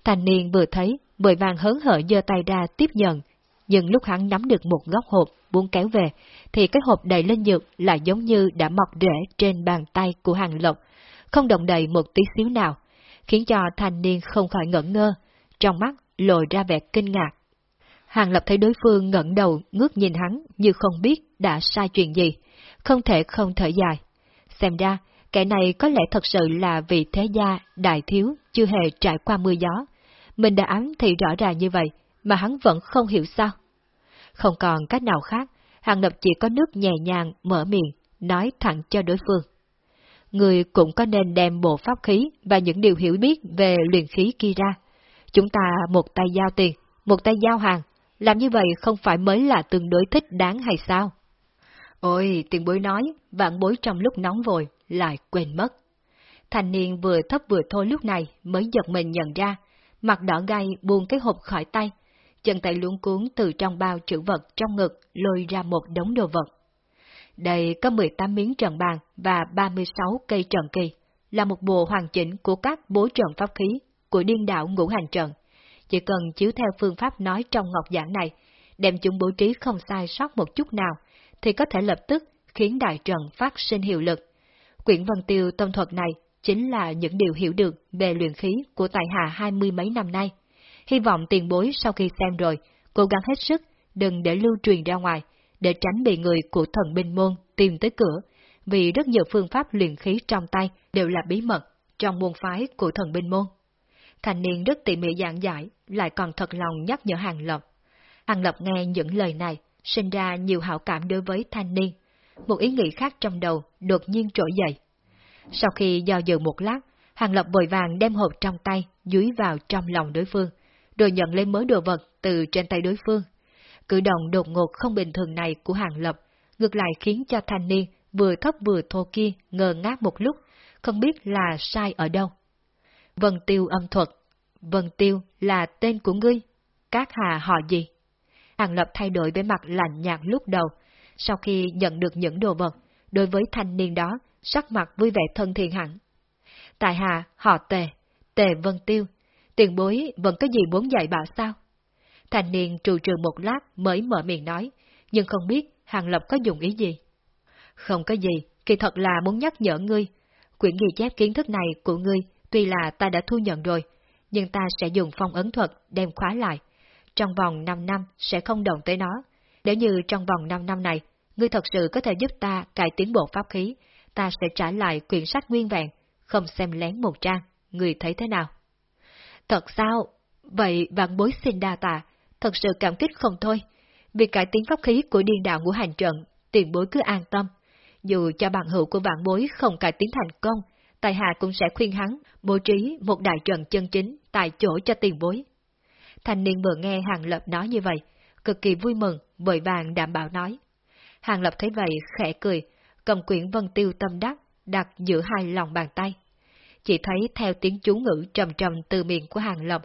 Thành niên vừa thấy, vội vàng hớn hở giơ tay ra tiếp nhận, nhưng lúc hắn nắm được một góc hộp muốn kéo về, thì cái hộp đầy linh nhược lại giống như đã mọc rễ trên bàn tay của Hàng Lộc, không động đậy một tí xíu nào, khiến cho thanh niên không khỏi ngẩn ngơ, trong mắt lồi ra vẻ kinh ngạc. Hàng Lập thấy đối phương ngẩng đầu ngước nhìn hắn như không biết đã sai chuyện gì, không thể không thở dài. Xem ra, kẻ này có lẽ thật sự là vì thế gia, đại thiếu, chưa hề trải qua mưa gió. Mình đã ám thì rõ ràng như vậy, mà hắn vẫn không hiểu sao. Không còn cách nào khác, Hàng Lập chỉ có nước nhẹ nhàng mở miệng, nói thẳng cho đối phương. Người cũng có nên đem bộ pháp khí và những điều hiểu biết về luyện khí kia ra. Chúng ta một tay giao tiền, một tay giao hàng, làm như vậy không phải mới là tương đối thích đáng hay sao? Ôi, tiền bối nói, vạn bối trong lúc nóng vội, lại quên mất. Thanh niên vừa thấp vừa thôi lúc này mới giật mình nhận ra, mặt đỏ gai buông cái hộp khỏi tay, chân tay luống cuốn từ trong bao trữ vật trong ngực lôi ra một đống đồ vật. Đây có 18 miếng trần bàn và 36 cây trần kỳ, là một bộ hoàn chỉnh của các bố trận pháp khí của điên đạo ngũ hành trận. Chỉ cần chiếu theo phương pháp nói trong ngọc giảng này, đem chúng bố trí không sai sót một chút nào, thì có thể lập tức khiến đại trận phát sinh hiệu lực. Quyển Vân Tiêu tâm thuật này chính là những điều hiểu được về luyện khí của tài hạ hai mươi mấy năm nay. Hy vọng tiền bối sau khi xem rồi, cố gắng hết sức, đừng để lưu truyền ra ngoài, để tránh bị người của thần binh môn tìm tới cửa, vì rất nhiều phương pháp luyện khí trong tay đều là bí mật trong môn phái của thần binh môn. Thành niên rất tỉ mỉ giảng giải, lại còn thật lòng nhắc nhở Hàng Lập. Hàng Lập nghe những lời này, sinh ra nhiều hảo cảm đối với thanh niên. Một ý nghĩ khác trong đầu đột nhiên trỗi dậy. Sau khi do dự một lát, Hàng Lập vội vàng đem hộp trong tay dúi vào trong lòng đối phương, rồi nhận lấy mớ đồ vật từ trên tay đối phương. Cử động đột ngột không bình thường này của Hàng Lập ngược lại khiến cho thanh niên vừa thấp vừa thô kia ngờ ngác một lúc, không biết là sai ở đâu. Vân Tiêu âm thuật Vân Tiêu là tên của ngươi, các hà họ gì? Hàng Lập thay đổi với mặt lạnh nhạt lúc đầu, sau khi nhận được những đồ vật, đối với thanh niên đó, sắc mặt vui vẻ thân thiện hẳn. Tại hà họ tề, tề Vân Tiêu, tiền bối vẫn có gì muốn dạy bảo sao? Thành niên trù trừ một lát mới mở miệng nói, nhưng không biết Hàng Lập có dùng ý gì. Không có gì, kỳ thật là muốn nhắc nhở ngươi. Quyển ghi chép kiến thức này của ngươi tuy là ta đã thu nhận rồi, nhưng ta sẽ dùng phong ấn thuật đem khóa lại. Trong vòng 5 năm sẽ không động tới nó. Nếu như trong vòng 5 năm này, ngươi thật sự có thể giúp ta cải tiến bộ pháp khí, ta sẽ trả lại quyển sách nguyên vẹn, không xem lén một trang. Ngươi thấy thế nào? Thật sao? Vậy vạn bối xin đa tạ, thật sự cảm kích không thôi. Việc cải tiến pháp khí của điên đạo ngũ hành trận, tiền bối cứ an tâm. Dù cho bạn hữu của vạn bối không cải tiến thành công, Tài Hạ cũng sẽ khuyên hắn bố trí một đại trận chân chính tại chỗ cho tiền bối. Thanh niên vừa nghe Hàng Lập nói như vậy, cực kỳ vui mừng, vội vàng đảm bảo nói. Hàng Lập thấy vậy khẽ cười, cầm quyển vân tiêu tâm đắc, đặt giữa hai lòng bàn tay. Chỉ thấy theo tiếng chú ngữ trầm trầm từ miệng của Hàng Lập,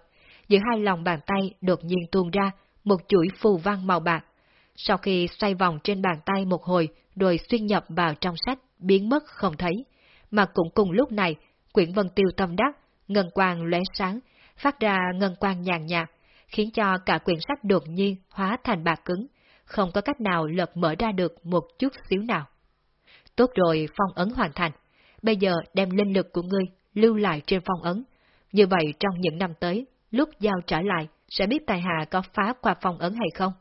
giữa hai lòng bàn tay đột nhiên tuôn ra một chuỗi phù văn màu bạc. Sau khi xoay vòng trên bàn tay một hồi rồi xuyên nhập vào trong sách, biến mất không thấy. Mà cũng cùng lúc này, quyển vân tiêu tâm đắc, ngân quang lóe sáng, phát ra ngân quang nhàn nhạt, khiến cho cả quyển sách đột nhiên hóa thành bạc cứng, không có cách nào lật mở ra được một chút xíu nào. Tốt rồi, phong ấn hoàn thành. Bây giờ đem linh lực của ngươi lưu lại trên phong ấn. Như vậy trong những năm tới, lúc giao trở lại, sẽ biết tài hạ có phá qua phong ấn hay không.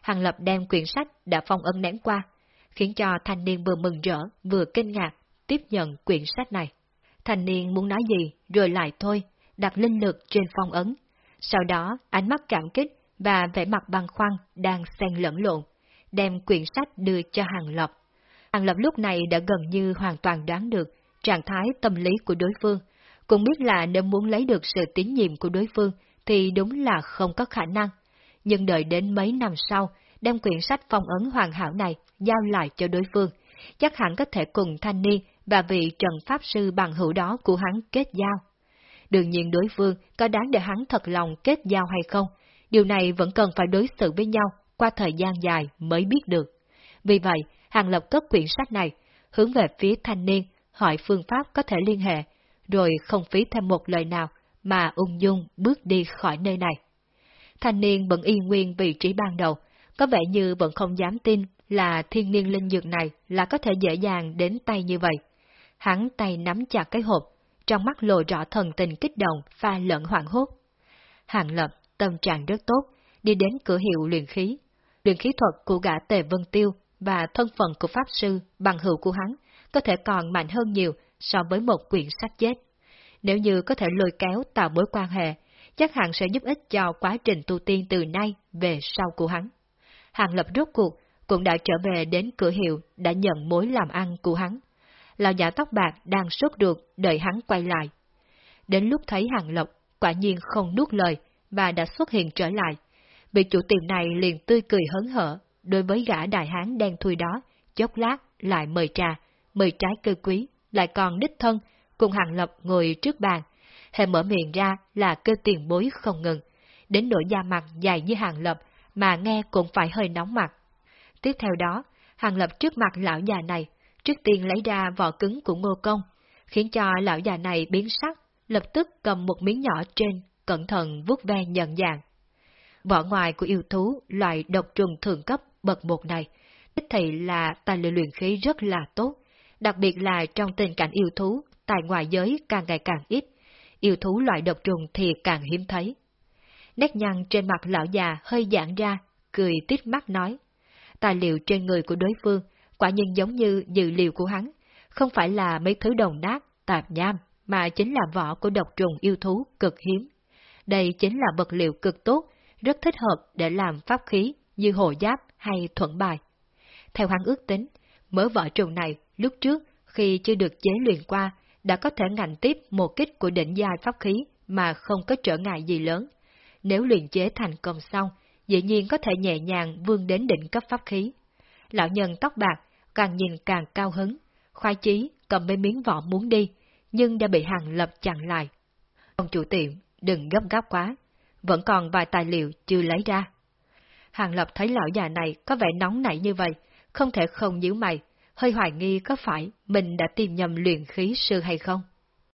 Hàng Lập đem quyển sách đã phong ấn ném qua, khiến cho thanh niên vừa mừng rỡ, vừa kinh ngạc, tiếp nhận quyển sách này. Thanh niên muốn nói gì, rồi lại thôi, đặt linh lực trên phong ấn. Sau đó, ánh mắt cảm kích và vẻ mặt băng khoăn đang xen lẫn lộn, đem quyển sách đưa cho Hàng Lập. Hàng Lập lúc này đã gần như hoàn toàn đoán được trạng thái tâm lý của đối phương, cũng biết là nếu muốn lấy được sự tín nhiệm của đối phương thì đúng là không có khả năng. Nhưng đợi đến mấy năm sau, đem quyển sách phong ấn hoàn hảo này giao lại cho đối phương, chắc hẳn có thể cùng thanh niên và vị trần pháp sư bằng hữu đó của hắn kết giao. Đương nhiên đối phương có đáng để hắn thật lòng kết giao hay không, điều này vẫn cần phải đối xử với nhau qua thời gian dài mới biết được. Vì vậy, Hàng Lập cất quyển sách này, hướng về phía thanh niên, hỏi phương pháp có thể liên hệ, rồi không phí thêm một lời nào mà ung dung bước đi khỏi nơi này. Thanh niên vẫn y nguyên vị trí ban đầu, có vẻ như vẫn không dám tin là thiên niên linh dược này là có thể dễ dàng đến tay như vậy. Hắn tay nắm chặt cái hộp, trong mắt lộ rõ thần tình kích động pha lẫn hoảng hốt. Hàng lập, tâm trạng rất tốt, đi đến cửa hiệu luyện khí. Luyện khí thuật của gã tề vân tiêu và thân phận của Pháp Sư bằng hữu của hắn có thể còn mạnh hơn nhiều so với một quyển sách chết. Nếu như có thể lôi kéo tạo mối quan hệ, chắc hẳn sẽ giúp ích cho quá trình tu tiên từ nay về sau của hắn. Hàng lập rốt cuộc cũng đã trở về đến cửa hiệu đã nhận mối làm ăn của hắn. Lão giả tóc bạc đang sốt ruột đợi hắn quay lại. Đến lúc thấy hàng lộc, quả nhiên không nuốt lời và đã xuất hiện trở lại. Vị chủ tiệm này liền tươi cười hớn hở, đối với gã đại hán đen thui đó, chốc lát lại mời trà, mười trái cơ quý, lại còn đích thân, cùng hàng lập ngồi trước bàn. Hệ mở miệng ra là kêu tiền bối không ngừng, đến nỗi da mặt dài như hàng lập mà nghe cũng phải hơi nóng mặt. Tiếp theo đó, hàng lập trước mặt lão già này, trước tiên lấy ra vỏ cứng của ngô công, khiến cho lão già này biến sắc, lập tức cầm một miếng nhỏ trên, cẩn thận vuốt ve nhận dạng. Vỏ ngoài của yêu thú loại độc trùng thường cấp bậc một này, đích thị là tài liệu luyện khí rất là tốt, đặc biệt là trong tình cảnh yêu thú, tại ngoài giới càng ngày càng ít, yêu thú loại độc trùng thì càng hiếm thấy. Nét nhăn trên mặt lão già hơi giãn ra, cười tít mắt nói. Tài liệu trên người của đối phương quả nhiên giống như dự liệu của hắn, không phải là mấy thứ đồng nát, tạp nham, mà chính là vỏ của độc trùng yêu thú cực hiếm. Đây chính là vật liệu cực tốt, rất thích hợp để làm pháp khí như hồ giáp hay thuận bài. Theo hắn ước tính, mớ vỏ trùng này lúc trước khi chưa được chế luyện qua đã có thể ngành tiếp một kích của đỉnh giai pháp khí mà không có trở ngại gì lớn. Nếu luyện chế thành công xong, dĩ nhiên có thể nhẹ nhàng vươn đến đỉnh cấp pháp khí. Lão nhân tóc bạc càng nhìn càng cao hứng, khoai chí cầm mấy miếng vỏ muốn đi, nhưng đã bị hàng lập chặn lại. Ông chủ tiệm, đừng gấp gáp quá, vẫn còn vài tài liệu chưa lấy ra. Hàng lập thấy lão già này có vẻ nóng nảy như vậy, không thể không nhíu mày, hơi hoài nghi có phải mình đã tìm nhầm luyện khí sư hay không.